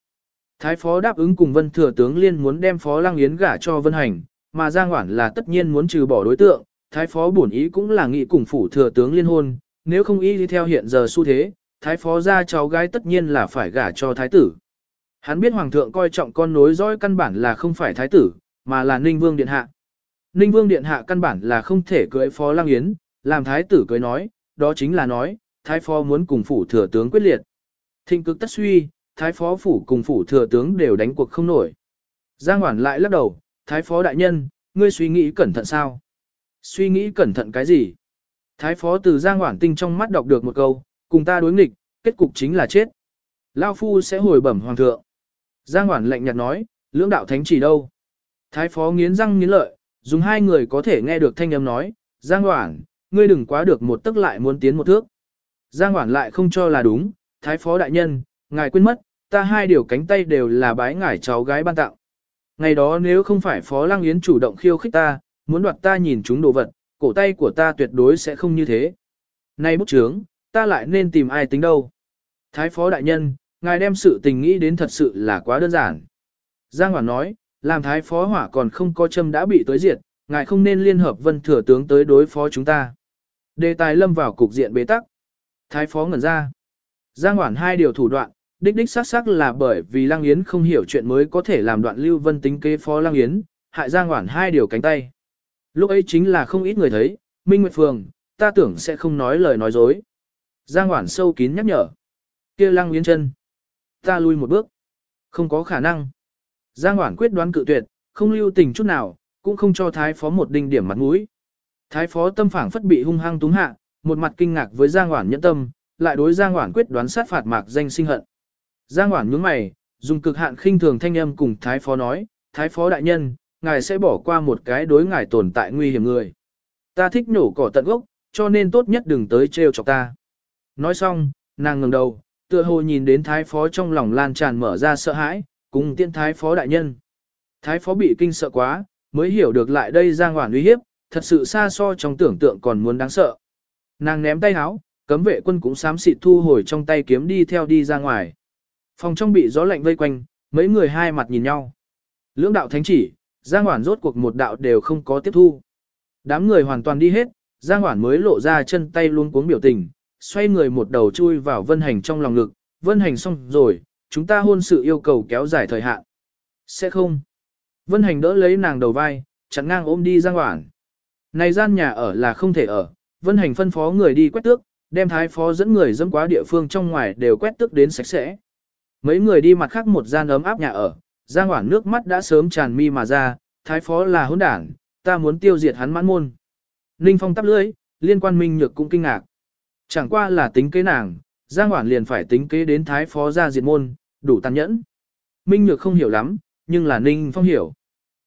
[SPEAKER 1] Thái phó đáp ứng cùng Vân Thừa tướng liên muốn đem phó Lăng Yến gả cho Vân Hành, mà Giang Hoản là tất nhiên muốn trừ bỏ đối tượng, thái phó bổn ý cũng là nghị cùng phủ thừa tướng liên hôn, nếu không ý đi theo hiện giờ xu thế, thái phó gia cháu gái tất nhiên là phải gả cho thái tử. Hắn biết hoàng thượng coi trọng con nối dõi căn bản là không phải thái tử, mà là Ninh Vương Điện Hạ. Ninh Vương Điện Hạ căn bản là không thể cưới phó Lăng Yến, làm thái tử cưới nói, đó chính là nói, thái phó muốn cùng phủ thừa tướng quyết liệt. Thịnh cực tất suy, thái phó phủ cùng phủ thừa tướng đều đánh cuộc không nổi. Giang Hoản lại lắc đầu, thái phó đại nhân, ngươi suy nghĩ cẩn thận sao? Suy nghĩ cẩn thận cái gì? Thái phó từ Giang Hoản tinh trong mắt đọc được một câu, cùng ta đối nghịch, kết cục chính là chết. Lao phu sẽ hồi bẩm hoàng thượng. Giang Hoản lạnh nhạt nói, lưỡng đạo thánh chỉ đâu? Thái phó nghiến răng nghiến lợi, dùng hai người có thể nghe được thanh âm nói, Giang Hoản, ngươi đừng quá được một tức lại muốn tiến một thước. Giang Hoản lại không cho là đúng, Thái phó đại nhân, ngài quên mất, ta hai điều cánh tay đều là bái ngải cháu gái ban tặng. Ngày đó nếu không phải phó lăng yến chủ động khiêu khích ta, muốn đoạt ta nhìn chúng đồ vật, cổ tay của ta tuyệt đối sẽ không như thế. Nay bút trướng, ta lại nên tìm ai tính đâu. Thái phó đại nhân, ngài đem sự tình nghĩ đến thật sự là quá đơn giản. Giang Hoản nói, làm thái phó hỏa còn không có châm đã bị tới diệt, ngài không nên liên hợp vân thừa tướng tới đối phó chúng ta. Đề tài lâm vào cục diện bế tắc. Thái phó ngẩn ra. Giang Hoản hai điều thủ đoạn, đích đích xác xác là bởi vì Lăng Yến không hiểu chuyện mới có thể làm đoạn Lưu Vân tính kế phó Lăng Yến, hại Giang Hoản hai điều cánh tay. Lúc ấy chính là không ít người thấy, Minh Nguyệt Phường, ta tưởng sẽ không nói lời nói dối. Giang Hoản sâu kín nhắc nhở. kia Lăng Yến chân. Ta lui một bước. Không có khả năng. Giang Hoản quyết đoán cự tuyệt, không lưu tình chút nào, cũng không cho Thái Phó một đinh điểm mặt mũi. Thái Phó tâm phảng phất bị hung hăng túng hạ, một mặt kinh ngạc với Giang Hoản nhẫn tâm, lại đối Giang Hoản quyết đoán sát phạt mạc danh sinh hận. Giang Hoản nhướng mày, dùng cực hạn khinh thường thanh âm cùng Thái Phó nói, Thái Phó đại nhân, ngài sẽ bỏ qua một cái đối ngài tồn tại nguy hiểm người. Ta thích nhổ cỏ tận gốc, cho nên tốt nhất đừng tới trêu chọc ta. Nói xong, nàng ngẩng đầu, tựa hồ nhìn đến thái phó trong lòng lan tràn mở ra sợ hãi, cùng tiên thái phó đại nhân. Thái phó bị kinh sợ quá, mới hiểu được lại đây Giang Hoản uy hiếp, thật sự xa so trong tưởng tượng còn muốn đáng sợ. Nàng ném tay háo, cấm vệ quân cũng xám xịt thu hồi trong tay kiếm đi theo đi ra ngoài. Phòng trong bị gió lạnh vây quanh, mấy người hai mặt nhìn nhau. Lưỡng đạo thánh chỉ, Giang Hoản rốt cuộc một đạo đều không có tiếp thu. Đám người hoàn toàn đi hết, Giang Hoản mới lộ ra chân tay luôn cuống biểu tình, xoay người một đầu chui vào vân hành trong lòng ngực, vân hành xong rồi, chúng ta hôn sự yêu cầu kéo dài thời hạn. Sẽ không. Vân hành đỡ lấy nàng đầu vai, chặn ngang ôm đi Giang ngoản Này gian nhà ở là không thể ở, vân hành phân phó người đi quét tước, đem thái phó dẫn người dâm quá địa phương trong ngoài đều quét tước đến sạch sẽ. Mấy người đi mặt khác một gian ấm áp nhà ở, Giang ngoản nước mắt đã sớm tràn mi mà ra, thái phó là hỗn đảng, ta muốn tiêu diệt hắn mãn môn. Ninh Phong tắp lưỡi, liên quan minh nhược cũng kinh ngạc. Chẳng qua là tính kế nàng, Giang Hoản liền phải tính kế đến thái phó ra diệt môn, đủ tàn nhẫn. Minh nhược không hiểu lắm, nhưng là Ninh Phong hiểu.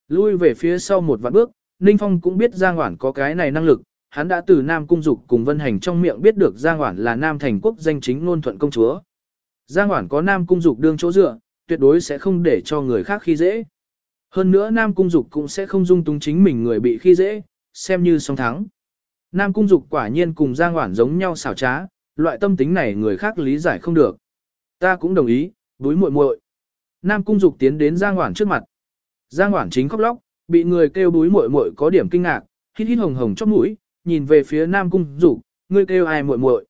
[SPEAKER 1] Lui về phía sau một vạn bước, Ninh Phong cũng biết Giang Hoản có cái này năng lực, hắn đã từ Nam Cung Dục cùng Vân Hành trong miệng biết được Giang Hoản là Nam Thành Quốc danh chính ngôn thuận công chúa. Giang Hoản có Nam Cung Dục đương chỗ dựa, tuyệt đối sẽ không để cho người khác khi dễ. Hơn nữa Nam Cung Dục cũng sẽ không dung túng chính mình người bị khi dễ, xem như song thắng. Nam Cung Dục quả nhiên cùng Giang Hoản giống nhau xảo trá, loại tâm tính này người khác lý giải không được. Ta cũng đồng ý, đối muội muội. Nam Cung Dục tiến đến Giang Hoản trước mặt. Giang Hoản chính khóc lóc, bị người kêu đối muội muội có điểm kinh ngạc, hít hít hồng hồng chóp mũi, nhìn về phía Nam Cung Dục, ngươi kêu ai muội muội?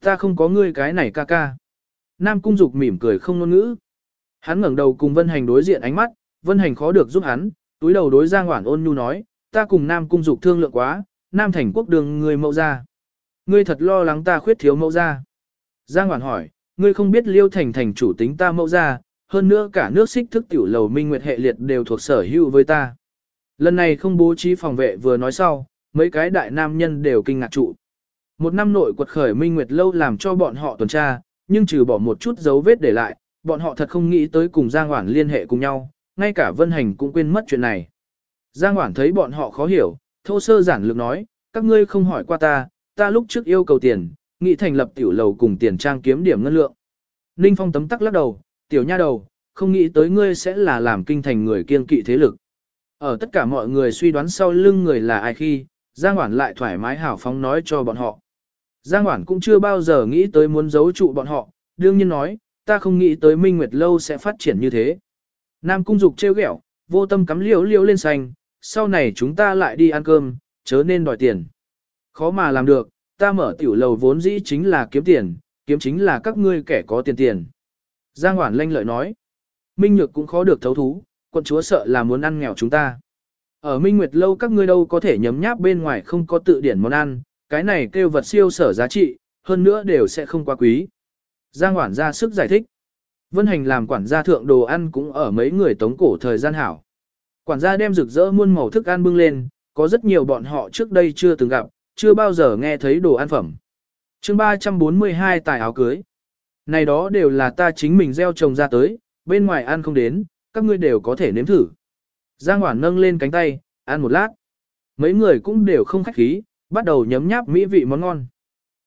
[SPEAKER 1] Ta không có ngươi cái này ca ca. Nam Cung Dục mỉm cười không ngôn ngữ. Hắn ngẩng đầu cùng Vân Hành đối diện ánh mắt, Vân Hành khó được giúp hắn, túi đầu đối Giang Hoản ôn nhu nói, ta cùng Nam Cung Dục thương lượng quá, Nam Thành Quốc đường người mẫu ra. Ngươi thật lo lắng ta khuyết thiếu mẫu ra. Giang Hoản hỏi, ngươi không biết Liêu Thành thành chủ tính ta mẫu ra, hơn nữa cả nước xích thức tiểu lầu minh nguyệt hệ liệt đều thuộc sở hữu với ta. Lần này không bố trí phòng vệ vừa nói sau, mấy cái đại nam nhân đều kinh ngạc trụ. Một năm nội quật khởi minh nguyệt lâu làm cho bọn họ tuần tra, nhưng trừ bỏ một chút dấu vết để lại, bọn họ thật không nghĩ tới cùng Giang Hoản liên hệ cùng nhau, ngay cả Vân Hành cũng quên mất chuyện này. Giang Hoản thấy bọn họ khó hiểu, thô sơ giản lược nói, các ngươi không hỏi qua ta, ta lúc trước yêu cầu tiền, nghị thành lập tiểu lầu cùng tiền trang kiếm điểm ngân lượng. Ninh Phong tấm tắc lắc đầu, tiểu nha đầu, không nghĩ tới ngươi sẽ là làm kinh thành người kiên kỵ thế lực. Ở tất cả mọi người suy đoán sau lưng người là ai khi, Giang Hoản lại thoải mái hào phóng nói cho bọn họ. Giang Hoản cũng chưa bao giờ nghĩ tới muốn giấu trụ bọn họ, đương nhiên nói, ta không nghĩ tới Minh Nguyệt Lâu sẽ phát triển như thế. Nam Cung Dục trêu ghẹo, vô tâm cắm liễu liễu lên xanh, sau này chúng ta lại đi ăn cơm, chớ nên đòi tiền. Khó mà làm được, ta mở tiểu lầu vốn dĩ chính là kiếm tiền, kiếm chính là các ngươi kẻ có tiền tiền. Giang Hoản lanh lợi nói, Minh Nhược cũng khó được thấu thú, quận chúa sợ là muốn ăn nghèo chúng ta. Ở Minh Nguyệt Lâu các ngươi đâu có thể nhấm nháp bên ngoài không có tự điển món ăn, cái này kêu vật siêu sở giá trị, hơn nữa đều sẽ không quá quý. Giang Hoản ra sức giải thích. Vân Hành làm quản gia thượng đồ ăn cũng ở mấy người tống cổ thời gian hảo. Quản gia đem rực rỡ muôn màu thức ăn bưng lên, có rất nhiều bọn họ trước đây chưa từng gặp, chưa bao giờ nghe thấy đồ ăn phẩm. chương 342 tài áo cưới. Này đó đều là ta chính mình gieo trồng ra tới, bên ngoài ăn không đến, các ngươi đều có thể nếm thử. Giang Hoản nâng lên cánh tay, ăn một lát. Mấy người cũng đều không khách khí, bắt đầu nhấm nháp mỹ vị món ngon.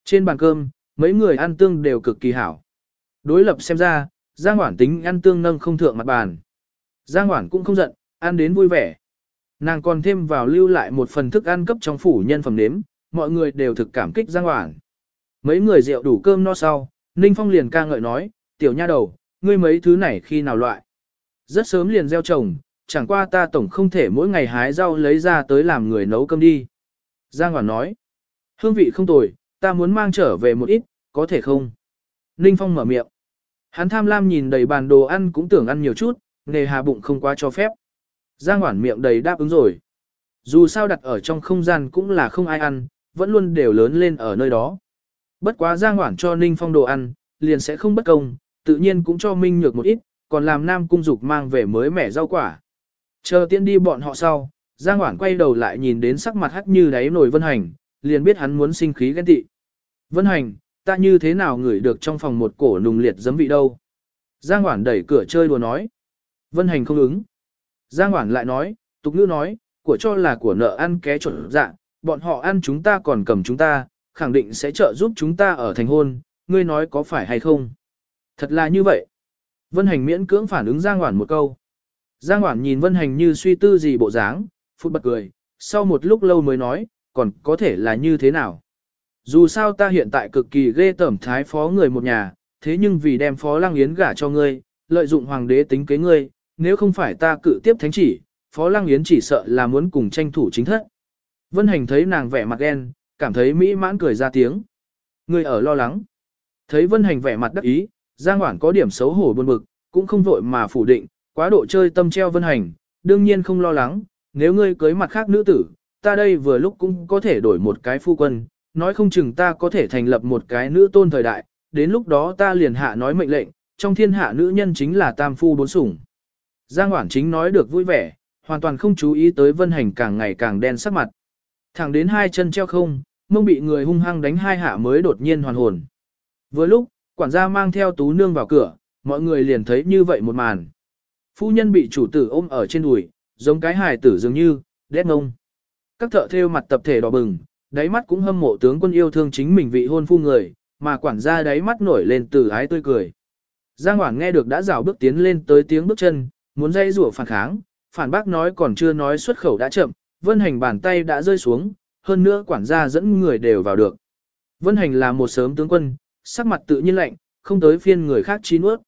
[SPEAKER 1] Trên bàn cơm, mấy người ăn tương đều cực kỳ hảo. Đối lập xem ra, Giang Hoản tính ăn tương nâng không thượng mặt bàn. Giang Hoản cũng không giận, ăn đến vui vẻ. Nàng còn thêm vào lưu lại một phần thức ăn cấp trong phủ nhân phẩm nếm, mọi người đều thực cảm kích Giang hoảng. Mấy người rượu đủ cơm no sau, Ninh Phong liền ca ngợi nói, tiểu nha đầu, ngươi mấy thứ này khi nào loại. Rất sớm liền gieo trồng, chẳng qua ta tổng không thể mỗi ngày hái rau lấy ra tới làm người nấu cơm đi. Giang Hoản nói, hương vị không tồi, ta muốn mang trở về một ít, có thể không? Ninh Phong mở miệng. Hắn tham lam nhìn đầy bàn đồ ăn cũng tưởng ăn nhiều chút, nề hà bụng không quá cho phép. Giang Hoản miệng đầy đáp ứng rồi. Dù sao đặt ở trong không gian cũng là không ai ăn, vẫn luôn đều lớn lên ở nơi đó. Bất quá Giang Hoản cho Ninh Phong đồ ăn, liền sẽ không bất công, tự nhiên cũng cho Minh Nhược một ít, còn làm Nam Cung Dục mang về mới mẻ rau quả. Chờ tiễn đi bọn họ sau, Giang Hoản quay đầu lại nhìn đến sắc mặt hắc như đáy nổi Vân Hành, liền biết hắn muốn sinh khí ghen tị. Vân Hành, ta như thế nào ngửi được trong phòng một cổ nùng liệt giấm vị đâu? Giang Hoản đẩy cửa chơi đùa nói. Vân Hành không ứng. Giang Hoản lại nói, tục ngữ nói, của cho là của nợ ăn ké trộn dạ, bọn họ ăn chúng ta còn cầm chúng ta, khẳng định sẽ trợ giúp chúng ta ở thành hôn, ngươi nói có phải hay không? Thật là như vậy. Vân Hành miễn cưỡng phản ứng Giang Hoản một câu. Giang Hoản nhìn Vân Hành như suy tư gì bộ dáng, phút bật cười, sau một lúc lâu mới nói, còn có thể là như thế nào? Dù sao ta hiện tại cực kỳ ghê tởm thái phó người một nhà, thế nhưng vì đem phó lăng yến gả cho ngươi, lợi dụng hoàng đế tính kế ngươi, nếu không phải ta cự tiếp thánh chỉ, phó lăng yến chỉ sợ là muốn cùng tranh thủ chính thất. Vân hành thấy nàng vẻ mặt đen, cảm thấy mỹ mãn cười ra tiếng. người ở lo lắng. Thấy vân hành vẻ mặt đắc ý, Giang Hoảng có điểm xấu hổ buồn bực, cũng không vội mà phủ định, quá độ chơi tâm treo vân hành, đương nhiên không lo lắng, nếu ngươi cưới mặt khác nữ tử, ta đây vừa lúc cũng có thể đổi một cái phu quân, nói không chừng ta có thể thành lập một cái nữ tôn thời đại, đến lúc đó ta liền hạ nói mệnh lệnh, trong thiên hạ nữ nhân chính là tam phu bốn sủng. Giang Hoản chính nói được vui vẻ, hoàn toàn không chú ý tới vân hành càng ngày càng đen sắc mặt. Thẳng đến hai chân treo không, mông bị người hung hăng đánh hai hạ mới đột nhiên hoàn hồn. Vừa lúc, quản gia mang theo tú nương vào cửa, mọi người liền thấy như vậy một màn. Phu nhân bị chủ tử ôm ở trên đùi, giống cái hài tử dường như, đét ngông. Các thợ thêu mặt tập thể đỏ bừng, đáy mắt cũng hâm mộ tướng quân yêu thương chính mình vị hôn phu người, mà quản gia đáy mắt nổi lên từ ái tươi cười. Giang Hoảng nghe được đã rào bước tiến lên tới tiếng bước chân, muốn dây rủa phản kháng, phản bác nói còn chưa nói xuất khẩu đã chậm, vân hành bàn tay đã rơi xuống, hơn nữa quản gia dẫn người đều vào được. Vân hành là một sớm tướng quân, sắc mặt tự nhiên lạnh, không tới phiên người khác chi nuốt.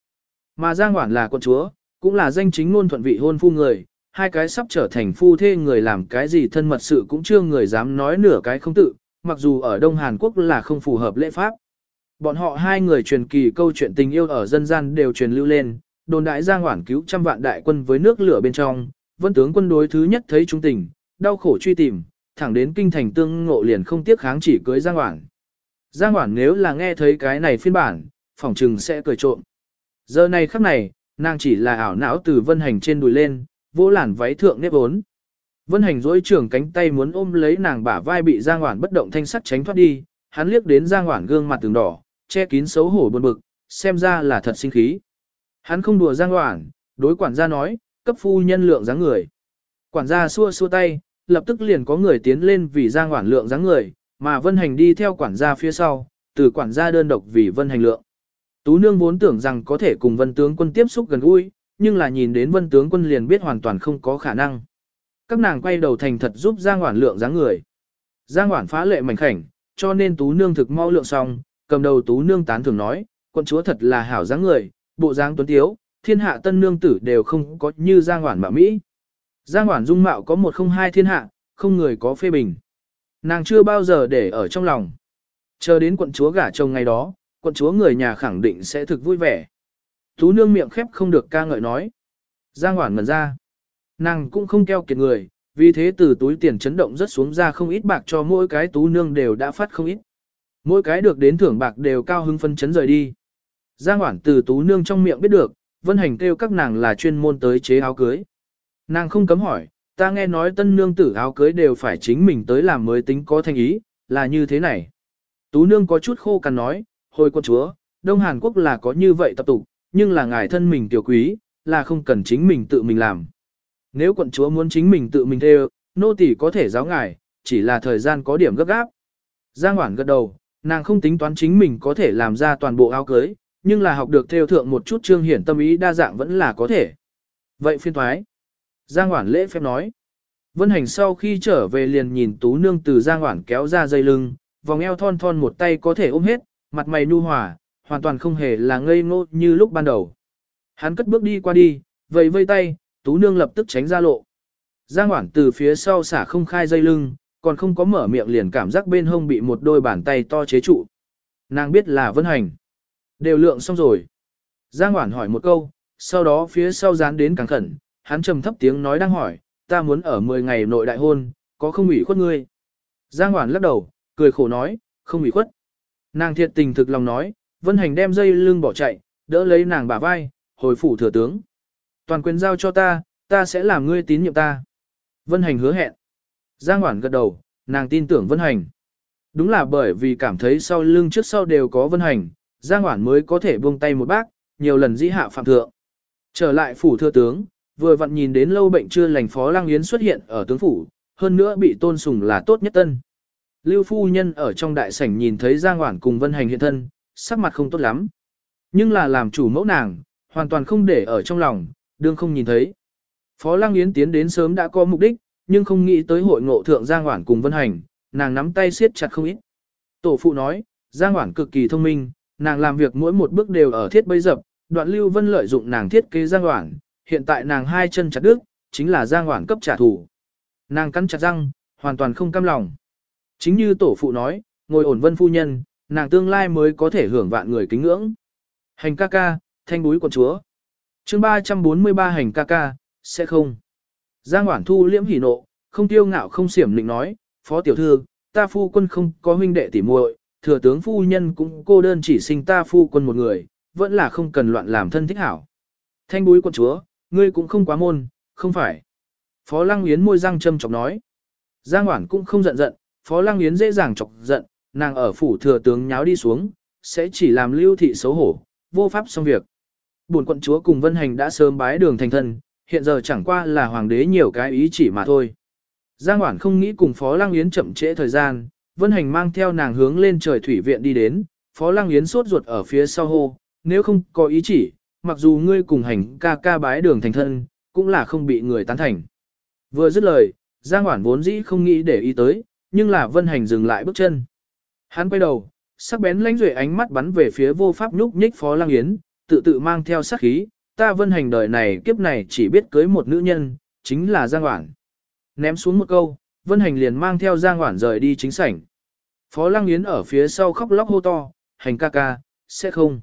[SPEAKER 1] Mà Giang Hoản là con chúa, cũng là danh chính ngôn thuận vị hôn phu người, hai cái sắp trở thành phu thê người làm cái gì thân mật sự cũng chưa người dám nói nửa cái không tự, mặc dù ở Đông Hàn Quốc là không phù hợp lễ pháp. Bọn họ hai người truyền kỳ câu chuyện tình yêu ở dân gian đều truyền lưu lên, đồn đại Giang Hoảng cứu trăm vạn đại quân với nước lửa bên trong, vân tướng quân đối thứ nhất thấy trung tình, đau khổ truy tìm, thẳng đến kinh thành tương ngộ liền không tiếc kháng chỉ cưới Giang Hoảng. Giang Hoảng nếu là nghe thấy cái này phiên bản, phỏng trừng sẽ cười trộm. Giờ này khắc này, nàng chỉ là ảo não từ vân hành trên đùi lên, vỗ làn váy thượng nếp ốn. Vân hành dối trưởng cánh tay muốn ôm lấy nàng bả vai bị Giang Hoản bất động thanh sắt tránh thoát đi, hắn liếc đến Giang Hoản gương mặt từng đỏ, che kín xấu hổ buồn bực, xem ra là thật sinh khí. Hắn không đùa Giang hoảng, đối quản gia nói, cấp phu nhân lượng dáng người. Quản gia xua xua tay, lập tức liền có người tiến lên vì Giang hoảng lượng dáng người, mà Vân Hành đi theo quản gia phía sau, từ quản gia đơn độc vì Vân Hành lượng. Tú nương vốn tưởng rằng có thể cùng Vân tướng quân tiếp xúc gần gũi, nhưng là nhìn đến Vân tướng quân liền biết hoàn toàn không có khả năng. Các nàng quay đầu thành thật giúp Giang Hoản lượng dáng người. Giang Hoản phá lệ mảnh khảnh, cho nên Tú nương thực mau lượng xong, cầm đầu Tú nương tán thường nói, quân chúa thật là hảo dáng người, bộ dáng tuấn tiếu, thiên hạ tân nương tử đều không có như Giang Hoản mạo Mỹ. Giang Hoản dung mạo có một không hai thiên hạ, không người có phê bình. Nàng chưa bao giờ để ở trong lòng. Chờ đến quận chúa gả chồng ngày đó, quận chúa người nhà khẳng định sẽ thực vui vẻ. Tú nương miệng khép không được ca ngợi nói. Giang Hoản ngần ra. Nàng cũng không keo kiệt người, vì thế từ túi tiền chấn động rất xuống ra không ít bạc cho mỗi cái tú nương đều đã phát không ít. Mỗi cái được đến thưởng bạc đều cao hứng phân chấn rời đi. Giang Hoản từ tú nương trong miệng biết được, vân hành kêu các nàng là chuyên môn tới chế áo cưới. Nàng không cấm hỏi, ta nghe nói tân nương tử áo cưới đều phải chính mình tới làm mới tính có thanh ý, là như thế này. Tú nương có chút khô cằn nói, hồi quân chúa, Đông Hàn Quốc là có như vậy tập tục, nhưng là ngài thân mình tiểu quý, là không cần chính mình tự mình làm. Nếu quận chúa muốn chính mình tự mình theo, nô tỳ có thể giáo ngài, chỉ là thời gian có điểm gấp gáp. Giang Hoản gật đầu, nàng không tính toán chính mình có thể làm ra toàn bộ áo cưới, nhưng là học được theo thượng một chút trương hiển tâm ý đa dạng vẫn là có thể. Vậy phiên thoái. Giang Hoản lễ phép nói. Vân Hành sau khi trở về liền nhìn Tú Nương từ Giang Hoản kéo ra dây lưng, vòng eo thon thon một tay có thể ôm hết, mặt mày nu hòa, hoàn toàn không hề là ngây ngô như lúc ban đầu. Hắn cất bước đi qua đi, vẫy vây tay, Tú Nương lập tức tránh ra lộ. Giang Hoản từ phía sau xả không khai dây lưng, còn không có mở miệng liền cảm giác bên hông bị một đôi bàn tay to chế trụ. Nàng biết là Vân Hành. Đều lượng xong rồi. Giang Hoản hỏi một câu, sau đó phía sau dán đến càng khẩn, hắn trầm thấp tiếng nói đang hỏi, ta muốn ở 10 ngày nội đại hôn, có không ủy khuất ngươi? Giang Hoản lắc đầu, cười khổ nói, không ủy khuất. Nàng thiệt tình thực lòng nói, Vân Hành đem dây lưng bỏ chạy, đỡ lấy nàng bả vai, hồi phủ thừa tướng. Toàn quyền giao cho ta, ta sẽ làm ngươi tín nhiệm ta. Vân Hành hứa hẹn. Giang Hoản gật đầu, nàng tin tưởng Vân Hành. Đúng là bởi vì cảm thấy sau lưng trước sau đều có Vân Hành, Giang Hoản mới có thể buông tay một bác, nhiều lần dĩ hạ phạm thượng. Trở lại phủ thừa tướng, vừa vặn nhìn đến lâu bệnh chưa lành phó lang yến xuất hiện ở tướng phủ, hơn nữa bị tôn sùng là tốt nhất tân. Lưu phu nhân ở trong đại sảnh nhìn thấy Giang Hoản cùng Vân Hành hiện thân, sắc mặt không tốt lắm. Nhưng là làm chủ mẫu nàng, hoàn toàn không để ở trong lòng, đương không nhìn thấy. Phó Lăng Yến tiến đến sớm đã có mục đích, nhưng không nghĩ tới hội ngộ thượng Giang Hoản cùng Vân Hành, nàng nắm tay siết chặt không ít. Tổ phụ nói, Giang Hoản cực kỳ thông minh, nàng làm việc mỗi một bước đều ở thiết bấy dập, đoạn Lưu Vân lợi dụng nàng thiết kế Giang hoảng, hiện tại nàng hai chân chặt đứt, chính là Giang hoảng cấp trả thù. Nàng cắn chặt răng, hoàn toàn không cam lòng. Chính như tổ phụ nói, ngồi ổn vân phu nhân, nàng tương lai mới có thể hưởng vạn người kính ngưỡng. Hành ca ca, thanh búi quận chúa. chương 343 hành ca ca, sẽ không. Giang Hoản Thu liễm hỉ nộ, không tiêu ngạo không xiểm định nói, phó tiểu thư, ta phu quân không có huynh đệ tỉ muội, thừa tướng phu nhân cũng cô đơn chỉ sinh ta phu quân một người, vẫn là không cần loạn làm thân thích hảo. Thanh búi quận chúa, ngươi cũng không quá môn, không phải. Phó Lăng Yến môi răng châm chọc nói. Giang Hoản cũng không giận giận, Phó Lăng Yến dễ dàng chọc giận, nàng ở phủ thừa tướng nháo đi xuống, sẽ chỉ làm lưu thị xấu hổ, vô pháp xong việc. Bổn quận chúa cùng Vân Hành đã sớm bái đường thành thân, hiện giờ chẳng qua là hoàng đế nhiều cái ý chỉ mà thôi. Giang Hoản không nghĩ cùng Phó Lăng Yến chậm trễ thời gian, Vân Hành mang theo nàng hướng lên trời thủy viện đi đến, Phó Lăng Yến sốt ruột ở phía sau hô, nếu không có ý chỉ, mặc dù ngươi cùng hành ca ca bái đường thành thân, cũng là không bị người tán thành. Vừa dứt lời, Giang Hoản vốn dĩ không nghĩ để ý tới, nhưng là Vân Hành dừng lại bước chân. Hắn quay đầu, sắc bén lánh duệ ánh mắt bắn về phía vô pháp nhúc nhích Phó Lăng Yến, tự tự mang theo sát khí, ta Vân Hành đời này kiếp này chỉ biết cưới một nữ nhân, chính là Giang Hoản. Ném xuống một câu, Vân Hành liền mang theo Giang Hoản rời đi chính sảnh. Phó Lăng Yến ở phía sau khóc lóc hô to, hành ca ca, sẽ không.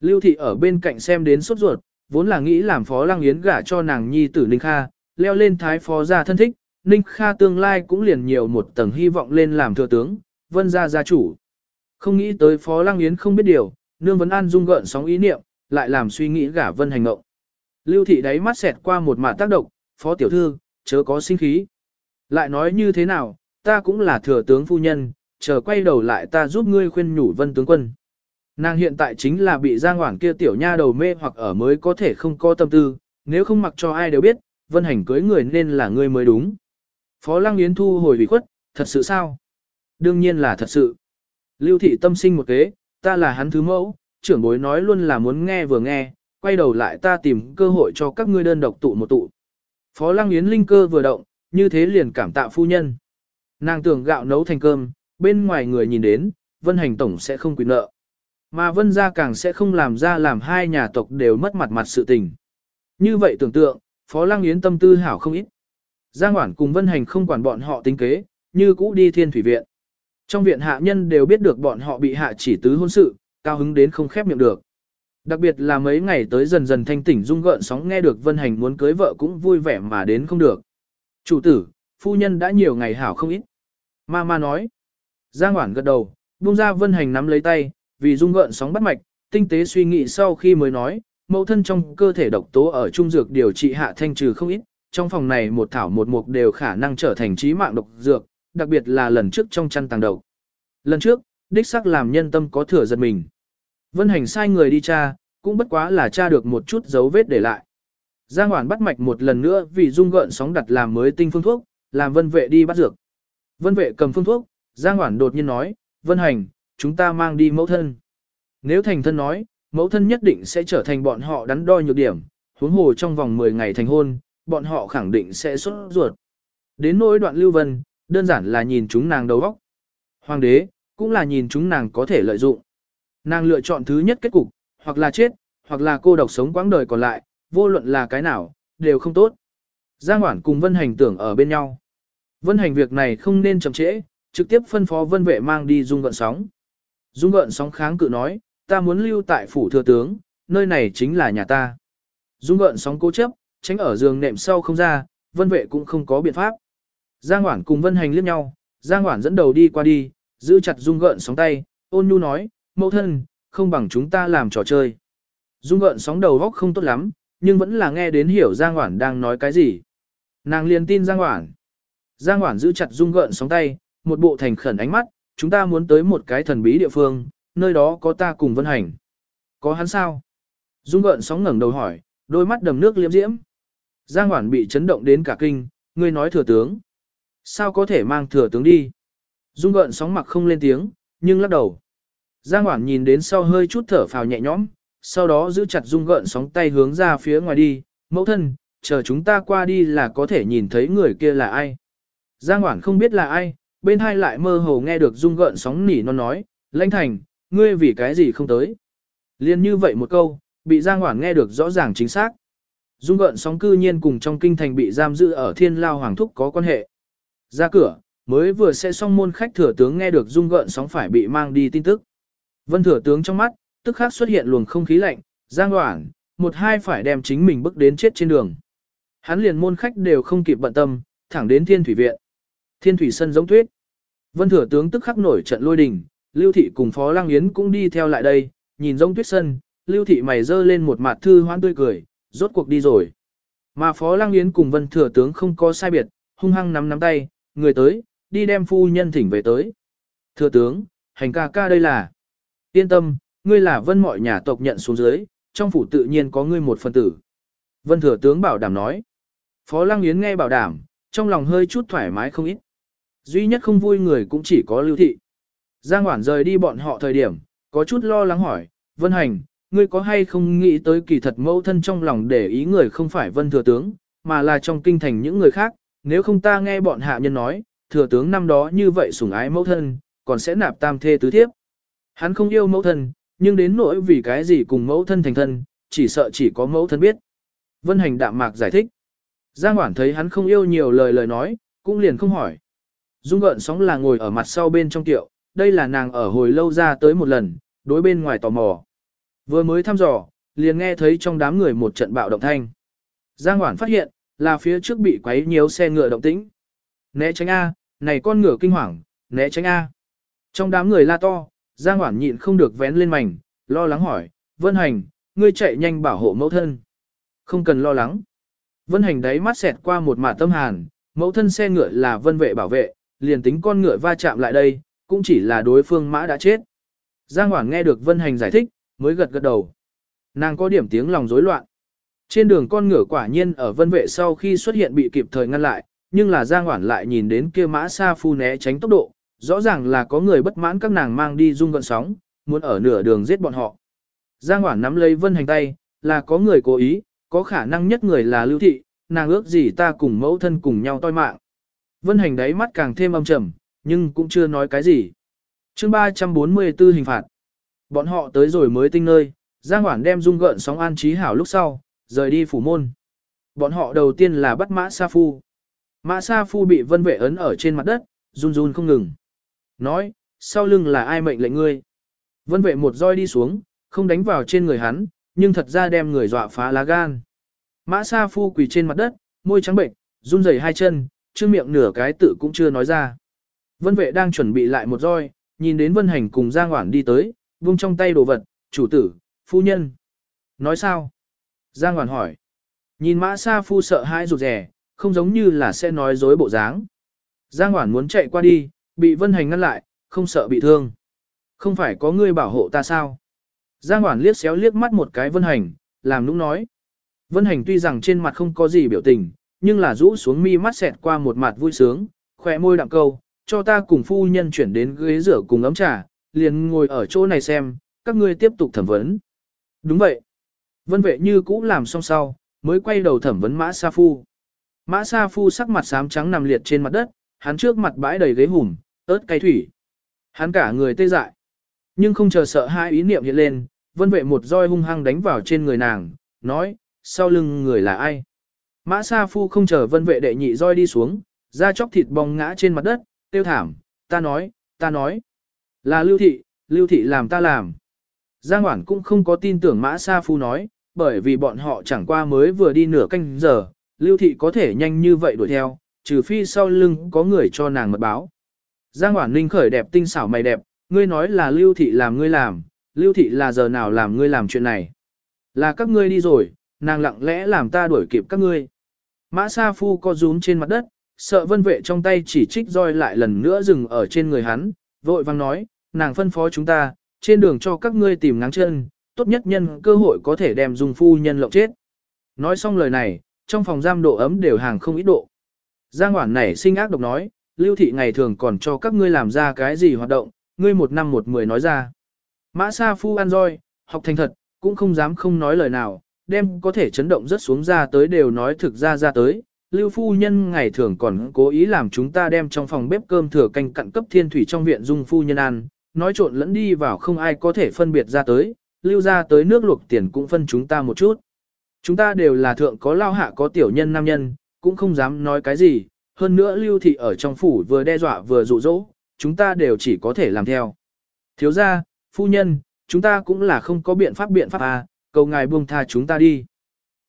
[SPEAKER 1] Lưu Thị ở bên cạnh xem đến sốt ruột, vốn là nghĩ làm Phó Lăng Yến gả cho nàng nhi tử Ninh Kha, leo lên thái phó gia thân thích, Ninh Kha tương lai cũng liền nhiều một tầng hy vọng lên làm thừa tướng, vân gia gia chủ. Không nghĩ tới Phó Lăng Yến không biết điều, nương vấn an dung gợn sóng ý niệm, lại làm suy nghĩ gả vân hành ngộng. Lưu thị đáy mắt xẹt qua một mạt tác động, Phó tiểu thư, chớ có sinh khí. Lại nói như thế nào, ta cũng là thừa tướng phu nhân, chờ quay đầu lại ta giúp ngươi khuyên nhủ vân tướng quân. Nàng hiện tại chính là bị Giang Hoảng kia tiểu nha đầu mê hoặc ở mới có thể không có tâm tư, nếu không mặc cho ai đều biết, vân hành cưới người nên là ngươi mới đúng. Phó Lăng Yến thu hồi ủy khuất, thật sự sao? Đương nhiên là thật sự. Lưu thị tâm sinh một kế, ta là hắn thứ mẫu, trưởng bối nói luôn là muốn nghe vừa nghe, quay đầu lại ta tìm cơ hội cho các ngươi đơn độc tụ một tụ. Phó Lăng Yến linh cơ vừa động, như thế liền cảm tạ phu nhân. Nàng tưởng gạo nấu thành cơm, bên ngoài người nhìn đến, vân hành tổng sẽ không quyền nợ. Mà vân gia càng sẽ không làm ra làm hai nhà tộc đều mất mặt mặt sự tình. Như vậy tưởng tượng, Phó Lăng Yến tâm tư hảo không ít. Giang Hoản cùng Vân Hành không quản bọn họ tính kế, như cũ đi thiên thủy viện. Trong viện hạ nhân đều biết được bọn họ bị hạ chỉ tứ hôn sự, cao hứng đến không khép miệng được. Đặc biệt là mấy ngày tới dần dần thanh tỉnh rung gợn sóng nghe được Vân Hành muốn cưới vợ cũng vui vẻ mà đến không được. Chủ tử, phu nhân đã nhiều ngày hảo không ít. Ma ma nói. Giang Hoản gật đầu, buông ra Vân Hành nắm lấy tay, vì rung gợn sóng bắt mạch, tinh tế suy nghĩ sau khi mới nói, mẫu thân trong cơ thể độc tố ở trung dược điều trị hạ thanh trừ không ít, trong phòng này một thảo một mục đều khả năng trở thành trí mạng độc dược, đặc biệt là lần trước trong chăn tàng độc. Lần trước, đích sắc làm nhân tâm có thừa giật mình. Vân hành sai người đi tra, cũng bất quá là tra được một chút dấu vết để lại. Giang Hoản bắt mạch một lần nữa vì dung gợn sóng đặt làm mới tinh phương thuốc, làm vân vệ đi bắt dược. Vân vệ cầm phương thuốc, Giang Hoản đột nhiên nói, Vân hành, chúng ta mang đi mẫu thân. Nếu thành thân nói, mẫu thân nhất định sẽ trở thành bọn họ đắn đo nhược điểm, huống hồ trong vòng 10 ngày thành hôn, bọn họ khẳng định sẽ xuất ruột. Đến nỗi đoạn lưu vân, đơn giản là nhìn chúng nàng đầu óc. Hoàng đế, cũng là nhìn chúng nàng có thể lợi dụng. Nàng lựa chọn thứ nhất kết cục, hoặc là chết, hoặc là cô độc sống quãng đời còn lại, vô luận là cái nào, đều không tốt. Giang Hoản cùng Vân Hành tưởng ở bên nhau. Vân Hành việc này không nên chậm trễ, trực tiếp phân phó Vân Vệ mang đi dung gợn sóng. Dung gợn sóng kháng cự nói, ta muốn lưu tại phủ thừa tướng, nơi này chính là nhà ta. Dung gợn sóng cố chấp, tránh ở giường nệm sau không ra, vân vệ cũng không có biện pháp. Giang Hoản cùng vân hành liếc nhau, Giang Hoản dẫn đầu đi qua đi, giữ chặt dung gợn sóng tay, ôn nhu nói, mẫu thân, không bằng chúng ta làm trò chơi. Dung gợn sóng đầu góc không tốt lắm, nhưng vẫn là nghe đến hiểu Giang Hoản đang nói cái gì. Nàng liền tin Giang Hoản. Giang Hoản giữ chặt dung gợn sóng tay, một bộ thành khẩn ánh mắt, chúng ta muốn tới một cái thần bí địa phương, nơi đó có ta cùng vân hành. Có hắn sao? Dung gợn sóng ngẩng đầu hỏi, đôi mắt đầm nước liếm diễm. Giang Hoản bị chấn động đến cả kinh, ngươi nói thừa tướng. Sao có thể mang thừa tướng đi? Dung gợn sóng mặc không lên tiếng, nhưng lắc đầu. Giang Hoản nhìn đến sau hơi chút thở phào nhẹ nhõm, sau đó giữ chặt dung gợn sóng tay hướng ra phía ngoài đi, mẫu thân, chờ chúng ta qua đi là có thể nhìn thấy người kia là ai. Giang Hoảng không biết là ai, bên hai lại mơ hồ nghe được dung gợn sóng nỉ non nói, lãnh thành, ngươi vì cái gì không tới. Liên như vậy một câu, bị Giang Hoảng nghe được rõ ràng chính xác. Dung gợn sóng cư nhiên cùng trong kinh thành bị giam giữ ở thiên lao hoàng thúc có quan hệ. Ra cửa, mới vừa sẽ xong môn khách thừa tướng nghe được dung gợn sóng phải bị mang đi tin tức. Vân thừa tướng trong mắt, tức khắc xuất hiện luồng không khí lạnh, Giang Hoản, một hai phải đem chính mình bước đến chết trên đường. Hắn liền môn khách đều không kịp bận tâm, thẳng đến thiên thủy viện. Thiên thủy sân giống tuyết. Vân thừa tướng tức khắc nổi trận lôi đình, Lưu thị cùng Phó Lang Yến cũng đi theo lại đây, nhìn giống tuyết sân, Lưu thị mày dơ lên một mặt thư hoan tươi cười, rốt cuộc đi rồi. Mà Phó Lang Yến cùng Vân thừa tướng không có sai biệt, hung hăng nắm nắm tay, người tới, đi đem phu nhân thỉnh về tới. Thừa tướng, hành ca ca đây là. Yên tâm, ngươi là vân mọi nhà tộc nhận xuống dưới, trong phủ tự nhiên có ngươi một phần tử. Vân thừa tướng bảo đảm nói. Phó Lăng Yến nghe bảo đảm, trong lòng hơi chút thoải mái không ít. Duy nhất không vui người cũng chỉ có lưu thị. Giang Hoản rời đi bọn họ thời điểm, có chút lo lắng hỏi, Vân Hành, ngươi có hay không nghĩ tới kỳ thật mẫu thân trong lòng để ý người không phải Vân Thừa Tướng, mà là trong kinh thành những người khác, nếu không ta nghe bọn hạ nhân nói, Thừa Tướng năm đó như vậy sủng ái mẫu thân, còn sẽ nạp tam thê tứ thiếp. Hắn không yêu mẫu thân, nhưng đến nỗi vì cái gì cùng mẫu thân thành thân, chỉ sợ chỉ có mẫu thân biết. Vân Hành đạm mạc giải thích. Giang Hoản thấy hắn không yêu nhiều lời lời nói, cũng liền không hỏi. Dung gợn sóng là ngồi ở mặt sau bên trong tiệu, đây là nàng ở hồi lâu ra tới một lần, đối bên ngoài tò mò. Vừa mới thăm dò, liền nghe thấy trong đám người một trận bạo động thanh. Giang Hoản phát hiện, là phía trước bị quấy nhiều xe ngựa động tĩnh. Né tránh A, này con ngựa kinh hoàng, né tránh A. Trong đám người la to, Giang Hoản nhịn không được vén lên mảnh, lo lắng hỏi, Vân Hành, ngươi chạy nhanh bảo hộ mẫu thân. Không cần lo lắng. Vân Hành đáy mắt xẹt qua một mả tâm hàn, mẫu thân xe ngựa là vân vệ bảo vệ, liền tính con ngựa va chạm lại đây, cũng chỉ là đối phương mã đã chết. Giang Hoảng nghe được Vân Hành giải thích, mới gật gật đầu. Nàng có điểm tiếng lòng rối loạn. Trên đường con ngựa quả nhiên ở vân vệ sau khi xuất hiện bị kịp thời ngăn lại, nhưng là Giang Hoảng lại nhìn đến kia mã xa phu né tránh tốc độ, rõ ràng là có người bất mãn các nàng mang đi dung gợn sóng, muốn ở nửa đường giết bọn họ. Giang Hoảng nắm lấy Vân Hành tay, là có người cố ý, có khả năng nhất người là Lưu Thị, nàng ước gì ta cùng mẫu thân cùng nhau toi mạng. Vân Hành đáy mắt càng thêm âm trầm, nhưng cũng chưa nói cái gì. chương 344 hình phạt. Bọn họ tới rồi mới tinh nơi, Giang Hoảng đem dung gợn sóng an trí hảo lúc sau, rời đi phủ môn. Bọn họ đầu tiên là bắt Mã Sa Phu. Mã Sa Phu bị vân vệ ấn ở trên mặt đất, run run không ngừng. Nói, sau lưng là ai mệnh lệnh ngươi? Vân vệ một roi đi xuống, không đánh vào trên người hắn, nhưng thật ra đem người dọa phá lá gan. Mã Sa Phu quỳ trên mặt đất, môi trắng bệnh, run rẩy hai chân, chưa miệng nửa cái tự cũng chưa nói ra. Vân vệ đang chuẩn bị lại một roi, nhìn đến Vân Hành cùng Giang Hoản đi tới, vung trong tay đồ vật, chủ tử, phu nhân. Nói sao? Giang Hoản hỏi. Nhìn Mã Sa Phu sợ hãi rụt rè, không giống như là sẽ nói dối bộ dáng. Giang Hoản muốn chạy qua đi, bị Vân Hành ngăn lại, không sợ bị thương. Không phải có ngươi bảo hộ ta sao? Giang Hoản liếc xéo liếc mắt một cái Vân Hành, làm nũng nói. Vân Hành tuy rằng trên mặt không có gì biểu tình, nhưng là rũ xuống mi mắt xẹt qua một mặt vui sướng, khỏe môi đặng câu, cho ta cùng phu nhân chuyển đến ghế rửa cùng ấm trà, liền ngồi ở chỗ này xem, các ngươi tiếp tục thẩm vấn. Đúng vậy. Vân vệ như cũ làm xong sau, mới quay đầu thẩm vấn Mã Sa Phu. Mã Sa Phu sắc mặt xám trắng nằm liệt trên mặt đất, hắn trước mặt bãi đầy ghế hùm, ớt cay thủy. Hắn cả người tê dại. Nhưng không chờ sợ hai ý niệm hiện lên, vân vệ một roi hung hăng đánh vào trên người nàng, nói, sau lưng người là ai? Mã Sa Phu không chờ vân vệ đệ nhị roi đi xuống, ra chóc thịt bong ngã trên mặt đất, tiêu thảm, ta nói, ta nói. Là lưu thị, lưu thị làm ta làm. Giang Hoảng cũng không có tin tưởng Mã Sa Phu nói, bởi vì bọn họ chẳng qua mới vừa đi nửa canh giờ, lưu thị có thể nhanh như vậy đuổi theo, trừ phi sau lưng có người cho nàng mật báo. Giang Hoản Ninh khởi đẹp tinh xảo mày đẹp, ngươi nói là lưu thị làm ngươi làm, lưu thị là giờ nào làm ngươi làm chuyện này. Là các ngươi đi rồi, nàng lặng lẽ làm ta đuổi kịp các ngươi. Mã Sa Phu co rúm trên mặt đất, sợ vân vệ trong tay chỉ trích roi lại lần nữa dừng ở trên người hắn, vội vang nói, nàng phân phó chúng ta, trên đường cho các ngươi tìm ngáng chân, tốt nhất nhân cơ hội có thể đem dùng phu nhân lộng chết. Nói xong lời này, trong phòng giam độ ấm đều hàng không ít độ. Giang Hoản này sinh ác độc nói, lưu thị ngày thường còn cho các ngươi làm ra cái gì hoạt động, ngươi một năm một mười nói ra. Mã Sa Phu ăn roi, học thành thật, cũng không dám không nói lời nào, đem có thể chấn động rất xuống ra tới đều nói thực ra ra tới. Lưu phu nhân ngày thường còn cố ý làm chúng ta đem trong phòng bếp cơm thừa canh cặn cấp thiên thủy trong viện dung phu nhân ăn, nói trộn lẫn đi vào không ai có thể phân biệt ra tới, lưu ra tới nước luộc tiền cũng phân chúng ta một chút. Chúng ta đều là thượng có lao hạ có tiểu nhân nam nhân, cũng không dám nói cái gì, hơn nữa lưu thị ở trong phủ vừa đe dọa vừa dụ dỗ, chúng ta đều chỉ có thể làm theo. Thiếu gia, phu nhân, chúng ta cũng là không có biện pháp biện pháp à, cầu ngài buông tha chúng ta đi.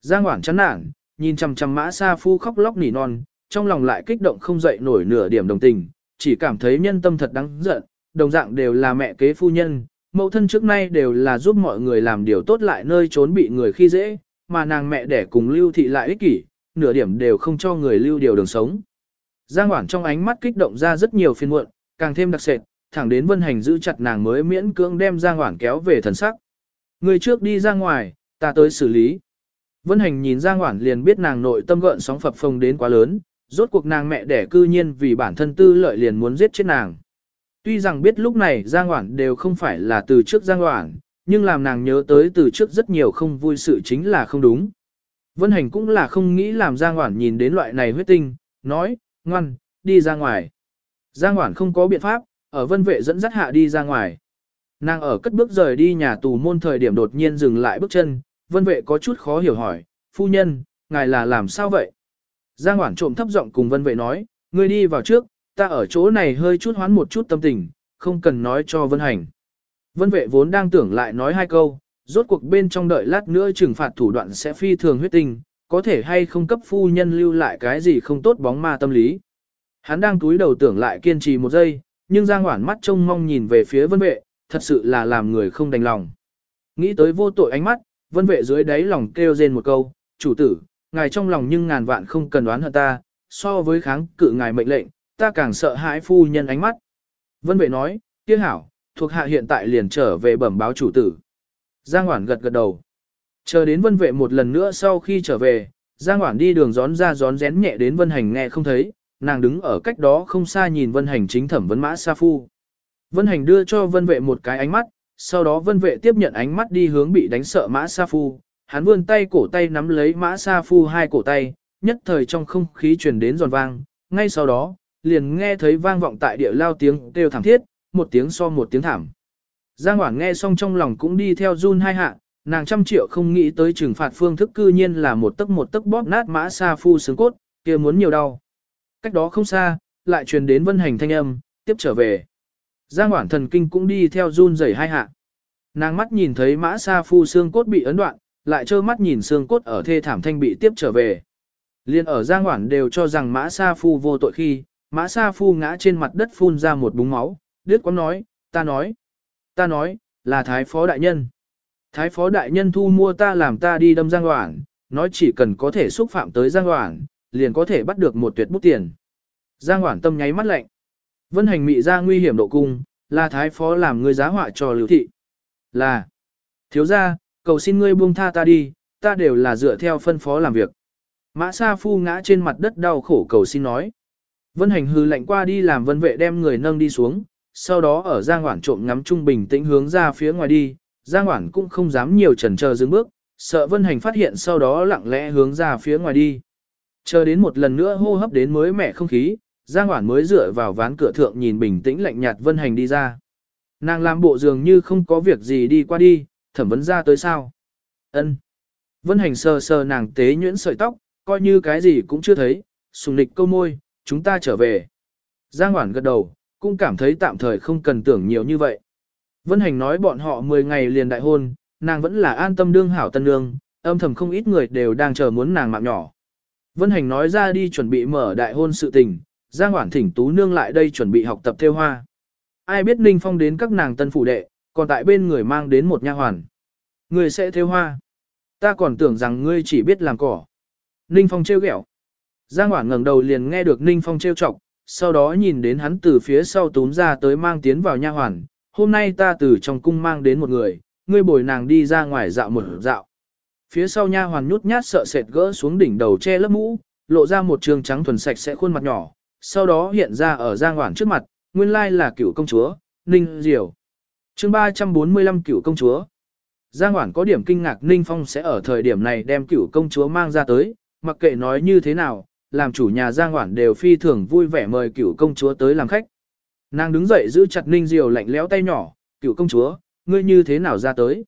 [SPEAKER 1] Giang Hoảng chán nản, nhìn chằm chằm mã sa phu khóc lóc nỉ non, trong lòng lại kích động không dậy nổi nửa điểm đồng tình, chỉ cảm thấy nhân tâm thật đáng giận, đồng dạng đều là mẹ kế phu nhân, mẫu thân trước nay đều là giúp mọi người làm điều tốt lại nơi trốn bị người khi dễ, mà nàng mẹ đẻ cùng lưu thị lại ích kỷ, nửa điểm đều không cho người lưu điều đường sống. Giang Hoảng trong ánh mắt kích động ra rất nhiều phiên muộn, càng thêm đặc sệt, thẳng đến Vân Hành giữ chặt nàng mới miễn cưỡng đem Giang Hoảng kéo về thần sắc. Người trước đi ra ngoài, ta tới xử lý. Vân Hành nhìn Giang Hoảng liền biết nàng nội tâm gợn sóng phập phồng đến quá lớn, rốt cuộc nàng mẹ đẻ cư nhiên vì bản thân tư lợi liền muốn giết chết nàng. Tuy rằng biết lúc này Giang Hoảng đều không phải là từ trước Giang Hoảng, nhưng làm nàng nhớ tới từ trước rất nhiều không vui sự chính là không đúng. Vân Hành cũng là không nghĩ làm Giang Hoảng nhìn đến loại này huyết tinh, nói, ngoan, đi ra ngoài. Giang Hoản không có biện pháp, ở vân vệ dẫn dắt hạ đi ra ngoài. Nàng ở cất bước rời đi nhà tù môn thời điểm đột nhiên dừng lại bước chân, vân vệ có chút khó hiểu hỏi, phu nhân, ngài là làm sao vậy? Giang Hoản trộm thấp giọng cùng vân vệ nói, ngươi đi vào trước, ta ở chỗ này hơi chút hoán một chút tâm tình, không cần nói cho vân hành. Vân vệ vốn đang tưởng lại nói hai câu, rốt cuộc bên trong đợi lát nữa trừng phạt thủ đoạn sẽ phi thường huyết tình, có thể hay không cấp phu nhân lưu lại cái gì không tốt bóng ma tâm lý. Hắn đang túi đầu tưởng lại kiên trì một giây, nhưng Giang Hoản mắt trông mong nhìn về phía vân vệ, thật sự là làm người không đành lòng. Nghĩ tới vô tội ánh mắt, vân vệ dưới đáy lòng kêu rên một câu, chủ tử, ngài trong lòng nhưng ngàn vạn không cần đoán hận ta, so với kháng cự ngài mệnh lệnh, ta càng sợ hãi phu nhân ánh mắt. Vân vệ nói, tiếc hảo, thuộc hạ hiện tại liền trở về bẩm báo chủ tử. Giang Hoản gật gật đầu. Chờ đến vân vệ một lần nữa sau khi trở về, Giang Hoảng đi đường gión ra gión rén nhẹ đến vân hành nghe không thấy, nàng đứng ở cách đó không xa nhìn vân hành chính thẩm vấn mã sa phu. Vân hành đưa cho vân vệ một cái ánh mắt, sau đó vân vệ tiếp nhận ánh mắt đi hướng bị đánh sợ mã sa phu, hắn vươn tay cổ tay nắm lấy mã sa phu hai cổ tay, nhất thời trong không khí truyền đến giòn vang, ngay sau đó, liền nghe thấy vang vọng tại địa lao tiếng kêu thảm thiết, một tiếng so một tiếng thảm. Giang Hoảng nghe xong trong lòng cũng đi theo run hai hạ, nàng trăm triệu không nghĩ tới trừng phạt phương thức cư nhiên là một tấc một tấc bóp nát mã sa phu xương cốt, kia muốn nhiều đau. Cách đó không xa, lại truyền đến vân hành thanh âm, tiếp trở về. Giang Hoảng thần kinh cũng đi theo run rẩy hai hạ. Nàng mắt nhìn thấy mã sa phu xương cốt bị ấn đoạn, lại trơ mắt nhìn xương cốt ở thê thảm thanh bị tiếp trở về. Liên ở Giang Hoảng đều cho rằng mã sa phu vô tội khi, mã sa phu ngã trên mặt đất phun ra một búng máu, đứt quắm nói, ta nói, ta nói, là thái phó đại nhân. Thái phó đại nhân thu mua ta làm ta đi đâm Giang Hoảng, nói chỉ cần có thể xúc phạm tới Giang Hoảng, liền có thể bắt được một tuyệt bút tiền. Giang Hoảng tâm nháy mắt lạnh. Vân hành mị ra nguy hiểm độ cung, là thái phó làm ngươi giá họa cho lưu thị. Là, thiếu gia, cầu xin ngươi buông tha ta đi, ta đều là dựa theo phân phó làm việc. Mã Sa Phu ngã trên mặt đất đau khổ cầu xin nói. Vân hành hư lạnh qua đi làm vân vệ đem người nâng đi xuống, sau đó ở Giang Hoảng trộm ngắm trung bình tĩnh hướng ra phía ngoài đi, Giang Hoảng cũng không dám nhiều chần chờ dừng bước, sợ vân hành phát hiện sau đó lặng lẽ hướng ra phía ngoài đi. Chờ đến một lần nữa hô hấp đến mới mẻ không khí, Giang Hoản mới dựa vào ván cửa thượng nhìn bình tĩnh lạnh nhạt Vân Hành đi ra. Nàng làm bộ dường như không có việc gì đi qua đi, thẩm vấn ra tới sao. ân Vân Hành sờ sờ nàng tế nhuyễn sợi tóc, coi như cái gì cũng chưa thấy, sùng nịch câu môi, chúng ta trở về. Giang Hoản gật đầu, cũng cảm thấy tạm thời không cần tưởng nhiều như vậy. Vân Hành nói bọn họ 10 ngày liền đại hôn, nàng vẫn là an tâm đương hảo tân nương, âm thầm không ít người đều đang chờ muốn nàng mạng nhỏ. Vân Hành nói ra đi chuẩn bị mở đại hôn sự tình, Giang Hoản thỉnh Tú Nương lại đây chuẩn bị học tập theo hoa. Ai biết Ninh Phong đến các nàng tân phủ đệ, còn tại bên người mang đến một nha hoàn. Người sẽ theo hoa. Ta còn tưởng rằng ngươi chỉ biết làm cỏ. Ninh Phong trêu ghẹo. Giang Hoản ngẩng đầu liền nghe được Ninh Phong trêu chọc, sau đó nhìn đến hắn từ phía sau túm ra tới mang tiến vào nha hoàn. Hôm nay ta từ trong cung mang đến một người, ngươi bồi nàng đi ra ngoài dạo một dạo. Phía sau nha hoàn nhút nhát sợ sệt gỡ xuống đỉnh đầu che lớp mũ, lộ ra một trường trắng thuần sạch sẽ khuôn mặt nhỏ, sau đó hiện ra ở Giang Hoảng trước mặt, nguyên lai là cựu công chúa, Ninh Diều. chương 345 cựu công chúa. Giang Hoản có điểm kinh ngạc Ninh Phong sẽ ở thời điểm này đem cựu công chúa mang ra tới, mặc kệ nói như thế nào, làm chủ nhà Giang Hoản đều phi thường vui vẻ mời cựu công chúa tới làm khách. Nàng đứng dậy giữ chặt Ninh Diều lạnh lẽo tay nhỏ, cựu công chúa, ngươi như thế nào ra tới.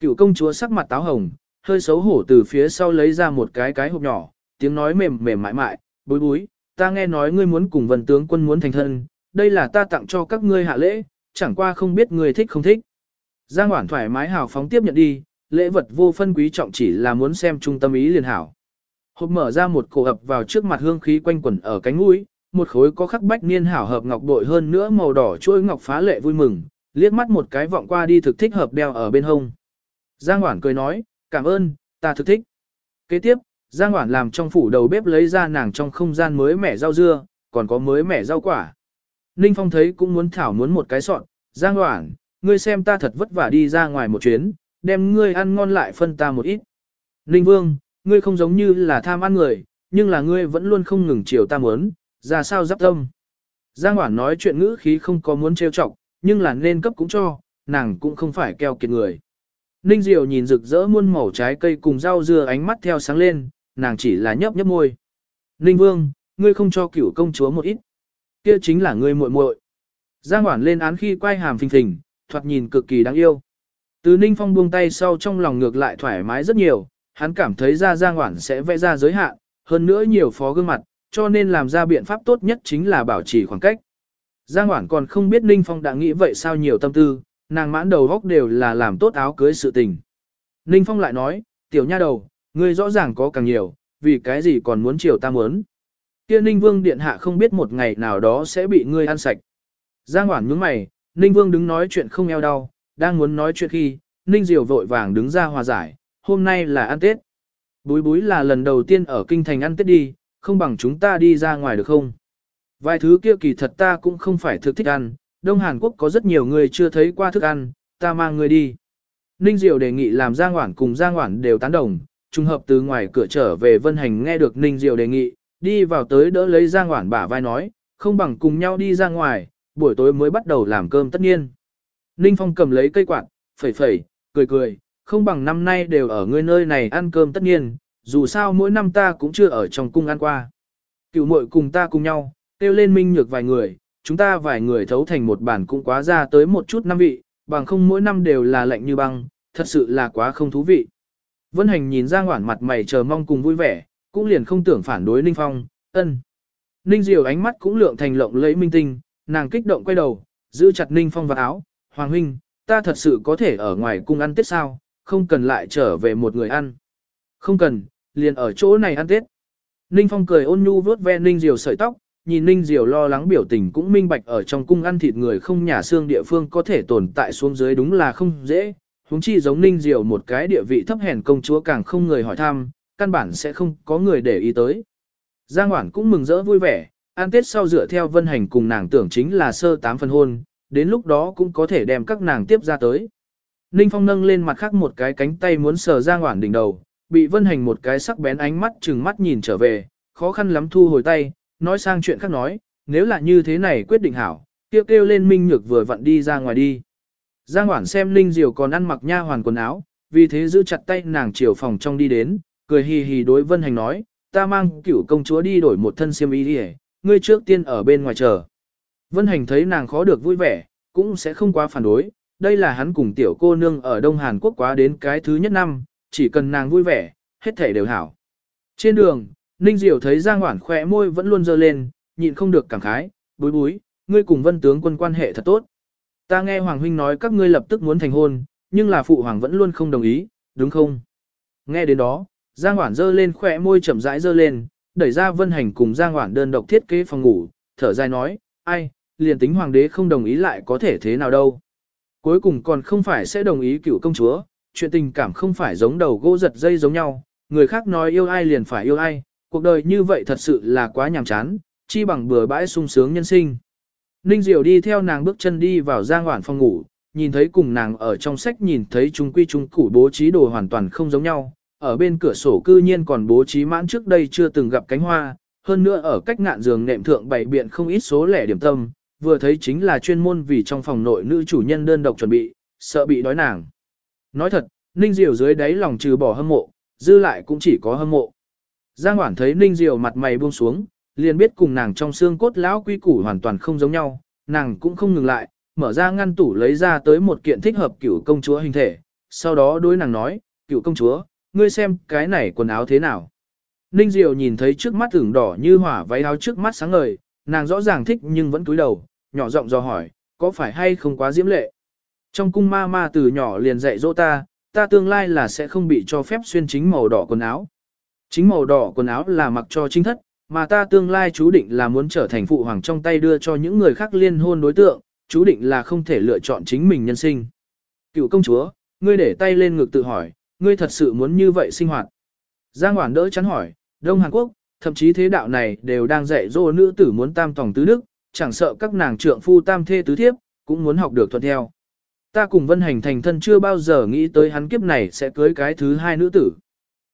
[SPEAKER 1] Cựu công chúa sắc mặt táo hồng, hơi xấu hổ từ phía sau lấy ra một cái cái hộp nhỏ, tiếng nói mềm mềm mại mại, bối bối, ta nghe nói ngươi muốn cùng vần tướng quân muốn thành thân, đây là ta tặng cho các ngươi hạ lễ, chẳng qua không biết ngươi thích không thích. Giang Hoản thoải mái hào phóng tiếp nhận đi, lễ vật vô phân quý trọng chỉ là muốn xem trung tâm ý liền hảo. Hộp mở ra một cổ ập vào trước mặt hương khí quanh quẩn ở cánh mũi, một khối có khắc bách niên hảo hợp ngọc bội hơn nữa màu đỏ chuỗi ngọc phá lệ vui mừng, liếc mắt một cái vọng qua đi thực thích hợp đeo ở bên hông. Giang Hoản cười nói, cảm ơn, ta thực thích. Kế tiếp, Giang Hoản làm trong phủ đầu bếp lấy ra nàng trong không gian mới mẻ rau dưa, còn có mới mẻ rau quả. Ninh Phong thấy cũng muốn thảo muốn một cái sọn, Giang Hoản, ngươi xem ta thật vất vả đi ra ngoài một chuyến, đem ngươi ăn ngon lại phân ta một ít. Ninh Vương, ngươi không giống như là tham ăn người, nhưng là ngươi vẫn luôn không ngừng chiều ta muốn, ra sao giáp tâm. Giang Hoản nói chuyện ngữ khí không có muốn trêu chọc, nhưng là nên cấp cũng cho, nàng cũng không phải keo kiệt người. Ninh Diệu nhìn rực rỡ muôn màu trái cây cùng rau dưa ánh mắt theo sáng lên, nàng chỉ là nhấp nhấp môi. Ninh Vương, ngươi không cho cửu công chúa một ít. Kia chính là ngươi muội muội. Giang Hoản lên án khi quay hàm phình phình, thoạt nhìn cực kỳ đáng yêu. Từ Ninh Phong buông tay sau trong lòng ngược lại thoải mái rất nhiều, hắn cảm thấy ra Giang Hoản sẽ vẽ ra giới hạn, hơn nữa nhiều phó gương mặt, cho nên làm ra biện pháp tốt nhất chính là bảo trì khoảng cách. Giang Hoảng còn không biết Ninh Phong đã nghĩ vậy sao nhiều tâm tư, nàng mãn đầu góc đều là làm tốt áo cưới sự tình. Ninh Phong lại nói, tiểu nha đầu, ngươi rõ ràng có càng nhiều, vì cái gì còn muốn chiều ta muốn. Kia Ninh Vương Điện Hạ không biết một ngày nào đó sẽ bị ngươi ăn sạch. Giang Hoảng nhướng mày, Ninh Vương đứng nói chuyện không eo đau, đang muốn nói chuyện khi, Ninh Diều vội vàng đứng ra hòa giải, hôm nay là ăn Tết. Búi búi là lần đầu tiên ở kinh thành ăn Tết đi, không bằng chúng ta đi ra ngoài được không? Vài thứ kia kỳ thật ta cũng không phải thực thích ăn, Đông Hàn Quốc có rất nhiều người chưa thấy qua thức ăn, ta mang người đi. Ninh Diệu đề nghị làm Giang Hoản cùng Giang Hoản đều tán đồng, trùng hợp từ ngoài cửa trở về Vân Hành nghe được Ninh Diệu đề nghị, đi vào tới đỡ lấy Giang Hoản bả vai nói, không bằng cùng nhau đi ra ngoài, buổi tối mới bắt đầu làm cơm tất nhiên. Ninh Phong cầm lấy cây quạt, phẩy phẩy, cười cười, không bằng năm nay đều ở ngươi nơi này ăn cơm tất nhiên, dù sao mỗi năm ta cũng chưa ở trong cung ăn qua. Cựu muội cùng ta cùng nhau, kêu lên minh nhược vài người, chúng ta vài người thấu thành một bản cũng quá ra tới một chút năm vị, bằng không mỗi năm đều là lạnh như băng, thật sự là quá không thú vị. Vân Hành nhìn Giang Hoản mặt mày chờ mong cùng vui vẻ, cũng liền không tưởng phản đối Ninh Phong, ân. Ninh Diều ánh mắt cũng lượng thành lộng lấy minh tinh, nàng kích động quay đầu, giữ chặt Ninh Phong vào áo, Hoàng huynh, ta thật sự có thể ở ngoài cung ăn Tết sao, không cần lại trở về một người ăn. Không cần, liền ở chỗ này ăn Tết. Ninh Phong cười ôn nhu vuốt ve Ninh Diều sợi tóc, nhìn Ninh Diều lo lắng biểu tình cũng minh bạch ở trong cung ăn thịt người không nhà xương địa phương có thể tồn tại xuống dưới đúng là không dễ. Húng chi giống Ninh Diều một cái địa vị thấp hèn công chúa càng không người hỏi thăm, căn bản sẽ không có người để ý tới. Giang Hoản cũng mừng rỡ vui vẻ, ăn Tết sau dựa theo vân hành cùng nàng tưởng chính là sơ tám phần hôn, đến lúc đó cũng có thể đem các nàng tiếp ra tới. Ninh Phong nâng lên mặt khác một cái cánh tay muốn sờ Giang Hoản đỉnh đầu, bị vân hành một cái sắc bén ánh mắt chừng mắt nhìn trở về, khó khăn lắm thu hồi tay, nói sang chuyện khác nói, nếu là như thế này quyết định hảo, kêu kêu lên Minh Nhược vừa vặn đi ra ngoài đi. Giang Hoản xem Linh Diều còn ăn mặc nha hoàn quần áo, vì thế giữ chặt tay nàng chiều phòng trong đi đến, cười hì hì đối Vân Hành nói, ta mang cửu công chúa đi đổi một thân xiêm y đi ngươi trước tiên ở bên ngoài chờ. Vân Hành thấy nàng khó được vui vẻ, cũng sẽ không quá phản đối, đây là hắn cùng tiểu cô nương ở Đông Hàn Quốc quá đến cái thứ nhất năm, chỉ cần nàng vui vẻ, hết thể đều hảo. Trên đường, Ninh Diệu thấy Giang Hoản khỏe môi vẫn luôn dơ lên, nhịn không được cảm khái, bối bối, ngươi cùng vân tướng quân quan hệ thật tốt. Ta nghe Hoàng Huynh nói các ngươi lập tức muốn thành hôn, nhưng là phụ hoàng vẫn luôn không đồng ý, đúng không? Nghe đến đó, Giang Hoản dơ lên khỏe môi chậm rãi dơ lên, đẩy ra vân hành cùng Giang Hoản đơn độc thiết kế phòng ngủ, thở dài nói, ai, liền tính hoàng đế không đồng ý lại có thể thế nào đâu. Cuối cùng còn không phải sẽ đồng ý cựu công chúa, chuyện tình cảm không phải giống đầu gỗ giật dây giống nhau, người khác nói yêu ai liền phải yêu ai, cuộc đời như vậy thật sự là quá nhàm chán, chi bằng bừa bãi sung sướng nhân sinh. Ninh Diệu đi theo nàng bước chân đi vào giang hoản phòng ngủ, nhìn thấy cùng nàng ở trong sách nhìn thấy chúng quy chúng củ bố trí đồ hoàn toàn không giống nhau, ở bên cửa sổ cư nhiên còn bố trí mãn trước đây chưa từng gặp cánh hoa, hơn nữa ở cách ngạn giường nệm thượng bày biện không ít số lẻ điểm tâm, vừa thấy chính là chuyên môn vì trong phòng nội nữ chủ nhân đơn độc chuẩn bị, sợ bị đói nàng. Nói thật, Ninh Diều dưới đáy lòng trừ bỏ hâm mộ, dư lại cũng chỉ có hâm mộ. Giang Hoản thấy Ninh Diều mặt mày buông xuống, liền biết cùng nàng trong xương cốt lão quy củ hoàn toàn không giống nhau, nàng cũng không ngừng lại, mở ra ngăn tủ lấy ra tới một kiện thích hợp cửu công chúa hình thể, sau đó đối nàng nói, cửu công chúa, ngươi xem cái này quần áo thế nào. Ninh Diều nhìn thấy trước mắt tưởng đỏ như hỏa váy áo trước mắt sáng ngời, nàng rõ ràng thích nhưng vẫn cúi đầu, nhỏ giọng do hỏi, có phải hay không quá diễm lệ? Trong cung ma ma từ nhỏ liền dạy dỗ ta, ta tương lai là sẽ không bị cho phép xuyên chính màu đỏ quần áo. Chính màu đỏ quần áo là mặc cho chính thất, mà ta tương lai chú định là muốn trở thành phụ hoàng trong tay đưa cho những người khác liên hôn đối tượng, chú định là không thể lựa chọn chính mình nhân sinh. Cựu công chúa, ngươi để tay lên ngực tự hỏi, ngươi thật sự muốn như vậy sinh hoạt. Giang Hoản đỡ chắn hỏi, Đông Hàn Quốc, thậm chí thế đạo này đều đang dạy dỗ nữ tử muốn tam tòng tứ đức, chẳng sợ các nàng trượng phu tam thê tứ thiếp, cũng muốn học được thuận theo. Ta cùng Vân Hành thành thân chưa bao giờ nghĩ tới hắn kiếp này sẽ cưới cái thứ hai nữ tử.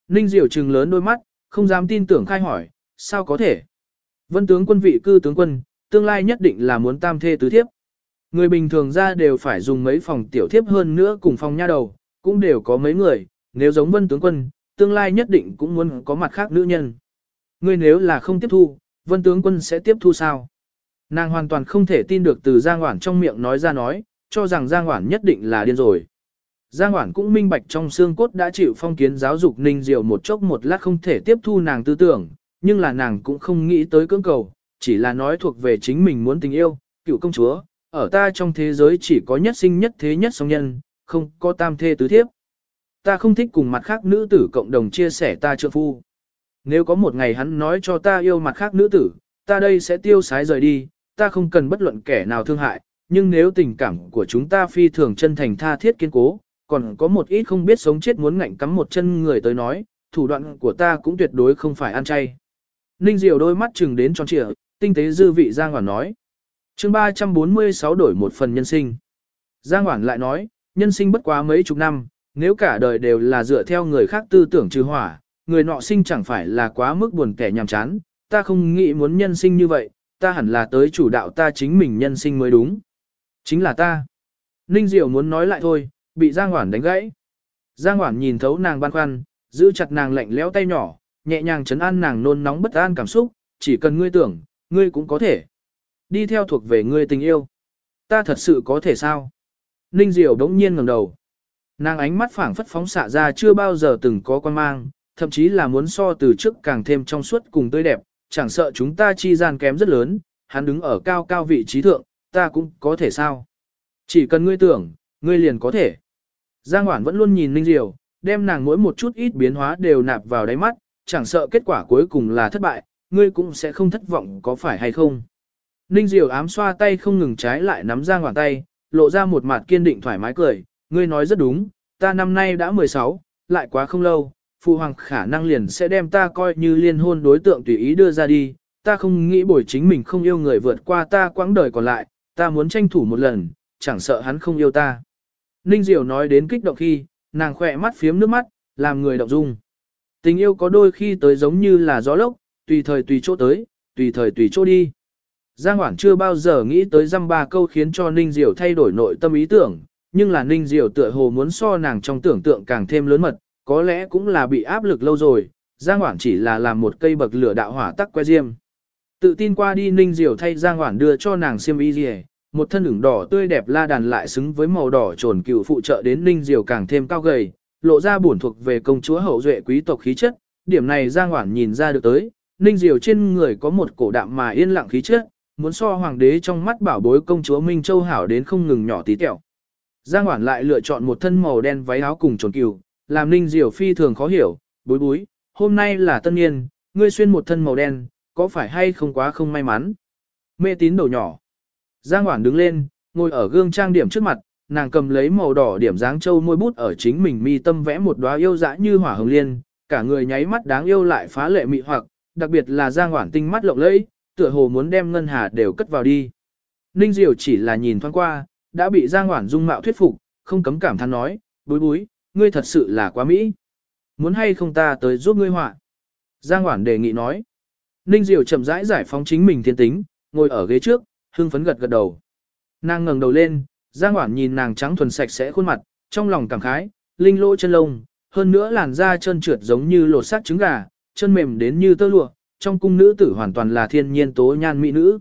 [SPEAKER 1] Ninh Diệu trừng lớn đôi mắt, không dám tin tưởng khai hỏi, sao có thể? Vân tướng quân vị cư tướng quân, tương lai nhất định là muốn tam thê tứ thiếp. Người bình thường ra đều phải dùng mấy phòng tiểu thiếp hơn nữa cùng phòng nha đầu, cũng đều có mấy người, nếu giống vân tướng quân, tương lai nhất định cũng muốn có mặt khác nữ nhân. Ngươi nếu là không tiếp thu, vân tướng quân sẽ tiếp thu sao? Nàng hoàn toàn không thể tin được từ Giang Hoản trong miệng nói ra nói, cho rằng Giang Hoản nhất định là điên rồi. Giang Hoản cũng minh bạch trong xương cốt đã chịu phong kiến giáo dục Ninh Diệu một chốc một lát không thể tiếp thu nàng tư tưởng, nhưng là nàng cũng không nghĩ tới cưỡng cầu, chỉ là nói thuộc về chính mình muốn tình yêu, cựu công chúa, ở ta trong thế giới chỉ có nhất sinh nhất thế nhất song nhân, không có tam thê tứ thiếp. Ta không thích cùng mặt khác nữ tử cộng đồng chia sẻ ta trượng phu. Nếu có một ngày hắn nói cho ta yêu mặt khác nữ tử, ta đây sẽ tiêu sái rời đi, ta không cần bất luận kẻ nào thương hại, nhưng nếu tình cảm của chúng ta phi thường chân thành tha thiết kiên cố, còn có một ít không biết sống chết muốn ngạnh cắm một chân người tới nói, thủ đoạn của ta cũng tuyệt đối không phải ăn chay. Ninh Diệu đôi mắt chừng đến tròn trịa, tinh tế dư vị Giang Hoản nói. chương 346 đổi một phần nhân sinh. Giang Hoản lại nói, nhân sinh bất quá mấy chục năm, nếu cả đời đều là dựa theo người khác tư tưởng trừ hỏa, người nọ sinh chẳng phải là quá mức buồn kẻ nhàm chán, ta không nghĩ muốn nhân sinh như vậy, ta hẳn là tới chủ đạo ta chính mình nhân sinh mới đúng. Chính là ta. Ninh Diệu muốn nói lại thôi, bị Giang Hoản đánh gãy. Giang Hoản nhìn thấu nàng băn khoăn, giữ chặt nàng lạnh lẽo tay nhỏ, nhẹ nhàng chấn an nàng nôn nóng bất an cảm xúc, chỉ cần ngươi tưởng, ngươi cũng có thể. Đi theo thuộc về ngươi tình yêu. Ta thật sự có thể sao? Ninh Diệu đống nhiên ngẩng đầu. Nàng ánh mắt phảng phất phóng xạ ra chưa bao giờ từng có quan mang, thậm chí là muốn so từ trước càng thêm trong suốt cùng tươi đẹp, chẳng sợ chúng ta chi gian kém rất lớn, hắn đứng ở cao cao vị trí thượng, ta cũng có thể sao? Chỉ cần ngươi tưởng, ngươi liền có thể. Giang Hoản vẫn luôn nhìn Ninh Diệu, đem nàng mỗi một chút ít biến hóa đều nạp vào đáy mắt, chẳng sợ kết quả cuối cùng là thất bại, ngươi cũng sẽ không thất vọng có phải hay không. Ninh Diệu ám xoa tay không ngừng trái lại nắm Giang Hoản tay, lộ ra một mặt kiên định thoải mái cười, ngươi nói rất đúng, ta năm nay đã 16, lại quá không lâu, phụ hoàng khả năng liền sẽ đem ta coi như liên hôn đối tượng tùy ý đưa ra đi, ta không nghĩ bổi chính mình không yêu người vượt qua ta quãng đời còn lại, ta muốn tranh thủ một lần, chẳng sợ hắn không yêu ta. Ninh Diệu nói đến kích động khi, nàng khỏe mắt phiếm nước mắt, làm người động dung. Tình yêu có đôi khi tới giống như là gió lốc, tùy thời tùy chỗ tới, tùy thời tùy chỗ đi. Giang Hoảng chưa bao giờ nghĩ tới dăm ba câu khiến cho Ninh Diệu thay đổi nội tâm ý tưởng, nhưng là Ninh Diệu tựa hồ muốn so nàng trong tưởng tượng càng thêm lớn mật, có lẽ cũng là bị áp lực lâu rồi, Giang Hoảng chỉ là làm một cây bậc lửa đạo hỏa tắc que diêm. Tự tin qua đi Ninh Diệu thay Giang Hoảng đưa cho nàng xiêm y gì một thân ửng đỏ tươi đẹp la đàn lại xứng với màu đỏ trồn cựu phụ trợ đến Ninh Diệu càng thêm cao gầy, lộ ra bổn thuộc về công chúa hậu duệ quý tộc khí chất, điểm này Giang Hoản nhìn ra được tới, Ninh Diệu trên người có một cổ đạm mà yên lặng khí chất, muốn so hoàng đế trong mắt bảo bối công chúa Minh Châu hảo đến không ngừng nhỏ tí tẹo. Giang Hoản lại lựa chọn một thân màu đen váy áo cùng trồn cừu, làm Ninh Diệu phi thường khó hiểu, bối bối, hôm nay là tân niên, ngươi xuyên một thân màu đen, có phải hay không quá không may mắn? Mê tín đầu nhỏ. Giang Hoản đứng lên, ngồi ở gương trang điểm trước mặt, nàng cầm lấy màu đỏ điểm dáng châu môi bút ở chính mình mi tâm vẽ một đóa yêu dã như hỏa hồng liên, cả người nháy mắt đáng yêu lại phá lệ mị hoặc, đặc biệt là Giang Hoản tinh mắt lộng lẫy, tựa hồ muốn đem ngân hà đều cất vào đi. Ninh Diệu chỉ là nhìn thoáng qua, đã bị Giang Hoản dung mạo thuyết phục, không cấm cảm than nói, bối bối, ngươi thật sự là quá mỹ. Muốn hay không ta tới giúp ngươi họa? Giang Hoản đề nghị nói. Ninh Diệu chậm rãi giải phóng chính mình thiên tính, ngồi ở ghế trước, hưng phấn gật gật đầu. Nàng ngẩng đầu lên, Giang Hoản nhìn nàng trắng thuần sạch sẽ khuôn mặt, trong lòng cảm khái, linh lỗ chân lông, hơn nữa làn da chân trượt giống như lột xác trứng gà, chân mềm đến như tơ lụa, trong cung nữ tử hoàn toàn là thiên nhiên tố nhan mỹ nữ.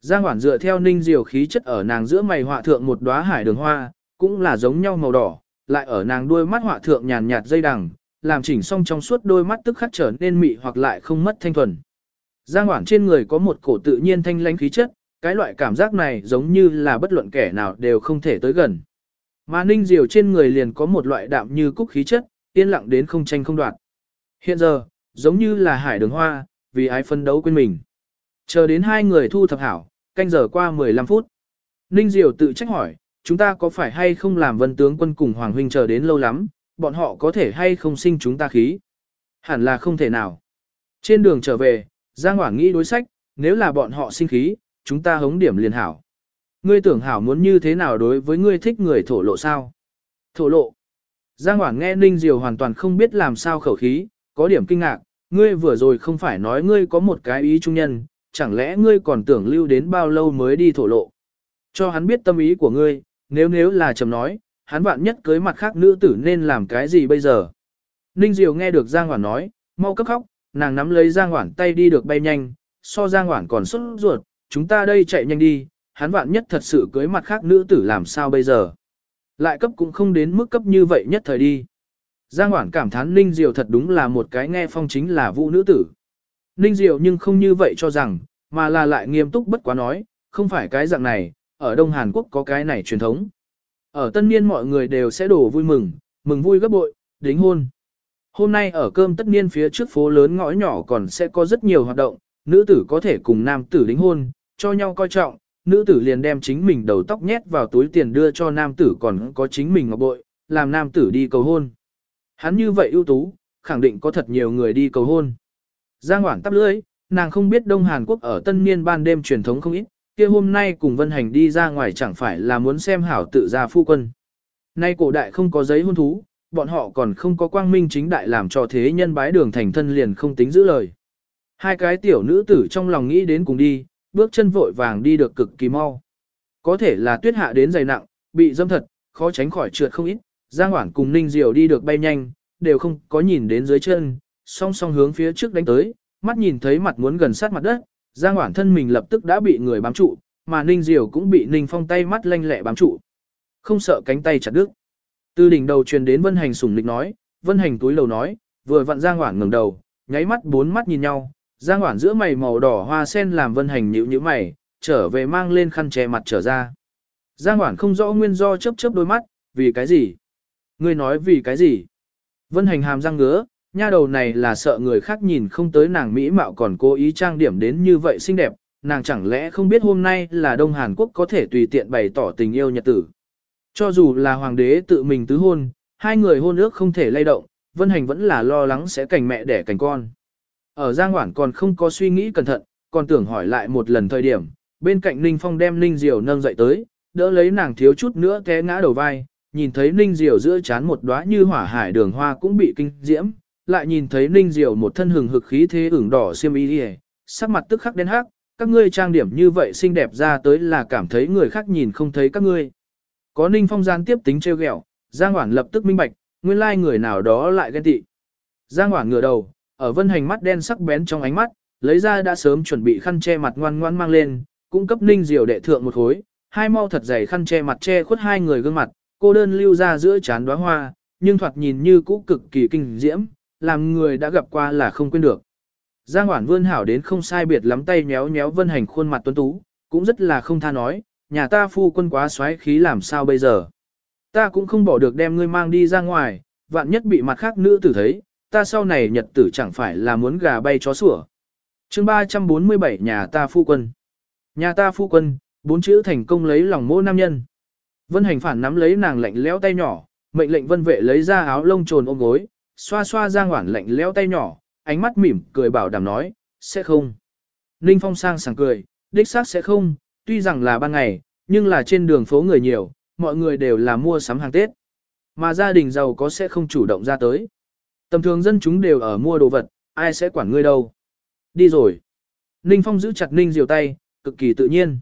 [SPEAKER 1] Giang Hoản dựa theo Ninh Diều khí chất ở nàng giữa mày họa thượng một đóa hải đường hoa, cũng là giống nhau màu đỏ, lại ở nàng đuôi mắt họa thượng nhàn nhạt dây đằng, làm chỉnh xong trong suốt đôi mắt tức khắc trở nên mị hoặc lại không mất thanh thuần. Giang Hoản trên người có một cổ tự nhiên thanh lãnh khí chất, cái loại cảm giác này giống như là bất luận kẻ nào đều không thể tới gần. Mà Ninh Diều trên người liền có một loại đạm như cúc khí chất, yên lặng đến không tranh không đoạt. Hiện giờ, giống như là hải đường hoa, vì ai phân đấu quên mình. Chờ đến hai người thu thập hảo, canh giờ qua 15 phút. Ninh Diều tự trách hỏi, chúng ta có phải hay không làm vân tướng quân cùng Hoàng Huynh chờ đến lâu lắm, bọn họ có thể hay không sinh chúng ta khí? Hẳn là không thể nào. Trên đường trở về, Giang Hoảng nghĩ đối sách, nếu là bọn họ sinh khí, chúng ta hống điểm liền hảo. Ngươi tưởng hảo muốn như thế nào đối với ngươi thích người thổ lộ sao? Thổ lộ. Giang Hoảng nghe Ninh Diều hoàn toàn không biết làm sao khẩu khí, có điểm kinh ngạc, ngươi vừa rồi không phải nói ngươi có một cái ý trung nhân, chẳng lẽ ngươi còn tưởng lưu đến bao lâu mới đi thổ lộ. Cho hắn biết tâm ý của ngươi, nếu nếu là chầm nói, hắn vạn nhất cưới mặt khác nữ tử nên làm cái gì bây giờ. Ninh Diều nghe được Giang Hoảng nói, mau cấp khóc, nàng nắm lấy Giang Hoảng tay đi được bay nhanh, so Giang Hoảng còn xuất ruột, chúng ta đây chạy nhanh đi, hắn vạn nhất thật sự cưới mặt khác nữ tử làm sao bây giờ. Lại cấp cũng không đến mức cấp như vậy nhất thời đi. Giang Hoản cảm thán Ninh diệu thật đúng là một cái nghe phong chính là vũ nữ tử. Ninh Diệu nhưng không như vậy cho rằng, mà là lại nghiêm túc bất quá nói, không phải cái dạng này, ở Đông Hàn Quốc có cái này truyền thống. Ở tân niên mọi người đều sẽ đổ vui mừng, mừng vui gấp bội, đính hôn. Hôm nay ở cơm tất niên phía trước phố lớn ngõ nhỏ còn sẽ có rất nhiều hoạt động, nữ tử có thể cùng nam tử đính hôn, cho nhau coi trọng, nữ tử liền đem chính mình đầu tóc nhét vào túi tiền đưa cho nam tử còn có chính mình ngọc bội, làm nam tử đi cầu hôn. Hắn như vậy ưu tú, khẳng định có thật nhiều người đi cầu hôn. Giang Hoảng tắp lưỡi, nàng không biết Đông Hàn Quốc ở tân niên ban đêm truyền thống không ít, kia hôm nay cùng Vân Hành đi ra ngoài chẳng phải là muốn xem hảo tự ra phu quân. Nay cổ đại không có giấy hôn thú, bọn họ còn không có quang minh chính đại làm cho thế nhân bái đường thành thân liền không tính giữ lời. Hai cái tiểu nữ tử trong lòng nghĩ đến cùng đi, bước chân vội vàng đi được cực kỳ mau. Có thể là tuyết hạ đến dày nặng, bị dâm thật, khó tránh khỏi trượt không ít, Giang Hoảng cùng Ninh Diều đi được bay nhanh, đều không có nhìn đến dưới chân, song song hướng phía trước đánh tới, mắt nhìn thấy mặt muốn gần sát mặt đất, Giang Hoảng thân mình lập tức đã bị người bám trụ, mà Ninh Diều cũng bị Ninh Phong tay mắt lanh lẹ bám trụ. Không sợ cánh tay chặt đứt. Từ đỉnh đầu truyền đến Vân Hành sủng lịch nói, Vân Hành túi lầu nói, vừa vặn Giang Hoảng ngẩng đầu, nháy mắt bốn mắt nhìn nhau, Giang Hoản giữa mày màu đỏ hoa sen làm Vân Hành nhíu nhíu mày, trở về mang lên khăn che mặt trở ra. Giang Hoản không rõ nguyên do chớp chớp đôi mắt, vì cái gì? Ngươi nói vì cái gì? Vân Hành hàm răng ngứa, nha đầu này là sợ người khác nhìn không tới nàng mỹ mạo còn cố ý trang điểm đến như vậy xinh đẹp, nàng chẳng lẽ không biết hôm nay là Đông Hàn Quốc có thể tùy tiện bày tỏ tình yêu nhật tử. Cho dù là hoàng đế tự mình tứ hôn, hai người hôn ước không thể lay động, Vân Hành vẫn là lo lắng sẽ cảnh mẹ đẻ cảnh con. Ở Giang Hoản còn không có suy nghĩ cẩn thận, còn tưởng hỏi lại một lần thời điểm, bên cạnh Ninh Phong đem Ninh Diều nâng dậy tới, đỡ lấy nàng thiếu chút nữa té ngã đầu vai, nhìn thấy Ninh Diều giữa chán một đóa như hỏa hải đường hoa cũng bị kinh diễm, lại nhìn thấy Ninh Diệu một thân hừng hực khí thế ửng đỏ xiêm y đi sắc mặt tức khắc đen hắc, các ngươi trang điểm như vậy xinh đẹp ra tới là cảm thấy người khác nhìn không thấy các ngươi. Có Ninh Phong gian tiếp tính trêu ghẹo, Giang Hoản lập tức minh bạch, nguyên lai người nào đó lại ghen tị. Giang Hoản ngửa đầu, ở vân hành mắt đen sắc bén trong ánh mắt, lấy ra đã sớm chuẩn bị khăn che mặt ngoan ngoan mang lên, cung cấp Ninh Diệu đệ thượng một khối, hai mau thật dày khăn che mặt che khuất hai người gương mặt, cô đơn lưu ra giữa chán đóa hoa, nhưng thoạt nhìn như cũ cực kỳ kinh diễm, làm người đã gặp qua là không quên được. Giang Hoản vươn hảo đến không sai biệt lắm tay nhéo nhéo Vân Hành khuôn mặt tuấn tú, cũng rất là không tha nói, nhà ta phu quân quá xoáy khí làm sao bây giờ. Ta cũng không bỏ được đem ngươi mang đi ra ngoài, vạn nhất bị mặt khác nữ tử thấy, ta sau này nhật tử chẳng phải là muốn gà bay chó sủa. chương 347 nhà ta phu quân. Nhà ta phu quân, bốn chữ thành công lấy lòng mô nam nhân. Vân Hành phản nắm lấy nàng lạnh lẽo tay nhỏ, mệnh lệnh Vân Vệ lấy ra áo lông trồn ôm gối, xoa xoa ra ngoản lạnh lẽo tay nhỏ, ánh mắt mỉm cười bảo đảm nói, sẽ không. Ninh Phong sang sảng cười, đích xác sẽ không, tuy rằng là ban ngày, nhưng là trên đường phố người nhiều, mọi người đều là mua sắm hàng Tết. Mà gia đình giàu có sẽ không chủ động ra tới. Tầm thường dân chúng đều ở mua đồ vật, ai sẽ quản ngươi đâu. Đi rồi. Ninh Phong giữ chặt Ninh Diều tay, cực kỳ tự nhiên.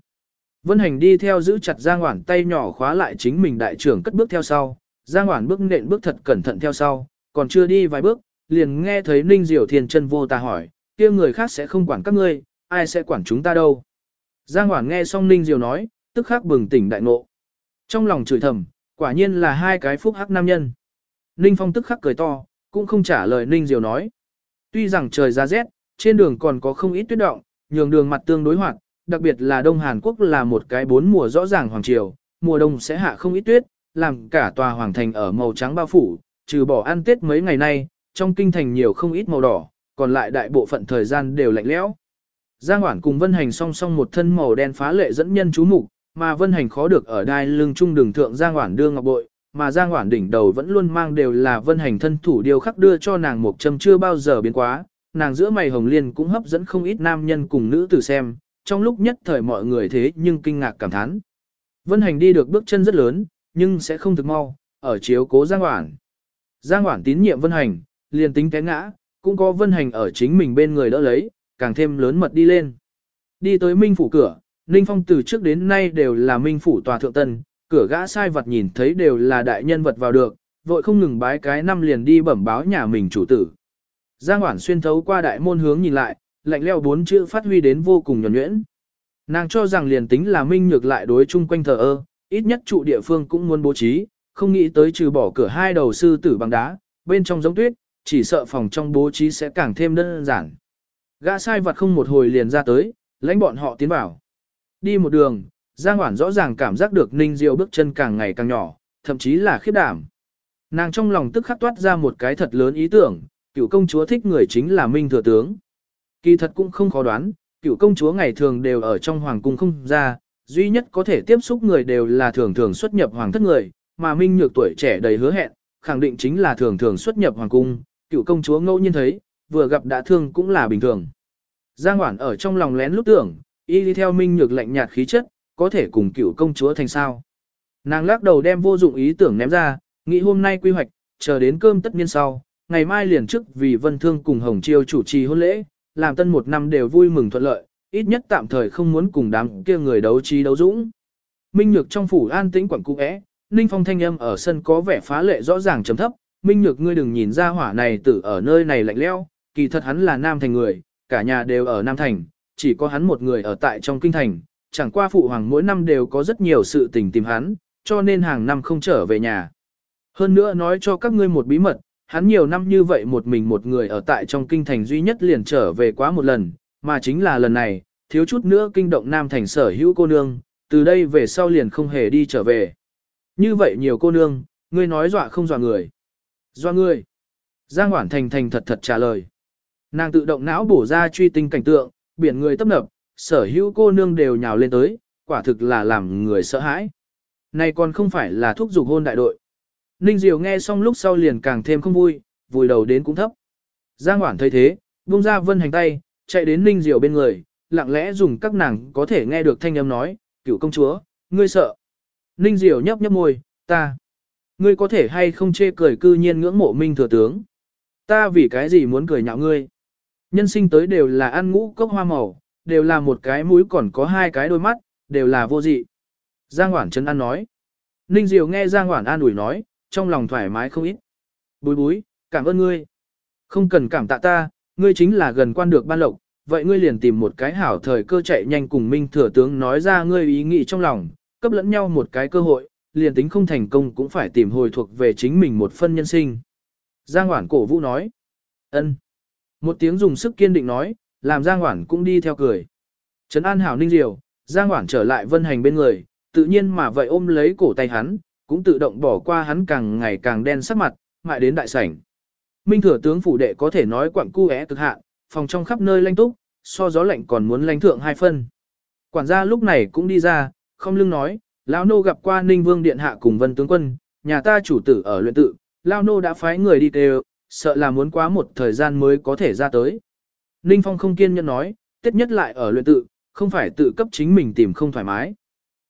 [SPEAKER 1] Vân Hành đi theo giữ chặt Giang Hoản tay nhỏ khóa lại chính mình đại trưởng cất bước theo sau, Giang Hoản bước nện bước thật cẩn thận theo sau, còn chưa đi vài bước, liền nghe thấy Ninh Diều Thiên chân vô ta hỏi, kia người khác sẽ không quản các ngươi, ai sẽ quản chúng ta đâu. Giang Hoản nghe xong Ninh Diều nói, tức khắc bừng tỉnh đại ngộ. Trong lòng chửi thầm, quả nhiên là hai cái phúc hắc nam nhân. Ninh Phong tức khắc cười to, cũng không trả lời Ninh Diều nói. Tuy rằng trời ra rét, trên đường còn có không ít tuyết động, nhường đường mặt tương đối hoạt, đặc biệt là Đông Hàn Quốc là một cái bốn mùa rõ ràng hoàng triều, mùa đông sẽ hạ không ít tuyết, làm cả tòa hoàng thành ở màu trắng bao phủ, trừ bỏ ăn tết mấy ngày nay, trong kinh thành nhiều không ít màu đỏ, còn lại đại bộ phận thời gian đều lạnh lẽo. Giang Hoản cùng Vân Hành song song một thân màu đen phá lệ dẫn nhân chú mục, mà Vân Hành khó được ở đai lưng trung đường thượng Giang Hoản đưa ngọc bội, mà Giang Hoản đỉnh đầu vẫn luôn mang đều là Vân Hành thân thủ điều khắc đưa cho nàng một châm chưa bao giờ biến quá, nàng giữa mày hồng liên cũng hấp dẫn không ít nam nhân cùng nữ tử xem, trong lúc nhất thời mọi người thế nhưng kinh ngạc cảm thán. Vân Hành đi được bước chân rất lớn, nhưng sẽ không thực mau, ở chiếu cố Giang Hoản. Giang Hoản tín nhiệm Vân Hành, liền tính té ngã, cũng có Vân Hành ở chính mình bên người đỡ lấy, càng thêm lớn mật đi lên. Đi tới Minh Phủ cửa, Ninh Phong từ trước đến nay đều là Minh Phủ tòa thượng tân, cửa gã sai vật nhìn thấy đều là đại nhân vật vào được, vội không ngừng bái cái năm liền đi bẩm báo nhà mình chủ tử. Giang Hoản xuyên thấu qua đại môn hướng nhìn lại, lạnh leo bốn chữ phát huy đến vô cùng nhuẩn nhuyễn. Nàng cho rằng liền tính là Minh Nhược lại đối chung quanh thờ ơ, ít nhất trụ địa phương cũng muốn bố trí, không nghĩ tới trừ bỏ cửa hai đầu sư tử bằng đá, bên trong giống tuyết, chỉ sợ phòng trong bố trí sẽ càng thêm đơn giản. Gã sai vật không một hồi liền ra tới, lãnh bọn họ tiến vào. Đi một đường, Giang Hoản rõ ràng cảm giác được Ninh Diêu bước chân càng ngày càng nhỏ, thậm chí là khiếp đảm. Nàng trong lòng tức khắc toát ra một cái thật lớn ý tưởng, cựu công chúa thích người chính là Minh Thừa Tướng. Kỳ thật cũng không khó đoán, cựu công chúa ngày thường đều ở trong hoàng cung không ra, duy nhất có thể tiếp xúc người đều là thường thường xuất nhập hoàng thất người, mà Minh Nhược tuổi trẻ đầy hứa hẹn, khẳng định chính là thường thường xuất nhập hoàng cung, cựu công chúa ngẫu nhiên thấy, vừa gặp đã thương cũng là bình thường. Giang Hoản ở trong lòng lén lúc tưởng, y đi theo Minh Nhược lạnh nhạt khí chất, có thể cùng cựu công chúa thành sao. Nàng lắc đầu đem vô dụng ý tưởng ném ra, nghĩ hôm nay quy hoạch, chờ đến cơm tất niên sau, ngày mai liền trước vì Vân Thương cùng Hồng Chiêu chủ trì hôn lễ, làm tân một năm đều vui mừng thuận lợi, ít nhất tạm thời không muốn cùng đám kia người đấu trí đấu dũng. Minh Nhược trong phủ an tĩnh quẩn cung é, Ninh Phong thanh âm ở sân có vẻ phá lệ rõ ràng chấm thấp, Minh Nhược ngươi đừng nhìn ra hỏa này tử ở nơi này lạnh lẽo, kỳ thật hắn là nam thành người, cả nhà đều ở nam thành, chỉ có hắn một người ở tại trong kinh thành, chẳng qua phụ hoàng mỗi năm đều có rất nhiều sự tình tìm hắn, cho nên hàng năm không trở về nhà. Hơn nữa nói cho các ngươi một bí mật, hắn nhiều năm như vậy một mình một người ở tại trong kinh thành duy nhất liền trở về quá một lần, mà chính là lần này, thiếu chút nữa kinh động nam thành sở hữu cô nương, từ đây về sau liền không hề đi trở về. Như vậy nhiều cô nương, ngươi nói dọa không dọa người. Dọa ngươi. Giang Hoản thành thành thật thật trả lời. Nàng tự động não bổ ra truy tinh cảnh tượng, biển người tấp nập, sở hữu cô nương đều nhào lên tới, quả thực là làm người sợ hãi. Này còn không phải là thúc giục hôn đại đội. Ninh Diều nghe xong lúc sau liền càng thêm không vui, vùi đầu đến cũng thấp. Giang Hoản thấy thế, buông ra vân hành tay, chạy đến Ninh Diều bên người, lặng lẽ dùng các nàng có thể nghe được thanh âm nói, cựu công chúa, ngươi sợ. Ninh Diều nhấp nhấp môi, ta. Ngươi có thể hay không chê cười cư nhiên ngưỡng mộ minh thừa tướng. Ta vì cái gì muốn cười nhạo ngươi. Nhân sinh tới đều là ăn ngũ cốc hoa màu, đều là một cái mũi còn có hai cái đôi mắt, đều là vô dị. Giang Hoản Trấn An nói. Ninh Diều nghe Giang Hoản an ủi nói, trong lòng thoải mái không ít. Búi búi, cảm ơn ngươi. Không cần cảm tạ ta, ngươi chính là gần quan được ban lộc, vậy ngươi liền tìm một cái hảo thời cơ chạy nhanh cùng Minh Thừa Tướng nói ra ngươi ý nghĩ trong lòng, cấp lẫn nhau một cái cơ hội, liền tính không thành công cũng phải tìm hồi thuộc về chính mình một phân nhân sinh. Giang Hoản cổ vũ nói. ân. Một tiếng dùng sức kiên định nói, làm Giang Hoản cũng đi theo cười. Trấn An Hảo Ninh Diều, Giang Hoản trở lại vân hành bên người, tự nhiên mà vậy ôm lấy cổ tay hắn, cũng tự động bỏ qua hắn càng ngày càng đen sắc mặt, mãi đến đại sảnh. Minh thừa tướng phủ đệ có thể nói quặng cu é cực hạn, phòng trong khắp nơi lanh túc, so gió lạnh còn muốn lanh thượng hai phân. Quản gia lúc này cũng đi ra, không lưng nói, Lão nô gặp qua Ninh Vương điện hạ cùng Vân tướng quân, nhà ta chủ tử ở luyện tự, Lão nô đã phái người đi kêu, sợ là muốn quá một thời gian mới có thể ra tới. Ninh Phong không kiên nhẫn nói, tiết nhất lại ở luyện tự, không phải tự cấp chính mình tìm không thoải mái.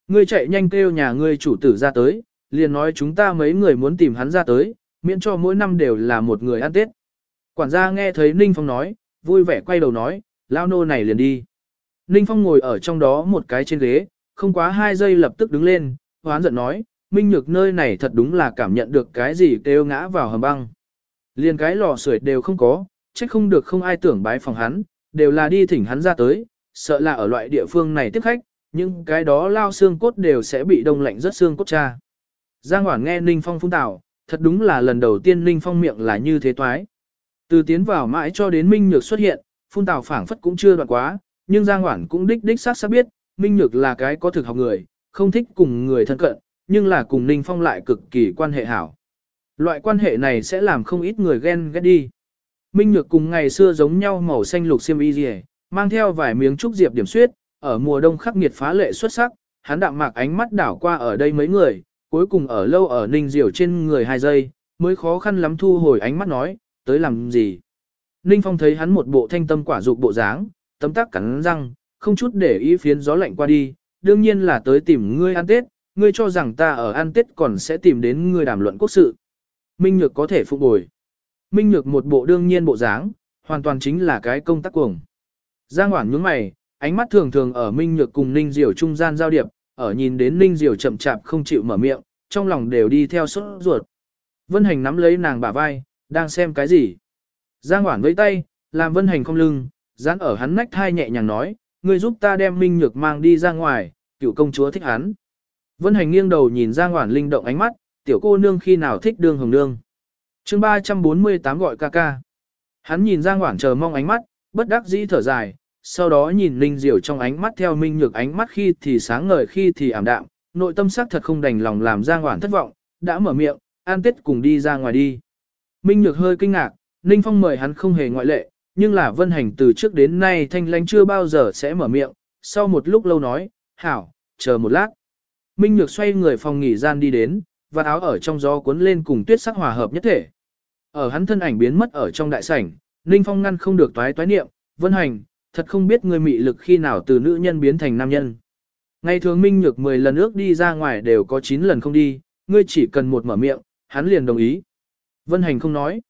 [SPEAKER 1] Ngươi chạy nhanh kêu nhà ngươi chủ tử ra tới, liền nói chúng ta mấy người muốn tìm hắn ra tới, miễn cho mỗi năm đều là một người ăn tết. Quản gia nghe thấy Ninh Phong nói, vui vẻ quay đầu nói, lao nô này liền đi. Ninh Phong ngồi ở trong đó một cái trên ghế, không quá hai giây lập tức đứng lên, hoán giận nói, Minh Nhược nơi này thật đúng là cảm nhận được cái gì kêu ngã vào hầm băng. Liền cái lò sưởi đều không có, trách không được không ai tưởng bái phòng hắn, đều là đi thỉnh hắn ra tới, sợ là ở loại địa phương này tiếp khách, nhưng cái đó lao xương cốt đều sẽ bị đông lạnh rất xương cốt cha. Giang Hoảng nghe Ninh Phong phun tảo, thật đúng là lần đầu tiên Ninh Phong miệng là như thế toái. Từ tiến vào mãi cho đến Minh Nhược xuất hiện, phun tảo phảng phất cũng chưa đoạn quá, nhưng Giang Hoảng cũng đích đích xác xác biết, Minh Nhược là cái có thực học người, không thích cùng người thân cận, nhưng là cùng Ninh Phong lại cực kỳ quan hệ hảo. Loại quan hệ này sẽ làm không ít người ghen ghét đi. Minh Nhược cùng ngày xưa giống nhau màu xanh lục xiêm y rìa, mang theo vài miếng trúc diệp điểm suyết, ở mùa đông khắc nghiệt phá lệ xuất sắc, hắn đạm mạc ánh mắt đảo qua ở đây mấy người, cuối cùng ở lâu ở Ninh Diệu trên người hai giây, mới khó khăn lắm thu hồi ánh mắt nói, tới làm gì. Ninh Phong thấy hắn một bộ thanh tâm quả dục bộ dáng, tấm tắc cắn răng, không chút để ý phiến gió lạnh qua đi, đương nhiên là tới tìm ngươi ăn Tết, ngươi cho rằng ta ở ăn Tết còn sẽ tìm đến ngươi đàm luận quốc sự. Minh Nhược có thể phục bồi. Minh Nhược một bộ đương nhiên bộ dáng, hoàn toàn chính là cái công tác cuồng. Giang Hoản nhướng mày, ánh mắt thường thường ở Minh Nhược cùng Ninh Diệu trung gian giao điệp, ở nhìn đến Ninh Diệu chậm chạp không chịu mở miệng, trong lòng đều đi theo sốt ruột. Vân Hành nắm lấy nàng bả vai, đang xem cái gì. Giang Hoản với tay, làm Vân Hành không lưng, dán ở hắn nách thai nhẹ nhàng nói, ngươi giúp ta đem Minh Nhược mang đi ra ngoài, cựu công chúa thích hắn. Vân Hành nghiêng đầu nhìn Giang Hoản linh động ánh mắt, tiểu cô nương khi nào thích đương hồng nương chương 348 gọi ca ca. Hắn nhìn Giang Hoảng chờ mong ánh mắt, bất đắc dĩ thở dài, sau đó nhìn Linh Diệu trong ánh mắt theo Minh Nhược ánh mắt khi thì sáng ngời khi thì ảm đạm, nội tâm sắc thật không đành lòng làm Giang Hoảng thất vọng, đã mở miệng, an tết cùng đi ra ngoài đi. Minh Nhược hơi kinh ngạc, Ninh Phong mời hắn không hề ngoại lệ, nhưng là vân hành từ trước đến nay thanh lãnh chưa bao giờ sẽ mở miệng, sau một lúc lâu nói, hảo, chờ một lát. Minh Nhược xoay người phòng nghỉ gian đi đến, và áo ở trong gió cuốn lên cùng tuyết sắc hòa hợp nhất thể. Ở hắn thân ảnh biến mất ở trong đại sảnh, Ninh Phong ngăn không được toái toái niệm, vân hành, thật không biết người mị lực khi nào từ nữ nhân biến thành nam nhân. Ngày thường Minh Nhược 10 lần ước đi ra ngoài đều có 9 lần không đi, ngươi chỉ cần một mở miệng, hắn liền đồng ý. Vân Hành không nói.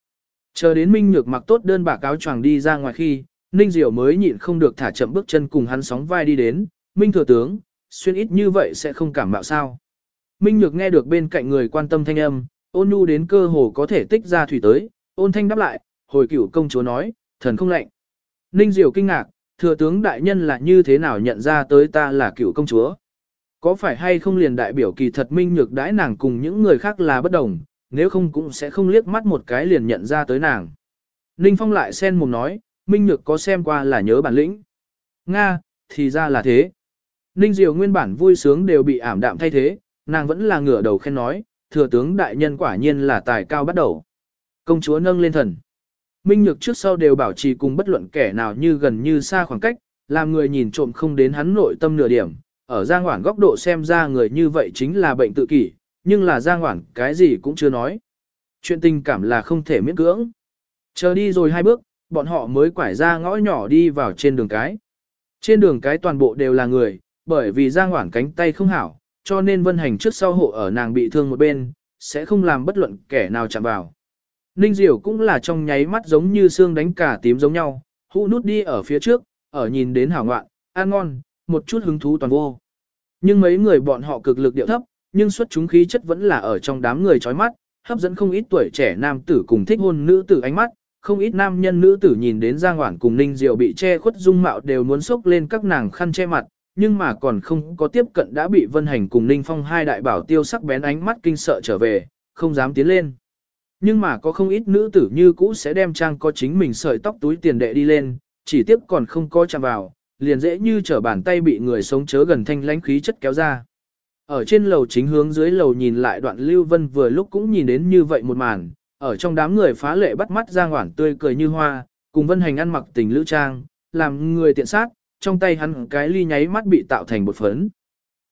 [SPEAKER 1] Chờ đến Minh Nhược mặc tốt đơn bà cáo choàng đi ra ngoài khi, Ninh Diệu mới nhịn không được thả chậm bước chân cùng hắn sóng vai đi đến, Minh thừa tướng, xuyên ít như vậy sẽ không cảm mạo sao. Minh Nhược nghe được bên cạnh người quan tâm thanh âm, ôn nhu đến cơ hồ có thể tích ra thủy tới, ôn thanh đáp lại, hồi cửu công chúa nói, thần không lạnh. Ninh Diệu kinh ngạc, thừa tướng đại nhân là như thế nào nhận ra tới ta là cửu công chúa. Có phải hay không liền đại biểu kỳ thật Minh Nhược đãi nàng cùng những người khác là bất đồng, nếu không cũng sẽ không liếc mắt một cái liền nhận ra tới nàng. Ninh Phong lại sen mồm nói, Minh Nhược có xem qua là nhớ bản lĩnh. Nga, thì ra là thế. Ninh Diệu nguyên bản vui sướng đều bị ảm đạm thay thế, nàng vẫn là ngửa đầu khen nói, thừa tướng đại nhân quả nhiên là tài cao bắt đầu. Công chúa nâng lên thần. Minh Nhược trước sau đều bảo trì cùng bất luận kẻ nào như gần như xa khoảng cách, làm người nhìn trộm không đến hắn nội tâm nửa điểm. Ở Giang Hoảng góc độ xem ra người như vậy chính là bệnh tự kỷ, nhưng là Giang Hoảng cái gì cũng chưa nói. Chuyện tình cảm là không thể miễn cưỡng. Chờ đi rồi hai bước, bọn họ mới quải ra ngõ nhỏ đi vào trên đường cái. Trên đường cái toàn bộ đều là người, bởi vì Giang Hoảng cánh tay không hảo, cho nên vân hành trước sau hộ ở nàng bị thương một bên, sẽ không làm bất luận kẻ nào chạm vào. Ninh Diệu cũng là trong nháy mắt giống như xương đánh cả tím giống nhau, hũ nút đi ở phía trước, ở nhìn đến hảo ngoạn, ăn ngon, một chút hứng thú toàn vô. Nhưng mấy người bọn họ cực lực điệu thấp, nhưng xuất chúng khí chất vẫn là ở trong đám người chói mắt, hấp dẫn không ít tuổi trẻ nam tử cùng thích hôn nữ tử ánh mắt, không ít nam nhân nữ tử nhìn đến Giang Hoản cùng Ninh Diệu bị che khuất dung mạo đều muốn sốc lên các nàng khăn che mặt, nhưng mà còn không có tiếp cận đã bị Vân Hành cùng Ninh Phong hai đại bảo tiêu sắc bén ánh mắt kinh sợ trở về, không dám tiến lên. Nhưng mà có không ít nữ tử như cũ sẽ đem trang có chính mình sợi tóc túi tiền đệ đi lên, chỉ tiếp còn không có chạm vào, liền dễ như trở bàn tay bị người sống chớ gần thanh lãnh khí chất kéo ra. Ở trên lầu chính hướng dưới lầu nhìn lại đoạn Lưu Vân vừa lúc cũng nhìn đến như vậy một màn, ở trong đám người phá lệ bắt mắt Giang ngoản tươi cười như hoa, cùng Vân Hành ăn mặc tình lữ trang, làm người tiện sát, trong tay hắn cái ly nháy mắt bị tạo thành bột phấn.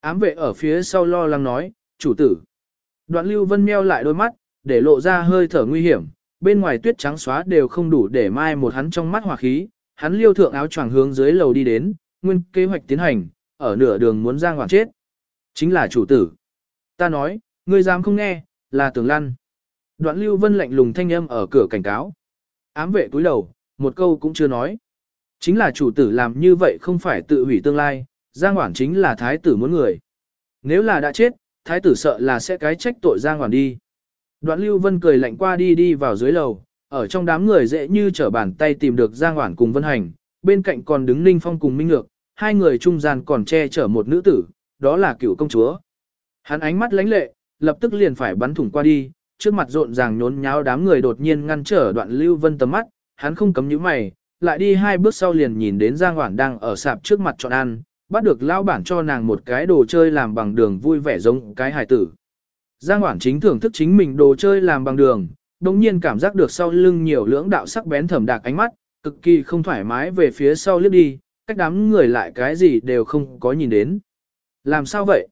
[SPEAKER 1] Ám vệ ở phía sau lo lắng nói, chủ tử. Đoạn Lưu Vân meo lại đôi mắt, để lộ ra hơi thở nguy hiểm, bên ngoài tuyết trắng xóa đều không đủ để mai một hắn trong mắt hỏa khí, hắn liêu thượng áo choàng hướng dưới lầu đi đến, nguyên kế hoạch tiến hành, ở nửa đường muốn giang hoàng chết. Chính là chủ tử. Ta nói, ngươi dám không nghe, là tường lăn. Đoạn lưu vân lạnh lùng thanh âm ở cửa cảnh cáo. Ám vệ túi đầu, một câu cũng chưa nói. Chính là chủ tử làm như vậy không phải tự hủy tương lai, Giang Hoản chính là thái tử muốn người. Nếu là đã chết, thái tử sợ là sẽ cái trách tội Giang Hoản đi. Đoạn Lưu Vân cười lạnh qua đi đi vào dưới lầu, ở trong đám người dễ như trở bàn tay tìm được Giang Hoản cùng Vân Hành, bên cạnh còn đứng Ninh Phong cùng Minh Ngược, hai người trung gian còn che chở một nữ tử, đó là cựu công chúa. Hắn ánh mắt lánh lệ, lập tức liền phải bắn thủng qua đi, trước mặt rộn ràng nhốn nháo đám người đột nhiên ngăn trở đoạn Lưu Vân tầm mắt, hắn không cấm nhíu mày, lại đi hai bước sau liền nhìn đến Giang Hoản đang ở sạp trước mặt chọn ăn, bắt được lao bản cho nàng một cái đồ chơi làm bằng đường vui vẻ giống cái hài tử. Giang Hoản chính thưởng thức chính mình đồ chơi làm bằng đường, đồng nhiên cảm giác được sau lưng nhiều lưỡng đạo sắc bén thẩm đạc ánh mắt, cực kỳ không thoải mái về phía sau liếc đi, cách đám người lại cái gì đều không có nhìn đến. Làm sao vậy?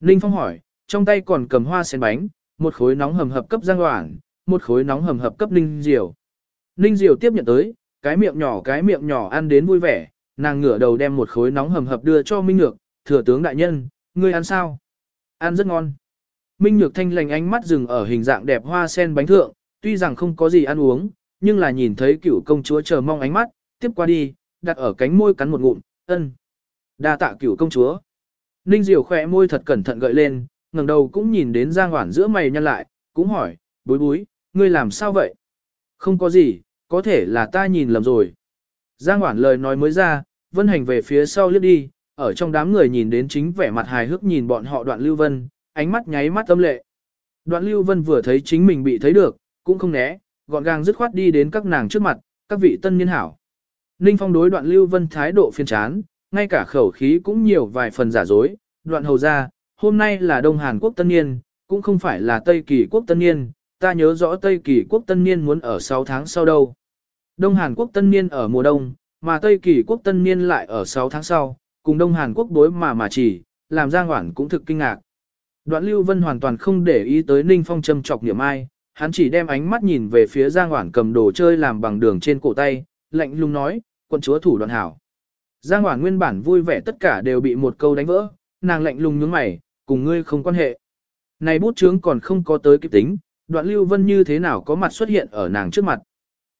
[SPEAKER 1] Ninh Phong hỏi, trong tay còn cầm hoa sen bánh, một khối nóng hầm hập cấp Giang Hoản, một khối nóng hầm hập cấp Ninh Diều. Ninh Diều tiếp nhận tới, cái miệng nhỏ cái miệng nhỏ ăn đến vui vẻ, nàng ngửa đầu đem một khối nóng hầm hập đưa cho Minh Nhược, thừa tướng đại nhân, ngươi ăn sao? Ăn rất ngon. Minh Nhược thanh lành ánh mắt dừng ở hình dạng đẹp hoa sen bánh thượng, tuy rằng không có gì ăn uống, nhưng là nhìn thấy cựu công chúa chờ mong ánh mắt, tiếp qua đi, đặt ở cánh môi cắn một ngụm, ân. đa tạ cựu công chúa. Ninh Diều khỏe môi thật cẩn thận gợi lên, ngẩng đầu cũng nhìn đến Giang Hoản giữa mày nhăn lại, cũng hỏi, bối bối, ngươi làm sao vậy? Không có gì, có thể là ta nhìn lầm rồi. Giang Hoản lời nói mới ra, Vân Hành về phía sau liếc đi, ở trong đám người nhìn đến chính vẻ mặt hài hước nhìn bọn họ đoạn Lưu Vân, ánh mắt nháy mắt âm lệ. Đoạn Lưu Vân vừa thấy chính mình bị thấy được, cũng không né, gọn gàng dứt khoát đi đến các nàng trước mặt, các vị tân niên hảo. Ninh Phong đối đoạn Lưu Vân thái độ phiền chán, ngay cả khẩu khí cũng nhiều vài phần giả dối, đoạn hầu ra, hôm nay là Đông Hàn Quốc tân niên, cũng không phải là Tây Kỳ Quốc tân niên, ta nhớ rõ Tây Kỳ Quốc tân niên muốn ở 6 tháng sau đâu. Đông Hàn Quốc tân niên ở mùa đông, mà Tây Kỳ Quốc tân niên lại ở 6 tháng sau, cùng Đông Hàn Quốc đối mà mà chỉ, làm Giang Hoản cũng thực kinh ngạc. Đoạn Lưu Vân hoàn toàn không để ý tới Ninh Phong châm chọc niệm ai, hắn chỉ đem ánh mắt nhìn về phía Giang Hoản cầm đồ chơi làm bằng đường trên cổ tay, lạnh lùng nói, quân chúa thủ đoạn hảo. Giang Hoản nguyên bản vui vẻ tất cả đều bị một câu đánh vỡ, nàng lạnh lùng nhướng mày, cùng ngươi không quan hệ. Này bút chướng còn không có tới kịp tính, đoạn Lưu Vân như thế nào có mặt xuất hiện ở nàng trước mặt.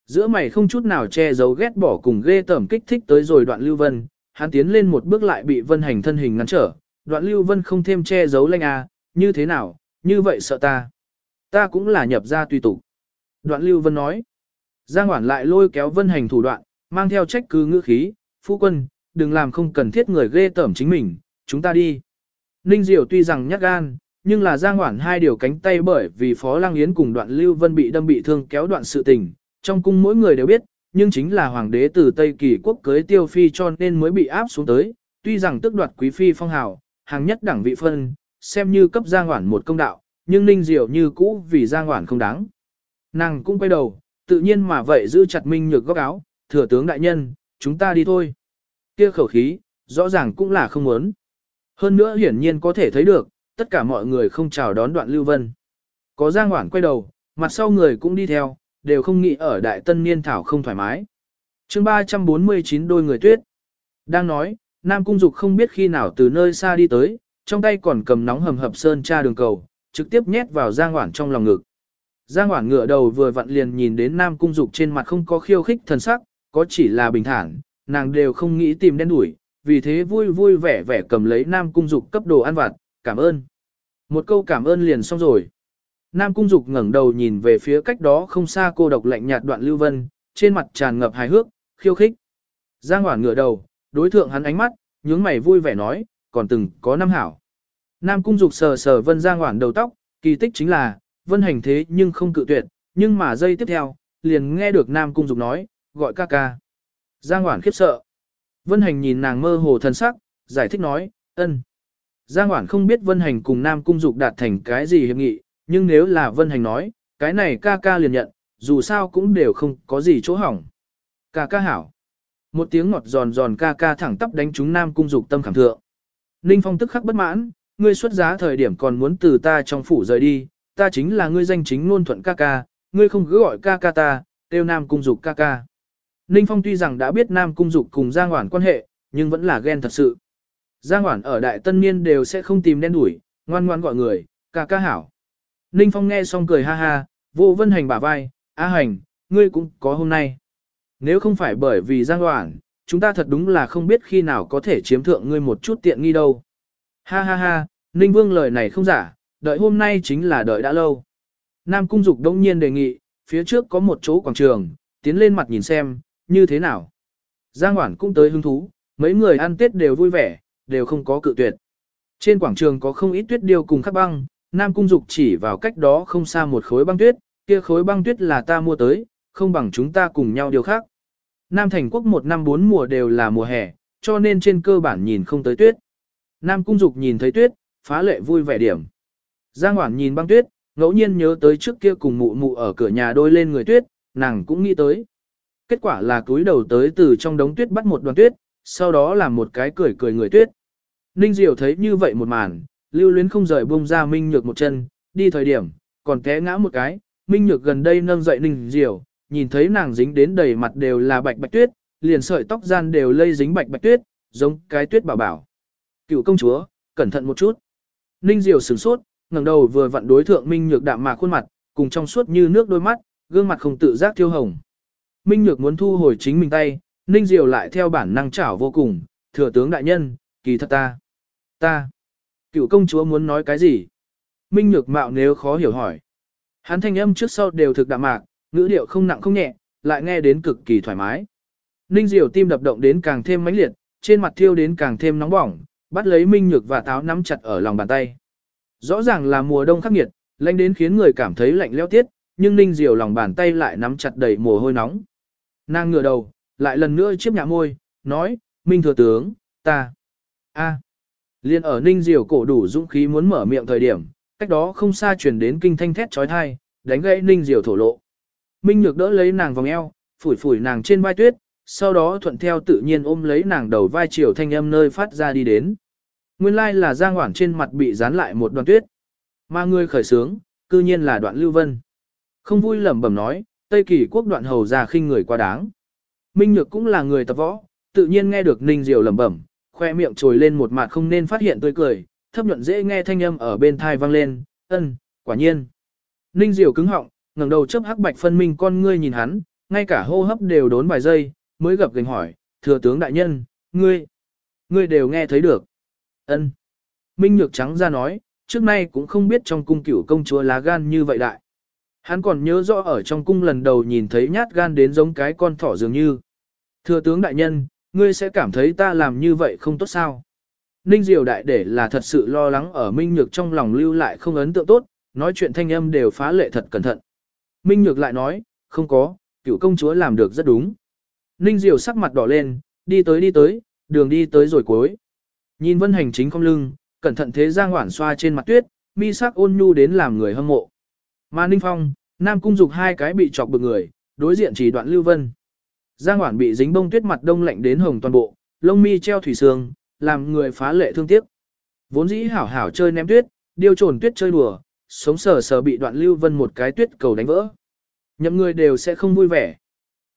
[SPEAKER 1] Giữa mày không chút nào che giấu ghét bỏ cùng ghê tởm kích thích tới rồi đoạn Lưu Vân, hắn tiến lên một bước lại bị Vân Hành thân hình ngăn trở, đoạn Lưu Vân không thêm che giấu lanh à, như thế nào, như vậy sợ ta. Ta cũng là nhập ra tùy tục. Đoạn Lưu Vân nói. Giang Hoản lại lôi kéo Vân Hành thủ đoạn, mang theo trách cứ ngữ khí, phu quân, đừng làm không cần thiết người ghê tởm chính mình, chúng ta đi. Ninh Diệu tuy rằng nhát gan, nhưng là Giang Hoản hai điều cánh tay bởi vì Phó Lang Yến cùng đoạn Lưu Vân bị đâm bị thương kéo đoạn sự tình, trong cung mỗi người đều biết, nhưng chính là hoàng đế từ Tây Kỳ quốc cưới tiêu phi cho nên mới bị áp xuống tới, tuy rằng tức đoạt quý phi phong hào, hàng nhất đẳng vị phân, xem như cấp Giang Hoản một công đạo, nhưng Ninh Diệu như cũ vì Giang Hoản không đáng. Nàng cũng quay đầu, tự nhiên mà vậy giữ chặt Minh Nhược góc áo, thừa tướng đại nhân, chúng ta đi thôi. Kia khẩu khí, rõ ràng cũng là không muốn. Hơn nữa hiển nhiên có thể thấy được, tất cả mọi người không chào đón đoạn Lưu Vân. Có Giang Hoản quay đầu, mặt sau người cũng đi theo, đều không nghĩ ở đại tân niên thảo không thoải mái. chương 349 đôi người tuyết. Đang nói, Nam Cung Dục không biết khi nào từ nơi xa đi tới, trong tay còn cầm nóng hầm hập sơn tra đường cầu, trực tiếp nhét vào Giang Hoảng trong lòng ngực. Giang Hoảng ngửa đầu vừa vặn liền nhìn đến Nam Cung Dục trên mặt không có khiêu khích thần sắc, có chỉ là bình thản, nàng đều không nghĩ tìm đen đuổi, vì thế vui vui vẻ vẻ cầm lấy Nam Cung Dục cấp đồ ăn vặt, cảm ơn. Một câu cảm ơn liền xong rồi. Nam Cung Dục ngẩng đầu nhìn về phía cách đó không xa cô độc lạnh nhạt đoạn Lưu Vân, trên mặt tràn ngập hài hước, khiêu khích. Giang Hoản ngửa đầu, đối thượng hắn ánh mắt, nhướng mày vui vẻ nói, còn từng có năm hảo. Nam Cung Dục sờ sờ Vân Giang Hoản đầu tóc, kỳ tích chính là, Vân hành thế nhưng không cự tuyệt, nhưng mà giây tiếp theo, liền nghe được Nam Cung Dục nói, gọi ca ca. Giang Hoản khiếp sợ. Vân hành nhìn nàng mơ hồ thân sắc, giải thích nói, ân. Giang Hoản không biết Vân hành cùng Nam Cung Dục đạt thành cái gì hiệp nghị, nhưng nếu là Vân hành nói, cái này ca ca liền nhận, dù sao cũng đều không có gì chỗ hỏng. Ca ca hảo. Một tiếng ngọt giòn giòn ca ca thẳng tắp đánh trúng Nam Cung Dục tâm khảm thượng. Ninh Phong tức khắc bất mãn, ngươi xuất giá thời điểm còn muốn từ ta trong phủ rời đi, ta chính là ngươi danh chính ngôn thuận ca ca, ngươi không cứ gọi ca ca ta, tiêu Nam Cung Dục ca ca. Ninh Phong tuy rằng đã biết Nam Cung Dục cùng Giang Hoản quan hệ, nhưng vẫn là ghen thật sự. Giang Hoản ở Đại Tân Niên đều sẽ không tìm đen đuổi, ngoan ngoan gọi người, ca ca hảo. Ninh Phong nghe xong cười ha ha, vô vân hành bả vai, á hành, ngươi cũng có hôm nay. Nếu không phải bởi vì Giang Hoản, chúng ta thật đúng là không biết khi nào có thể chiếm thượng ngươi một chút tiện nghi đâu. Ha ha ha, Ninh Vương lời này không giả, đợi hôm nay chính là đợi đã lâu. Nam Cung Dục đông nhiên đề nghị, phía trước có một chỗ quảng trường, tiến lên mặt nhìn xem, như thế nào. Giang Hoản cũng tới hứng thú, mấy người ăn Tết đều vui vẻ, đều không có cự tuyệt. Trên quảng trường có không ít tuyết điêu cùng khắc băng, Nam Cung Dục chỉ vào cách đó không xa một khối băng tuyết, kia khối băng tuyết là ta mua tới, không bằng chúng ta cùng nhau điều khác. Nam Thành Quốc một năm bốn mùa đều là mùa hè, cho nên trên cơ bản nhìn không tới tuyết. Nam Cung Dục nhìn thấy tuyết, phá lệ vui vẻ điểm. Giang Hoảng nhìn băng tuyết, ngẫu nhiên nhớ tới trước kia cùng mụ mụ ở cửa nhà đôi lên người tuyết, nàng cũng nghĩ tới. Kết quả là túi đầu tới từ trong đống tuyết bắt một đoàn tuyết, sau đó là một cái cười cười người tuyết. Ninh Diệu thấy như vậy một màn, lưu luyến không rời bông ra Minh Nhược một chân, đi thời điểm, còn té ngã một cái, Minh Nhược gần đây nâng dậy Ninh Diệu, nhìn thấy nàng dính đến đầy mặt đều là bạch bạch tuyết, liền sợi tóc gian đều lây dính bạch bạch tuyết, giống cái tuyết bảo bảo. Cựu công chúa, cẩn thận một chút. Ninh Diệu sửng sốt, ngẩng đầu vừa vặn đối thượng Minh Nhược đạm mà khuôn mặt, cùng trong suốt như nước đôi mắt, gương mặt không tự giác thiêu hồng. Minh Nhược muốn thu hồi chính mình tay, Ninh Diệu lại theo bản năng chảo vô cùng, thừa tướng đại nhân, kỳ thật ta. Ta. Cựu công chúa muốn nói cái gì? Minh Nhược mạo nếu khó hiểu hỏi. Hắn thanh âm trước sau đều thực đạm mạc, ngữ điệu không nặng không nhẹ, lại nghe đến cực kỳ thoải mái. Ninh Diệu tim đập động đến càng thêm mãnh liệt, trên mặt thiêu đến càng thêm nóng bỏng, bắt lấy Minh Nhược và táo nắm chặt ở lòng bàn tay. Rõ ràng là mùa đông khắc nghiệt, lạnh đến khiến người cảm thấy lạnh leo tiết, nhưng Ninh Diệu lòng bàn tay lại nắm chặt đầy mồ hôi nóng. Nàng ngửa đầu, lại lần nữa chiếc nhạ môi, nói, Minh thừa tướng, ta, a. Liên ở Ninh Diệu cổ đủ dũng khí muốn mở miệng thời điểm, cách đó không xa truyền đến kinh thanh thét trói thai, đánh gãy Ninh Diệu thổ lộ. Minh Nhược đỡ lấy nàng vòng eo, phủi phủi nàng trên vai tuyết, sau đó thuận theo tự nhiên ôm lấy nàng đầu vai chiều thanh âm nơi phát ra đi đến. Nguyên lai là Giang Hoảng trên mặt bị dán lại một đoàn tuyết. Mà người khởi sướng, cư nhiên là đoạn lưu vân. Không vui lẩm bẩm nói, Tây Kỳ quốc đoạn hầu già khinh người quá đáng. Minh Nhược cũng là người tập võ, tự nhiên nghe được Ninh Diệu lẩm bẩm, khoe miệng trồi lên một mặt không nên phát hiện tươi cười, thấp nhuận dễ nghe thanh âm ở bên thai vang lên, ân, quả nhiên. Ninh Diệu cứng họng, ngẩng đầu chớp hắc bạch phân minh con ngươi nhìn hắn, ngay cả hô hấp đều đốn vài giây, mới gập gành hỏi, thừa tướng đại nhân, ngươi, ngươi đều nghe thấy được. ân Minh Nhược trắng ra nói, trước nay cũng không biết trong cung cửu công chúa lá gan như vậy đại. Hắn còn nhớ rõ ở trong cung lần đầu nhìn thấy nhát gan đến giống cái con thỏ dường như. Thừa tướng đại nhân, ngươi sẽ cảm thấy ta làm như vậy không tốt sao? Ninh Diều đại để là thật sự lo lắng ở Minh Nhược trong lòng lưu lại không ấn tượng tốt, nói chuyện thanh âm đều phá lệ thật cẩn thận. Minh Nhược lại nói, không có, cựu công chúa làm được rất đúng. Ninh Diều sắc mặt đỏ lên, đi tới đi tới, đường đi tới rồi cuối. Nhìn vân hành chính không lưng, cẩn thận thế Giang hoảng xoa trên mặt tuyết, mi sắc ôn nhu đến làm người hâm mộ. Mà Ninh Phong, Nam Cung Dục hai cái bị chọc bực người, đối diện chỉ đoạn Lưu Vân. Giang Hoản bị dính bông tuyết mặt đông lạnh đến hồng toàn bộ, lông mi treo thủy sương, làm người phá lệ thương tiếc. Vốn dĩ hảo hảo chơi ném tuyết, điêu trồn tuyết chơi đùa, sống sờ sờ bị đoạn Lưu Vân một cái tuyết cầu đánh vỡ. Nhậm người đều sẽ không vui vẻ.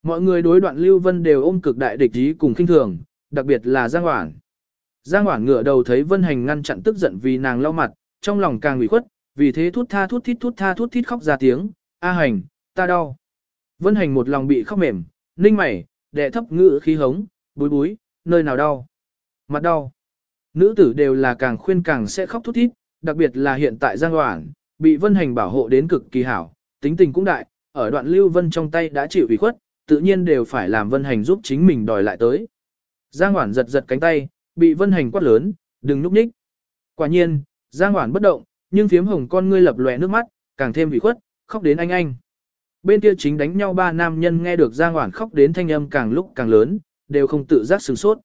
[SPEAKER 1] Mọi người đối đoạn Lưu Vân đều ôm cực đại địch ý cùng khinh thường, đặc biệt là Giang Hoản. Giang Hoản ngửa đầu thấy Vân Hành ngăn chặn tức giận vì nàng lau mặt, trong lòng càng ủy khuất, vì thế thút tha thút thít thút tha thút thít khóc ra tiếng, A Hành, ta đau. Vân Hành một lòng bị khóc mềm, ninh mày, đệ thấp ngữ khí hống, búi búi, nơi nào đau. Mặt đau. Nữ tử đều là càng khuyên càng sẽ khóc thút thít, đặc biệt là hiện tại Giang Hoảng, bị Vân Hành bảo hộ đến cực kỳ hảo, tính tình cũng đại, ở đoạn Lưu Vân trong tay đã chịu ủy khuất, tự nhiên đều phải làm Vân Hành giúp chính mình đòi lại tới. Giang Hoảng giật giật cánh tay, bị Vân Hành quát lớn, đừng núp nhích. Quả nhiên, Giang Hoảng bất động, nhưng phiếm hồng con ngươi lập lòe nước mắt, càng thêm ủy khuất, khóc đến anh anh. Bên kia chính đánh nhau ba nam nhân nghe được Giang Hoản khóc đến thanh âm càng lúc càng lớn, đều không tự giác sửng sốt.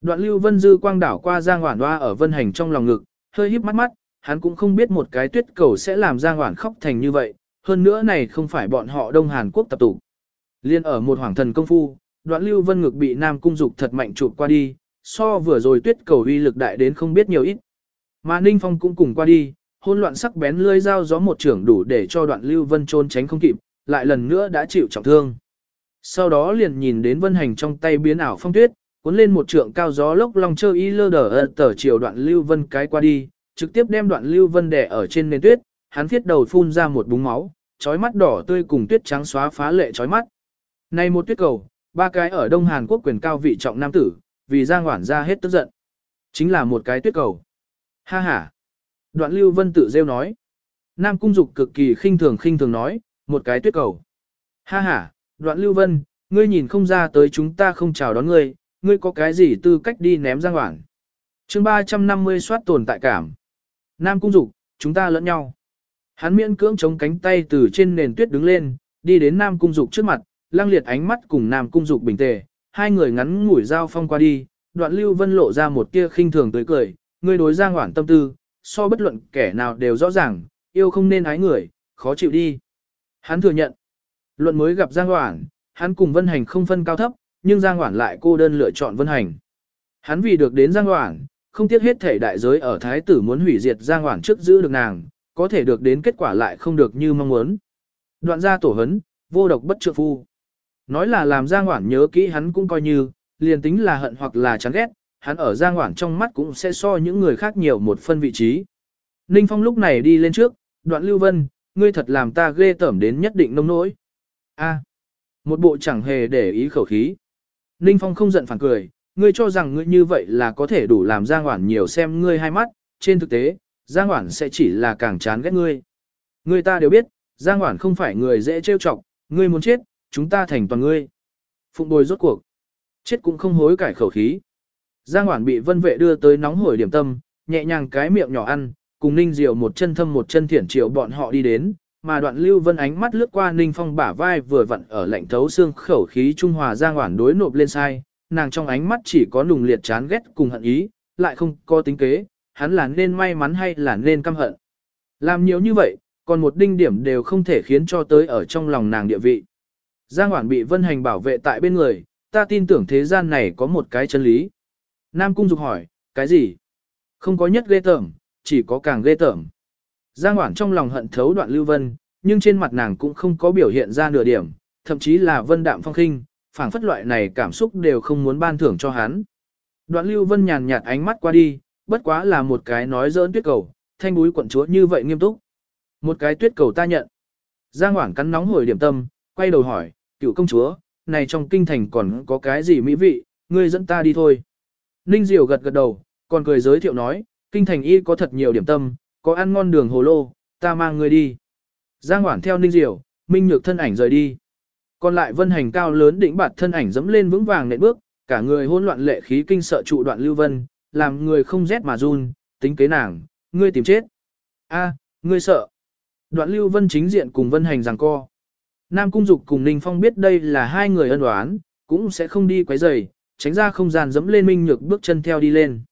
[SPEAKER 1] Đoạn Lưu Vân Dư quang đảo qua Giang Hoản hoa ở Vân Hành trong lòng ngực, hơi híp mắt mắt, hắn cũng không biết một cái tuyết cầu sẽ làm Giang Hoản khóc thành như vậy, hơn nữa này không phải bọn họ Đông Hàn Quốc tập tụ. Liên ở một hoàng thần công phu, Đoạn Lưu Vân ngực bị Nam Cung Dục thật mạnh chụp qua đi, so vừa rồi tuyết cầu uy lực đại đến không biết nhiều ít. Mà Ninh Phong cũng cùng qua đi, hôn loạn sắc bén lưỡi dao gió một trưởng đủ để cho đoạn lưu vân trôn tránh không kịp, lại lần nữa đã chịu trọng thương. Sau đó liền nhìn đến vân hành trong tay biến ảo phong tuyết, cuốn lên một trượng cao gió lốc long chơ y lơ đờ ơ tờ chiều đoạn lưu vân cái qua đi, trực tiếp đem đoạn lưu vân đè ở trên nền tuyết, hắn thiết đầu phun ra một búng máu, trói mắt đỏ tươi cùng tuyết trắng xóa phá lệ trói mắt. Này một tuyết cầu, ba cái ở Đông Hàn Quốc quyền cao vị trọng nam tử, vì Giang Hoản ra hết tức giận. Chính là một cái tuyết cầu. Ha ha. Đoạn Lưu Vân tự rêu nói. Nam Cung Dục cực kỳ khinh thường khinh thường nói, một cái tuyết cầu. Ha ha, Đoạn Lưu Vân, ngươi nhìn không ra tới chúng ta không chào đón ngươi, ngươi có cái gì tư cách đi ném Giang ngoảng. chương 350 soát tồn tại cảm. Nam Cung Dục, chúng ta lẫn nhau. Hắn miễn cưỡng chống cánh tay từ trên nền tuyết đứng lên, đi đến Nam Cung Dục trước mặt, lăng liệt ánh mắt cùng Nam Cung Dục bình tề, hai người ngắn ngủi giao phong qua đi, đoạn lưu vân lộ ra một tia khinh thường tới cười, ngươi đối giang ngoảng tâm tư, so bất luận kẻ nào đều rõ ràng, yêu không nên ái người, khó chịu đi. Hắn thừa nhận, luận mới gặp giang hoảng, hắn cùng vân hành không phân cao thấp, nhưng giang hoảng lại cô đơn lựa chọn vân hành. Hắn vì được đến giang hoảng, không tiếc hết thể đại giới ở thái tử muốn hủy diệt giang hoảng trước giữ được nàng, có thể được đến kết quả lại không được như mong muốn. Đoạn ra tổ hấn, vô độc bất trượng phu. Nói là làm Giang Hoảng nhớ kỹ hắn cũng coi như, liền tính là hận hoặc là chán ghét, hắn ở Giang Hoảng trong mắt cũng sẽ so những người khác nhiều một phân vị trí. Ninh Phong lúc này đi lên trước, đoạn Lưu Vân, ngươi thật làm ta ghê tởm đến nhất định nông nỗi. A, một bộ chẳng hề để ý khẩu khí. Ninh Phong không giận phản cười, ngươi cho rằng ngươi như vậy là có thể đủ làm Giang Hoản nhiều xem ngươi hai mắt, trên thực tế, Giang Hoản sẽ chỉ là càng chán ghét ngươi. Ngươi ta đều biết, Giang Hoản không phải người dễ trêu chọc, ngươi muốn chết, chúng ta thành toàn ngươi. Phụng bồi rốt cuộc. Chết cũng không hối cải khẩu khí. Giang Hoản bị vân vệ đưa tới nóng hổi điểm tâm, nhẹ nhàng cái miệng nhỏ ăn, cùng Ninh Diệu một chân thâm một chân thiển triệu bọn họ đi đến, mà đoạn lưu vân ánh mắt lướt qua Ninh Phong bả vai vừa vặn ở lạnh thấu xương khẩu khí trung hòa Giang Hoản đối nộp lên sai, nàng trong ánh mắt chỉ có nùng liệt chán ghét cùng hận ý, lại không có tính kế, hắn là nên may mắn hay là nên căm hận. Làm nhiều như vậy, còn một đinh điểm đều không thể khiến cho tới ở trong lòng nàng địa vị. Giang Hoản bị Vân Hành bảo vệ tại bên người, ta tin tưởng thế gian này có một cái chân lý. Nam Cung Dục hỏi, cái gì? Không có nhất ghê tởm, chỉ có càng ghê tởm. Giang Hoản trong lòng hận thấu đoạn Lưu Vân, nhưng trên mặt nàng cũng không có biểu hiện ra nửa điểm, thậm chí là vân đạm phong khinh, phảng phất loại này cảm xúc đều không muốn ban thưởng cho hắn. Đoạn Lưu Vân nhàn nhạt ánh mắt qua đi, bất quá là một cái nói giỡn tuyết cầu, thanh búi quận chúa như vậy nghiêm túc. Một cái tuyết cầu ta nhận. Giang Hoảng cắn nóng hồi điểm tâm, quay đầu hỏi, cựu công chúa, này trong kinh thành còn có cái gì mỹ vị, ngươi dẫn ta đi thôi. Ninh Diệu gật gật đầu, còn cười giới thiệu nói, kinh thành y có thật nhiều điểm tâm, có ăn ngon đường hồ lô, ta mang người đi. Giang Hoản theo Ninh Diệu, Minh Nhược thân ảnh rời đi. Còn lại vân hành cao lớn đỉnh bạt thân ảnh dẫm lên vững vàng nện bước, cả người hỗn loạn lệ khí kinh sợ trụ đoạn lưu vân, làm người không rét mà run, tính kế nàng, ngươi tìm chết. A, ngươi sợ. Đoạn lưu vân chính diện cùng vân hành giằng co. Nam Cung Dục cùng Ninh Phong biết đây là hai người ân oán, cũng sẽ không đi quấy rầy, tránh ra không gian dẫm lên minh nhược bước chân theo đi lên.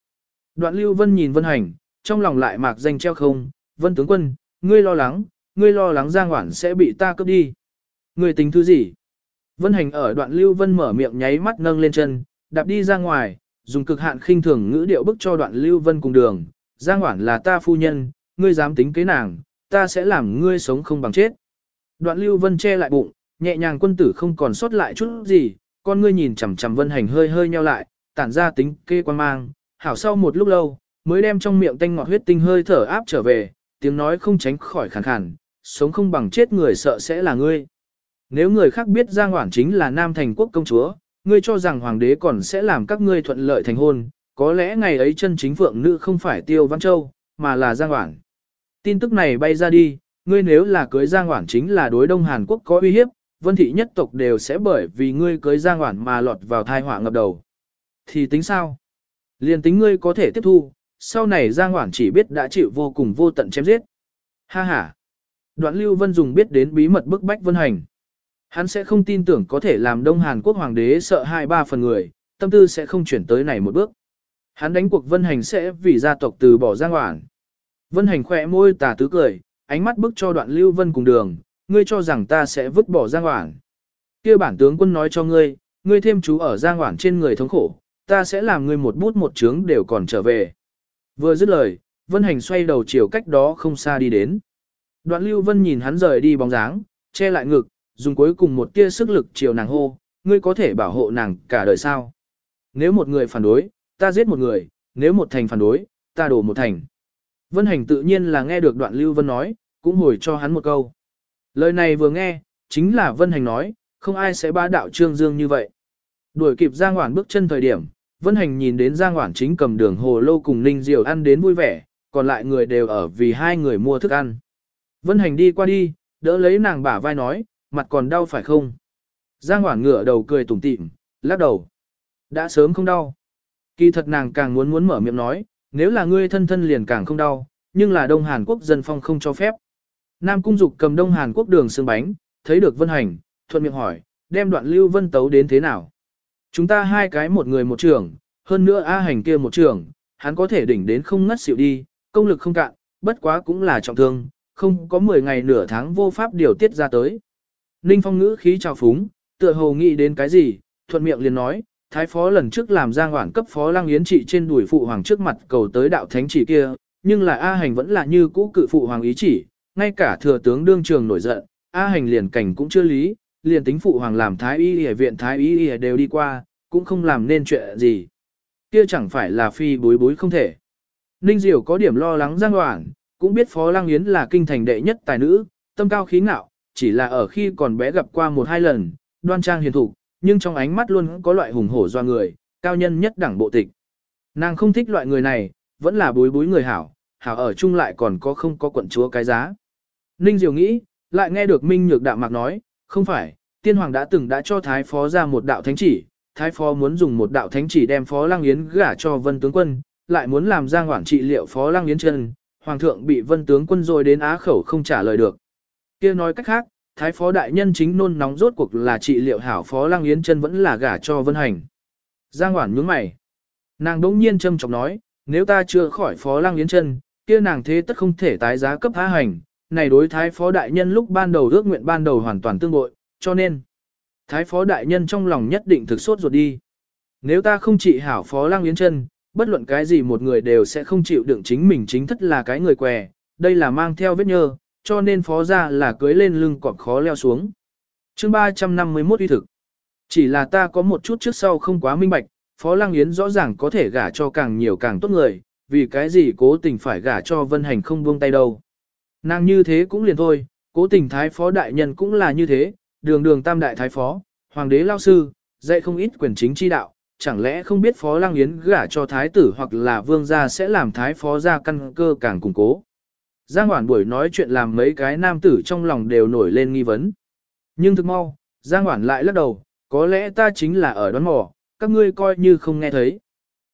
[SPEAKER 1] Đoạn Lưu Vân nhìn Vân Hành, trong lòng lại mạc danh treo không, Vân tướng quân, ngươi lo lắng, ngươi lo lắng Giang Hoản sẽ bị ta cướp đi. Ngươi tính thứ gì? Vân Hành ở đoạn Lưu Vân mở miệng nháy mắt nâng lên chân, đạp đi ra ngoài, dùng cực hạn khinh thường ngữ điệu bức cho đoạn Lưu Vân cùng đường. Giang Hoản là ta phu nhân, ngươi dám tính kế nàng, ta sẽ làm ngươi sống không bằng chết. Đoạn Lưu Vân che lại bụng, nhẹ nhàng quân tử không còn sót lại chút gì, con ngươi nhìn chằm chằm Vân Hành hơi hơi nheo lại, tản ra tính kê quan mang, hảo sau một lúc lâu, mới đem trong miệng tanh ngọt huyết tinh hơi thở áp trở về, tiếng nói không tránh khỏi khàn khàn, sống không bằng chết người sợ sẽ là ngươi. Nếu người khác biết Giang Hoản chính là Nam Thành Quốc công chúa, ngươi cho rằng hoàng đế còn sẽ làm các ngươi thuận lợi thành hôn, có lẽ ngày ấy chân chính phượng nữ không phải Tiêu Văn Châu, mà là Giang Hoản. Tin tức này bay ra đi, ngươi nếu là cưới Giang Hoản chính là đối Đông Hàn Quốc có uy hiếp, vân thị nhất tộc đều sẽ bởi vì ngươi cưới Giang Hoản mà lọt vào thai họa ngập đầu. Thì tính sao? Liền tính ngươi có thể tiếp thu, sau này Giang Hoảng chỉ biết đã chịu vô cùng vô tận chém giết. Ha ha! Đoạn Lưu Vân dùng biết đến bí mật bức bách Vân Hành. Hắn sẽ không tin tưởng có thể làm Đông Hàn Quốc hoàng đế sợ hai ba phần người, tâm tư sẽ không chuyển tới này một bước. Hắn đánh cuộc Vân Hành sẽ vì gia tộc từ bỏ Giang Hoảng. Vân Hành khỏe môi tà tứ cười, ánh mắt bức cho đoạn lưu vân cùng đường, ngươi cho rằng ta sẽ vứt bỏ Giang Hoảng. kia bản tướng quân nói cho ngươi, ngươi thêm chú ở Giang Hoảng trên người thống khổ, ta sẽ làm ngươi một bút một chướng đều còn trở về. Vừa dứt lời, Vân Hành xoay đầu chiều cách đó không xa đi đến. Đoạn Lưu Vân nhìn hắn rời đi bóng dáng, che lại ngực, dùng cuối cùng một tia sức lực chiều nàng hô, ngươi có thể bảo hộ nàng cả đời sao? Nếu một người phản đối, ta giết một người, nếu một thành phản đối, ta đổ một thành. Vân Hành tự nhiên là nghe được đoạn Lưu Vân nói, cũng hồi cho hắn một câu. Lời này vừa nghe, chính là Vân Hành nói, không ai sẽ bá đạo Trương Dương như vậy. Đuổi kịp Giang Hoản bước chân thời điểm, Vân Hành nhìn đến Giang Hoản chính cầm đường hồ lô cùng Ninh Diệu ăn đến vui vẻ, còn lại người đều ở vì hai người mua thức ăn. Vân Hành đi qua đi, đỡ lấy nàng bả vai nói, mặt còn đau phải không? Giang Hoản ngửa đầu cười tủm tỉm, lắc đầu. Đã sớm không đau. Kỳ thật nàng càng muốn muốn mở miệng nói, nếu là ngươi thân thân liền càng không đau, nhưng là Đông Hàn Quốc dân phong không cho phép. Nam Cung Dục cầm Đông Hàn Quốc đường xương bánh, thấy được Vân Hành, thuận miệng hỏi, đem đoạn lưu vân tấu đến thế nào? Chúng ta hai cái một người một trưởng, hơn nữa A Hành kia một trưởng, hắn có thể đỉnh đến không ngất xỉu đi, công lực không cạn, bất quá cũng là trọng thương, không có 10 ngày nửa tháng vô pháp điều tiết ra tới. Ninh Phong ngữ khí trào phúng, tựa hồ nghĩ đến cái gì, thuận miệng liền nói, thái phó lần trước làm giang hoảng cấp phó lăng yến trị trên đùi phụ hoàng trước mặt cầu tới đạo thánh chỉ kia, nhưng là A hành vẫn là như cũ cự phụ hoàng ý chỉ, ngay cả thừa tướng đương trường nổi giận, A hành liền cảnh cũng chưa lý, liền tính phụ hoàng làm thái y y viện thái y y đều đi qua, cũng không làm nên chuyện gì. Kia chẳng phải là phi bối bối không thể. Ninh Diểu có điểm lo lắng giang hoảng, cũng biết phó lăng yến là kinh thành đệ nhất tài nữ, tâm cao khí ngạo, chỉ là ở khi còn bé gặp qua một hai lần, đoan trang hiền thục, nhưng trong ánh mắt luôn có loại hùng hổ do người, cao nhân nhất đẳng bộ tịch. Nàng không thích loại người này, vẫn là bối bối người hảo, hảo ở chung lại còn có không có quận chúa cái giá. Ninh diều nghĩ, lại nghe được Minh Nhược Đạm Mạc nói, không phải, tiên hoàng đã từng đã cho Thái Phó ra một đạo thánh chỉ, Thái Phó muốn dùng một đạo thánh chỉ đem Phó Lăng Yến gả cho Vân Tướng Quân, lại muốn làm giang hoảng trị liệu Phó Lăng Yến chân, Hoàng thượng bị Vân Tướng Quân rồi đến á khẩu không trả lời được. kia nói cách khác, Thái phó đại nhân chính nôn nóng rốt cuộc là trị liệu hảo phó Lăng Yến chân vẫn là gả cho Vân Hành. Giang hoảng nhướng mày. Nàng đỗng nhiên châm chọc nói, nếu ta chưa khỏi phó Lăng Yến chân, kia nàng thế tất không thể tái giá cấp há hành. Này đối thái phó đại nhân lúc ban đầu ước nguyện ban đầu hoàn toàn tương bội, cho nên thái phó đại nhân trong lòng nhất định thực sốt ruột đi. Nếu ta không trị hảo phó lang Yến chân, bất luận cái gì một người đều sẽ không chịu đựng chính mình chính thất là cái người què, đây là mang theo vết nhơ, cho nên phó ra là cưới lên lưng cọp khó leo xuống. chương 351 uy thực. Chỉ là ta có một chút trước sau không quá minh bạch, phó lăng yến rõ ràng có thể gả cho càng nhiều càng tốt người, vì cái gì cố tình phải gả cho vân hành không buông tay đâu. Nàng như thế cũng liền thôi, cố tình thái phó đại nhân cũng là như thế, đường đường tam đại thái phó, hoàng đế lao sư, dạy không ít quyền chính chi đạo, chẳng lẽ không biết phó lang yến gả cho thái tử hoặc là vương gia sẽ làm thái phó gia căn cơ càng củng cố. Giang Hoản buổi nói chuyện làm mấy cái nam tử trong lòng đều nổi lên nghi vấn. Nhưng thực mau, Giang Hoản lại lắc đầu, có lẽ ta chính là ở đoán mò, các ngươi coi như không nghe thấy.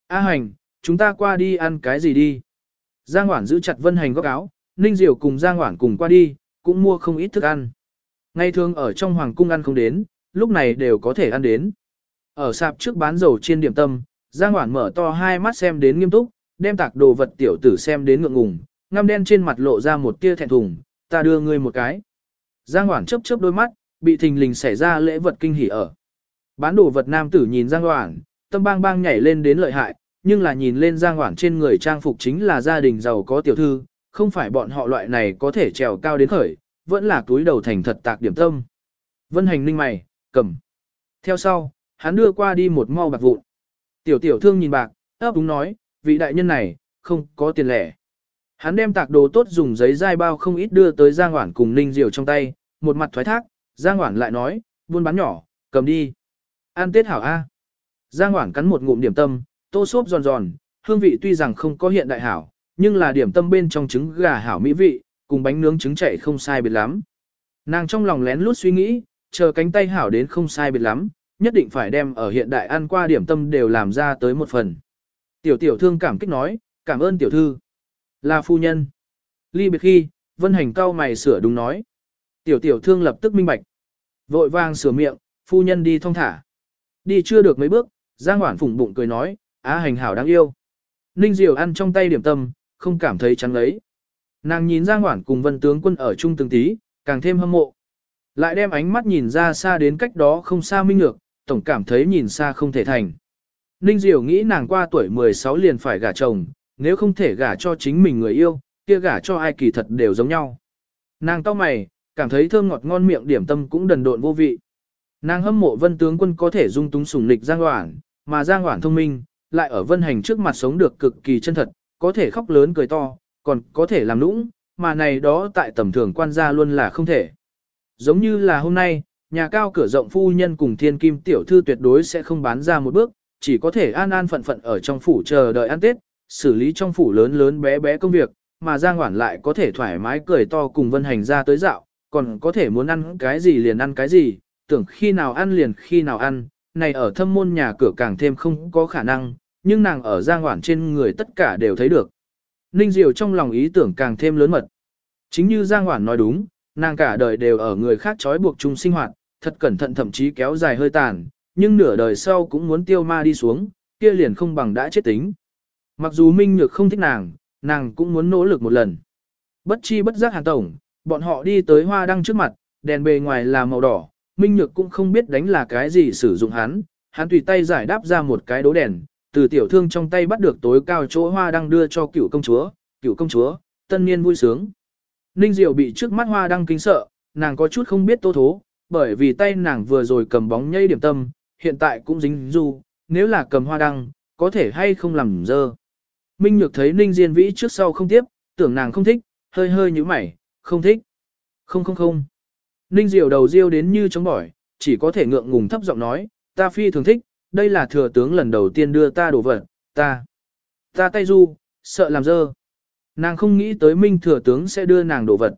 [SPEAKER 1] A hành, chúng ta qua đi ăn cái gì đi. Giang Hoản giữ chặt Vân Hành góc áo, Ninh Diệu cùng Giang Hoản cùng qua đi, cũng mua không ít thức ăn. Ngay thường ở trong hoàng cung ăn không đến, lúc này đều có thể ăn đến. Ở sạp trước bán dầu trên điểm tâm, Giang Hoản mở to hai mắt xem đến nghiêm túc, đem tạc đồ vật tiểu tử xem đến ngượng ngùng, ngăm đen trên mặt lộ ra một tia thẹn thùng, ta đưa ngươi một cái. Giang Hoản chớp chớp đôi mắt, bị thình lình xảy ra lễ vật kinh hỉ ở. Bán đồ vật nam tử nhìn Giang Hoản, tâm bang bang nhảy lên đến lợi hại, nhưng là nhìn lên Giang Hoản trên người trang phục chính là gia đình giàu có tiểu thư, không phải bọn họ loại này có thể trèo cao đến khởi, vẫn là túi đầu thành thật tạc điểm tâm. Vân hành ninh mày, cầm. Theo sau, hắn đưa qua đi một mau bạc vụn. Tiểu tiểu thương nhìn bạc, ấp đúng nói, vị đại nhân này, không có tiền lẻ. Hắn đem tạc đồ tốt dùng giấy dai bao không ít đưa tới Giang Hoản cùng Ninh Diệu trong tay, một mặt thoái thác, Giang Hoản lại nói, buôn bán nhỏ, cầm đi. An Tết hảo A. Giang Hoản cắn một ngụm điểm tâm, tô xốp giòn giòn, hương vị tuy rằng không có hiện đại hảo, nhưng là điểm tâm bên trong trứng gà hảo mỹ vị, cùng bánh nướng trứng chạy không sai biệt lắm. Nàng trong lòng lén lút suy nghĩ, chờ cánh tay hảo đến không sai biệt lắm, nhất định phải đem ở hiện đại ăn qua điểm tâm đều làm ra tới một phần. Tiểu tiểu thương cảm kích nói, cảm ơn tiểu thư. Là phu nhân. Ly biệt khi, vân hành cao mày sửa đúng nói. Tiểu tiểu thương lập tức minh bạch. Vội vàng sửa miệng, phu nhân đi thong thả. Đi chưa được mấy bước, Giang Hoản phủng bụng cười nói, á hành hảo đáng yêu. Ninh diều ăn trong tay điểm tâm, không cảm thấy chán lấy. Nàng nhìn Giang Hoản cùng vân tướng quân ở chung từng tí, càng thêm hâm mộ. Lại đem ánh mắt nhìn ra xa đến cách đó không xa minh ngược, tổng cảm thấy nhìn xa không thể thành. Ninh Diệu nghĩ nàng qua tuổi 16 liền phải gả chồng, nếu không thể gả cho chính mình người yêu, kia gả cho ai kỳ thật đều giống nhau. Nàng to mày, cảm thấy thơm ngọt ngon miệng điểm tâm cũng đần độn vô vị. Nàng hâm mộ vân tướng quân có thể dung túng sủng lịch Giang Hoản, mà Giang Hoản thông minh, lại ở vân hành trước mặt sống được cực kỳ chân thật, có thể khóc lớn cười to, còn có thể làm nũng, mà này đó tại tầm thường quan gia luôn là không thể. Giống như là hôm nay, nhà cao cửa rộng phu nhân cùng thiên kim tiểu thư tuyệt đối sẽ không bán ra một bước, chỉ có thể an an phận phận ở trong phủ chờ đợi ăn Tết, xử lý trong phủ lớn lớn bé bé công việc, mà Giang Hoản lại có thể thoải mái cười to cùng Vân Hành ra tới dạo, còn có thể muốn ăn cái gì liền ăn cái gì, tưởng khi nào ăn liền khi nào ăn, này ở thâm môn nhà cửa càng thêm không có khả năng, nhưng nàng ở Giang hoảng trên người tất cả đều thấy được. Ninh diều trong lòng ý tưởng càng thêm lớn mật. Chính như Giang hoảng nói đúng, nàng cả đời đều ở người khác trói buộc chung sinh hoạt, thật cẩn thận thậm chí kéo dài hơi tàn, nhưng nửa đời sau cũng muốn tiêu ma đi xuống, kia liền không bằng đã chết tính. Mặc dù Minh Nhược không thích nàng, nàng cũng muốn nỗ lực một lần. Bất chi bất giác hàn tổng, bọn họ đi tới hoa đăng trước mặt, đèn bề ngoài là màu đỏ, Minh Nhược cũng không biết đánh là cái gì sử dụng hắn, hắn tùy tay giải đáp ra một cái đố đèn, từ tiểu thương trong tay bắt được tối cao chỗ hoa đăng đưa cho cựu công chúa, cựu công chúa, tân niên vui sướng. Ninh Diệu bị trước mắt hoa đăng kinh sợ, nàng có chút không biết tô thố, bởi vì tay nàng vừa rồi cầm bóng nhây điểm tâm, hiện tại cũng dính du, nếu là cầm hoa đăng, có thể hay không làm dơ. Minh Nhược thấy Ninh Diên Vĩ trước sau không tiếp, tưởng nàng không thích, hơi hơi như mày, không thích. Không không không. Ninh Diệu đầu riêu đến như chống bỏi, chỉ có thể ngượng ngùng thấp giọng nói, ta phi thường thích, đây là thừa tướng lần đầu tiên đưa ta đồ vật, ta. Ta tay du, sợ làm dơ. Nàng không nghĩ tới Minh thừa tướng sẽ đưa nàng đồ vật.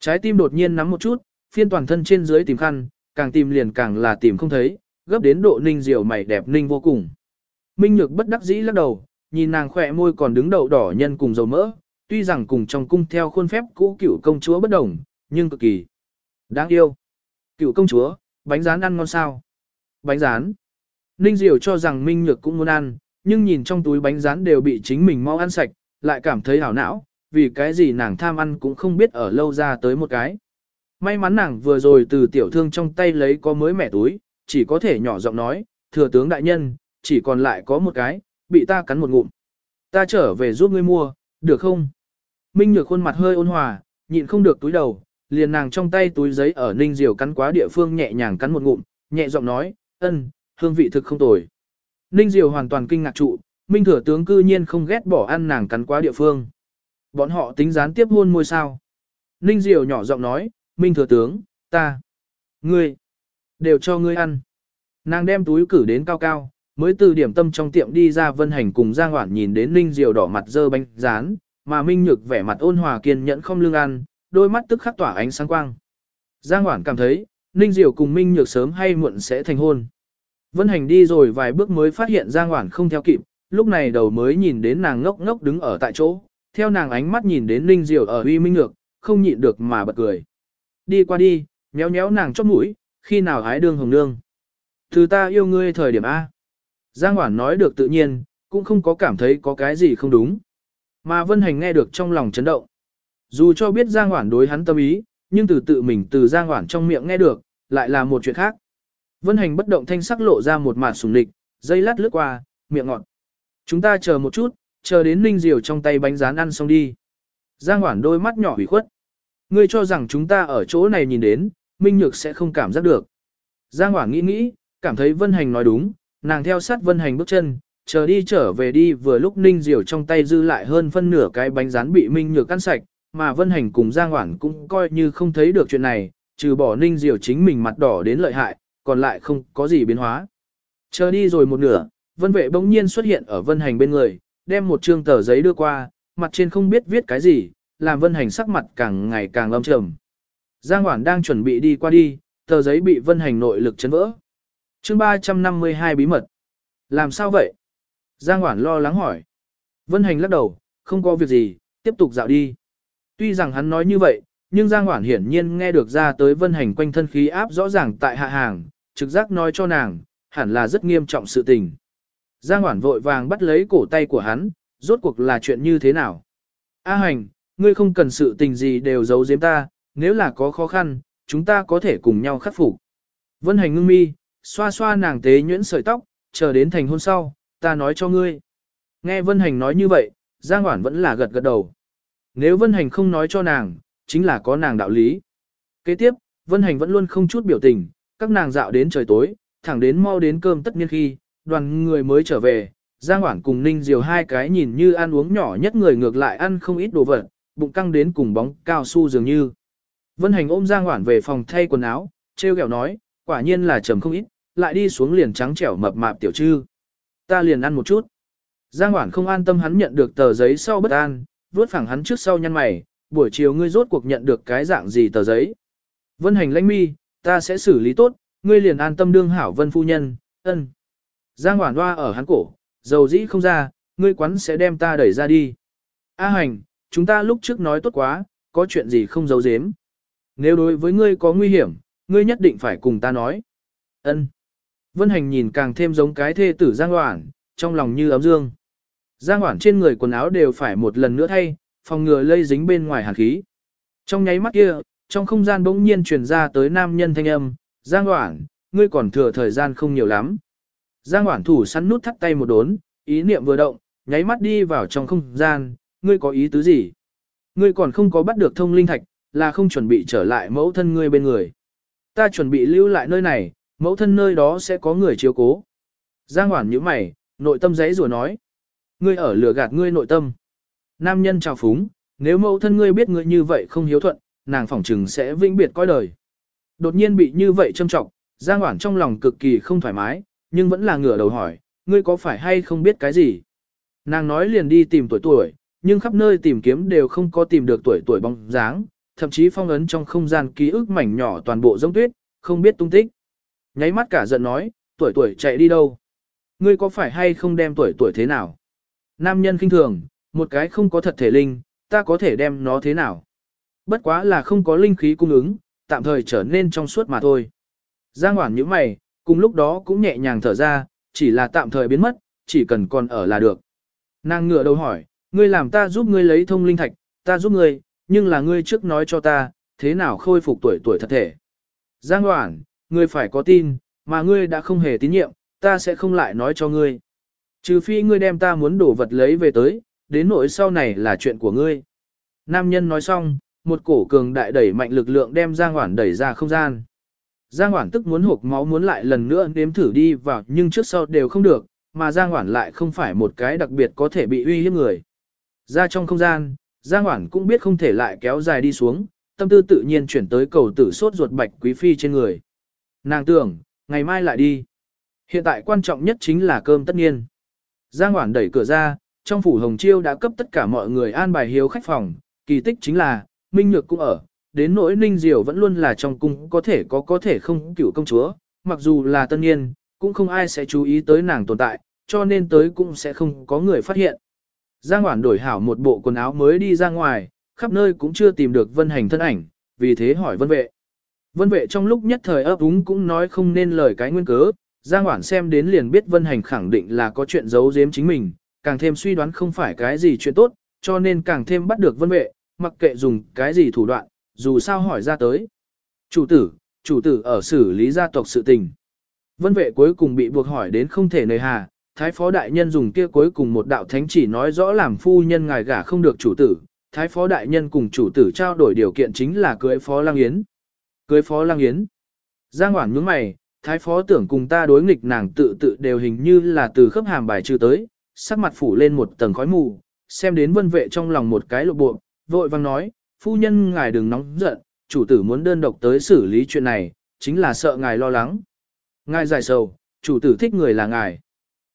[SPEAKER 1] Trái tim đột nhiên nắm một chút, phiên toàn thân trên dưới tìm khăn, càng tìm liền càng là tìm không thấy, gấp đến độ Ninh Diệu mày đẹp ninh vô cùng. Minh Nhược bất đắc dĩ lắc đầu, nhìn nàng khỏe môi còn đứng đầu đỏ nhân cùng dầu mỡ, tuy rằng cùng trong cung theo khuôn phép cũ cựu công chúa bất đồng, nhưng cực kỳ đáng yêu. Cựu công chúa, bánh rán ăn ngon sao? Bánh rán. Ninh Diệu cho rằng Minh Nhược cũng muốn ăn, nhưng nhìn trong túi bánh rán đều bị chính mình mau ăn sạch, lại cảm thấy hảo não, vì cái gì nàng tham ăn cũng không biết ở lâu ra tới một cái. May mắn nàng vừa rồi từ tiểu thương trong tay lấy có mới mẻ túi, chỉ có thể nhỏ giọng nói, thừa tướng đại nhân, chỉ còn lại có một cái, bị ta cắn một ngụm. Ta trở về giúp ngươi mua, được không? Minh Nhược khuôn mặt hơi ôn hòa, nhịn không được túi đầu, liền nàng trong tay túi giấy ở ninh diều cắn quá địa phương nhẹ nhàng cắn một ngụm, nhẹ giọng nói, ân, hương vị thực không tồi. Ninh diều hoàn toàn kinh ngạc trụ, Minh thừa tướng cư nhiên không ghét bỏ ăn nàng cắn quá địa phương. Bọn họ tính gián tiếp hôn môi sao. Ninh diều nhỏ giọng nói, Minh thừa tướng, ta, ngươi, đều cho ngươi ăn. Nàng đem túi cử đến cao cao, mới từ điểm tâm trong tiệm đi ra vân hành cùng Giang Hoản nhìn đến Ninh Diều đỏ mặt dơ bánh rán, mà Minh Nhược vẻ mặt ôn hòa kiên nhẫn không lương ăn, đôi mắt tức khắc tỏa ánh sáng quang. Giang Hoản cảm thấy, Ninh Diều cùng Minh Nhược sớm hay muộn sẽ thành hôn. Vân hành đi rồi vài bước mới phát hiện Giang Hoản không theo kịp, lúc này đầu mới nhìn đến nàng ngốc ngốc đứng ở tại chỗ, theo nàng ánh mắt nhìn đến Ninh Diều ở uy Minh ngược, không nhịn được mà bật cười. Đi qua đi, nhéo nhéo nàng chóp mũi, khi nào hái đương hồng nương. Từ ta yêu ngươi thời điểm A. Giang Hoản nói được tự nhiên, cũng không có cảm thấy có cái gì không đúng. Mà Vân Hành nghe được trong lòng chấn động. Dù cho biết Giang Hoản đối hắn tâm ý, nhưng từ tự mình từ Giang Hoản trong miệng nghe được, lại là một chuyện khác. Vân Hành bất động thanh sắc lộ ra một mạt sùng lịch, dây lát lướt qua, miệng ngọt. Chúng ta chờ một chút, chờ đến Ninh Diều trong tay bánh rán ăn xong đi. Giang Hoản đôi mắt nhỏ hủy khuất. Ngươi cho rằng chúng ta ở chỗ này nhìn đến, Minh Nhược sẽ không cảm giác được. Giang Hoản nghĩ nghĩ, cảm thấy Vân Hành nói đúng, nàng theo sát Vân Hành bước chân, chờ đi trở về đi vừa lúc Ninh Diều trong tay dư lại hơn phân nửa cái bánh rán bị Minh Nhược ăn sạch, mà Vân Hành cùng Giang Hoản cũng coi như không thấy được chuyện này, trừ bỏ Ninh Diều chính mình mặt đỏ đến lợi hại, còn lại không có gì biến hóa. Chờ đi rồi một nửa, Vân Vệ bỗng nhiên xuất hiện ở Vân Hành bên người, đem một trương tờ giấy đưa qua, mặt trên không biết viết cái gì, làm Vân Hành sắc mặt càng ngày càng lâm trầm. Giang Hoản đang chuẩn bị đi qua đi, tờ giấy bị Vân Hành nội lực chấn vỡ. Chương 352 bí mật. Làm sao vậy? Giang Hoản lo lắng hỏi. Vân Hành lắc đầu, không có việc gì, tiếp tục dạo đi. Tuy rằng hắn nói như vậy, nhưng Giang Hoản hiển nhiên nghe được ra tới Vân Hành quanh thân khí áp rõ ràng tại hạ hàng, trực giác nói cho nàng, hẳn là rất nghiêm trọng sự tình. Giang Hoản vội vàng bắt lấy cổ tay của hắn, rốt cuộc là chuyện như thế nào? A Hành, ngươi không cần sự tình gì đều giấu giếm ta, nếu là có khó khăn, chúng ta có thể cùng nhau khắc phục. Vân Hành ngưng mi, xoa xoa nàng tế nhuyễn sợi tóc, chờ đến thành hôn sau, ta nói cho ngươi. Nghe Vân Hành nói như vậy, Giang Hoản vẫn là gật gật đầu. Nếu Vân Hành không nói cho nàng, chính là có nàng đạo lý. Kế tiếp, Vân Hành vẫn luôn không chút biểu tình, các nàng dạo đến trời tối, thẳng đến mau đến cơm tất nhiên khi, đoàn người mới trở về. Giang Hoảng cùng Ninh Diều hai cái nhìn như ăn uống nhỏ nhất người ngược lại ăn không ít đồ vật, bụng căng đến cùng bóng cao su dường như. Vân Hành ôm Giang Hoảng về phòng thay quần áo, treo kẹo nói, quả nhiên là trầm không ít, lại đi xuống liền trắng trẻo mập mạp tiểu trư. Ta liền ăn một chút. Giang Hoảng không an tâm hắn nhận được tờ giấy sau bất an, vuốt phẳng hắn trước sau nhăn mày, buổi chiều ngươi rốt cuộc nhận được cái dạng gì tờ giấy. Vân hành lãnh mi, ta sẽ xử lý tốt, ngươi liền an tâm đương hảo vân phu nhân, ân. Giang Hoản Hoa ở hắn cổ, dầu dĩ không ra, ngươi quán sẽ đem ta đẩy ra đi. A hành, chúng ta lúc trước nói tốt quá, có chuyện gì không giấu giếm. Nếu đối với ngươi có nguy hiểm, ngươi nhất định phải cùng ta nói. Ân. Vân hành nhìn càng thêm giống cái thê tử Giang Hoản, trong lòng như ấm dương. Giang Hoản trên người quần áo đều phải một lần nữa thay, phòng ngừa lây dính bên ngoài hàn khí. Trong nháy mắt kia, trong không gian bỗng nhiên truyền ra tới nam nhân thanh âm, Giang Hoảng, ngươi còn thừa thời gian không nhiều lắm. Giang Hoảng thủ sắn nút thắt tay một đốn, ý niệm vừa động, nháy mắt đi vào trong không gian, ngươi có ý tứ gì? Ngươi còn không có bắt được thông linh thạch, là không chuẩn bị trở lại mẫu thân ngươi bên người. Ta chuẩn bị lưu lại nơi này, mẫu thân nơi đó sẽ có người chiếu cố. Giang Hoản nhíu mày, nội tâm giấy rùa nói. Ngươi ở lửa gạt ngươi nội tâm. Nam nhân chào phúng, nếu mẫu thân ngươi biết ngươi như vậy không hiếu thuận, nàng phỏng chừng sẽ vĩnh biệt coi đời. Đột nhiên bị như vậy châm trọng, Giang Hoảng trong lòng cực kỳ không thoải mái, nhưng vẫn là ngửa đầu hỏi, ngươi có phải hay không biết cái gì? Nàng nói liền đi tìm tuổi tuổi, nhưng khắp nơi tìm kiếm đều không có tìm được tuổi tuổi bóng dáng, thậm chí phong ấn trong không gian ký ức mảnh nhỏ toàn bộ giống tuyết, không biết tung tích. Nháy mắt cả giận nói, tuổi tuổi chạy đi đâu? Ngươi có phải hay không đem tuổi tuổi thế nào? Nam nhân kinh thường, một cái không có thật thể linh, ta có thể đem nó thế nào? Bất quá là không có linh khí cung ứng, tạm thời trở nên trong suốt mà thôi. Giang Hoản như mày, cùng lúc đó cũng nhẹ nhàng thở ra, chỉ là tạm thời biến mất, chỉ cần còn ở là được. Nàng ngựa đầu hỏi, ngươi làm ta giúp ngươi lấy thông linh thạch, ta giúp ngươi, nhưng là ngươi trước nói cho ta, thế nào khôi phục tuổi tuổi thật thể. Giang Hoản, ngươi phải có tin, mà ngươi đã không hề tín nhiệm, ta sẽ không lại nói cho ngươi. Trừ phi ngươi đem ta muốn đổ vật lấy về tới, đến nỗi sau này là chuyện của ngươi. Nam nhân nói xong, một cổ cường đại đẩy mạnh lực lượng đem Giang Hoản đẩy ra không gian. Giang Hoản tức muốn hộp máu muốn lại lần nữa nếm thử đi vào nhưng trước sau đều không được, mà Giang Hoản lại không phải một cái đặc biệt có thể bị uy hiếp người. Ra trong không gian, Giang Hoản cũng biết không thể lại kéo dài đi xuống, tâm tư tự nhiên chuyển tới cầu tử sốt ruột bạch quý phi trên người. Nàng tưởng, ngày mai lại đi. Hiện tại quan trọng nhất chính là cơm tất nhiên. Giang Hoản đẩy cửa ra, trong phủ Hồng Chiêu đã cấp tất cả mọi người an bài hiếu khách phòng, kỳ tích chính là, Minh Nhược cũng ở, đến nỗi Ninh Diều vẫn luôn là trong cung có thể có có thể không cựu công chúa, mặc dù là tân niên, cũng không ai sẽ chú ý tới nàng tồn tại, cho nên tới cũng sẽ không có người phát hiện. Giang Hoản đổi hảo một bộ quần áo mới đi ra ngoài, khắp nơi cũng chưa tìm được vân hành thân ảnh, vì thế hỏi vân vệ. Vân vệ trong lúc nhất thời ấp úng cũng nói không nên lời cái nguyên cớ, Giang Hoản xem đến liền biết vân hành khẳng định là có chuyện giấu giếm chính mình, càng thêm suy đoán không phải cái gì chuyện tốt, cho nên càng thêm bắt được vân vệ, mặc kệ dùng cái gì thủ đoạn, dù sao hỏi ra tới. Chủ tử, chủ tử ở xử lý gia tộc sự tình. Vân vệ cuối cùng bị buộc hỏi đến không thể nơi hà, thái phó đại nhân dùng kia cuối cùng một đạo thánh chỉ nói rõ làm phu nhân ngài gả không được chủ tử, thái phó đại nhân cùng chủ tử trao đổi điều kiện chính là cưới phó lang yến. Cưới phó lang yến. Giang Hoản nhướng mày, thái phó tưởng cùng ta đối nghịch nàng tự tự đều hình như là từ khớp hàm bài trừ tới, sắc mặt phủ lên một tầng khói mù, xem đến vân vệ trong lòng một cái lộ bộ, vội vang nói, phu nhân ngài đừng nóng giận, chủ tử muốn đơn độc tới xử lý chuyện này, chính là sợ ngài lo lắng. Ngài giải sầu, chủ tử thích người là ngài.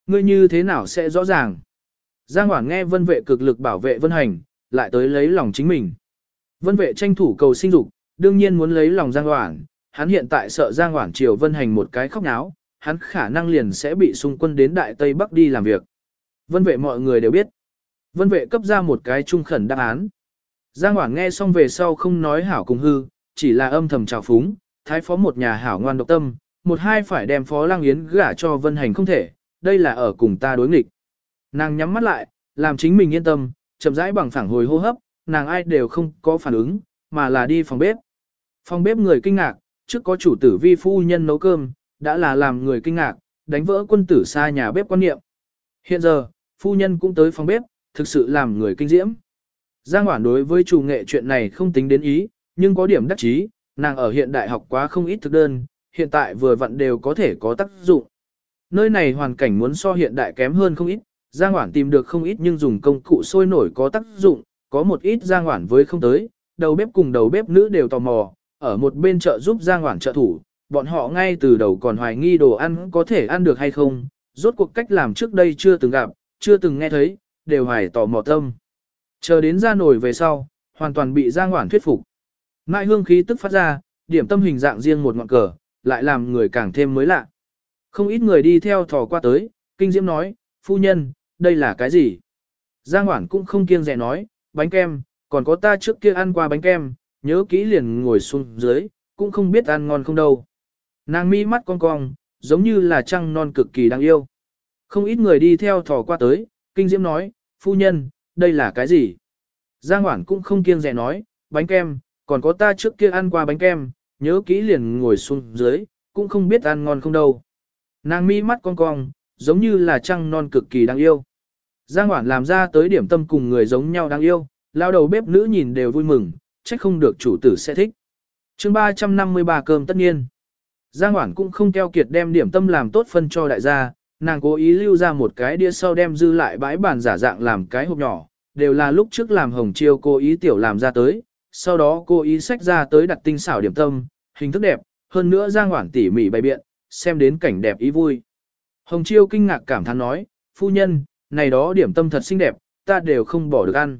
[SPEAKER 1] Ngươi như thế nào sẽ rõ ràng? Giang Hoảng nghe vân vệ cực lực bảo vệ vân hành, lại tới lấy lòng chính mình. Vân vệ tranh thủ cầu sinh dục, đương nhiên muốn lấy lòng Giang Hoảng, hắn hiện tại sợ Giang Hoảng chiều vân hành một cái khóc náo, hắn khả năng liền sẽ bị xung quân đến Đại Tây Bắc đi làm việc. Vân vệ mọi người đều biết. Vân vệ cấp ra một cái trung khẩn đáp án. Giang Hoảng nghe xong về sau không nói hảo cùng hư, chỉ là âm thầm trào phúng, thái phó một nhà hảo ngoan độc tâm, một hai phải đem phó lang yến gả cho vân hành không thể, đây là ở cùng ta đối nghịch. Nàng nhắm mắt lại, làm chính mình yên tâm, chậm rãi bằng phẳng hồi hô hấp, nàng ai đều không có phản ứng, mà là đi phòng bếp. Phòng bếp người kinh ngạc, trước có chủ tử vi phu nhân nấu cơm, đã là làm người kinh ngạc, đánh vỡ quân tử xa nhà bếp quan niệm. Hiện giờ, phu nhân cũng tới phòng bếp, thực sự làm người kinh diễm. Giang Hoản đối với chủ nghệ chuyện này không tính đến ý, nhưng có điểm đắc chí, nàng ở hiện đại học quá không ít thực đơn, hiện tại vừa vặn đều có thể có tác dụng. Nơi này hoàn cảnh muốn so hiện đại kém hơn không ít, Giang Hoản tìm được không ít nhưng dùng công cụ sôi nổi có tác dụng, có một ít Giang Hoản với không tới, đầu bếp cùng đầu bếp nữ đều tò mò, ở một bên chợ giúp Giang Hoản trợ thủ, bọn họ ngay từ đầu còn hoài nghi đồ ăn có thể ăn được hay không, rốt cuộc cách làm trước đây chưa từng gặp, chưa từng nghe thấy, đều hoài tò mò tâm. Chờ đến ra nổi về sau, hoàn toàn bị Giang Hoản thuyết phục. Ngại hương khí tức phát ra, điểm tâm hình dạng riêng một ngọn cờ, lại làm người càng thêm mới lạ. Không ít người đi theo thò qua tới, kinh diễm nói, phu nhân, đây là cái gì? Giang Hoản cũng không kiêng dè nói, bánh kem, còn có ta trước kia ăn qua bánh kem, nhớ kỹ liền ngồi xuống dưới, cũng không biết ăn ngon không đâu. Nàng mi mắt cong cong, giống như là trăng non cực kỳ đáng yêu. Không ít người đi theo thò qua tới, kinh diễm nói, phu nhân, đây là cái gì? Giang Hoản cũng không kiêng dè nói, bánh kem, còn có ta trước kia ăn qua bánh kem, nhớ kỹ liền ngồi xuống dưới, cũng không biết ăn ngon không đâu. Nàng mi mắt cong cong, giống như là trăng non cực kỳ đáng yêu. Giang Hoản làm ra tới điểm tâm cùng người giống nhau đáng yêu, lao đầu bếp nữ nhìn đều vui mừng, trách không được chủ tử sẽ thích. chương 353 cơm tất nhiên. Giang Hoản cũng không keo kiệt đem điểm tâm làm tốt phân cho đại gia, nàng cố ý lưu ra một cái đĩa sau đem dư lại bãi bàn giả dạng làm cái hộp nhỏ, đều là lúc trước làm hồng chiêu cố ý tiểu làm ra tới, sau đó cô ý sách ra tới đặt tinh xảo điểm tâm, hình thức đẹp, hơn nữa Giang hoảng tỉ mỉ bày biện, xem đến cảnh đẹp ý vui. Hồng Chiêu kinh ngạc cảm thán nói, phu nhân, này đó điểm tâm thật xinh đẹp, ta đều không bỏ được ăn.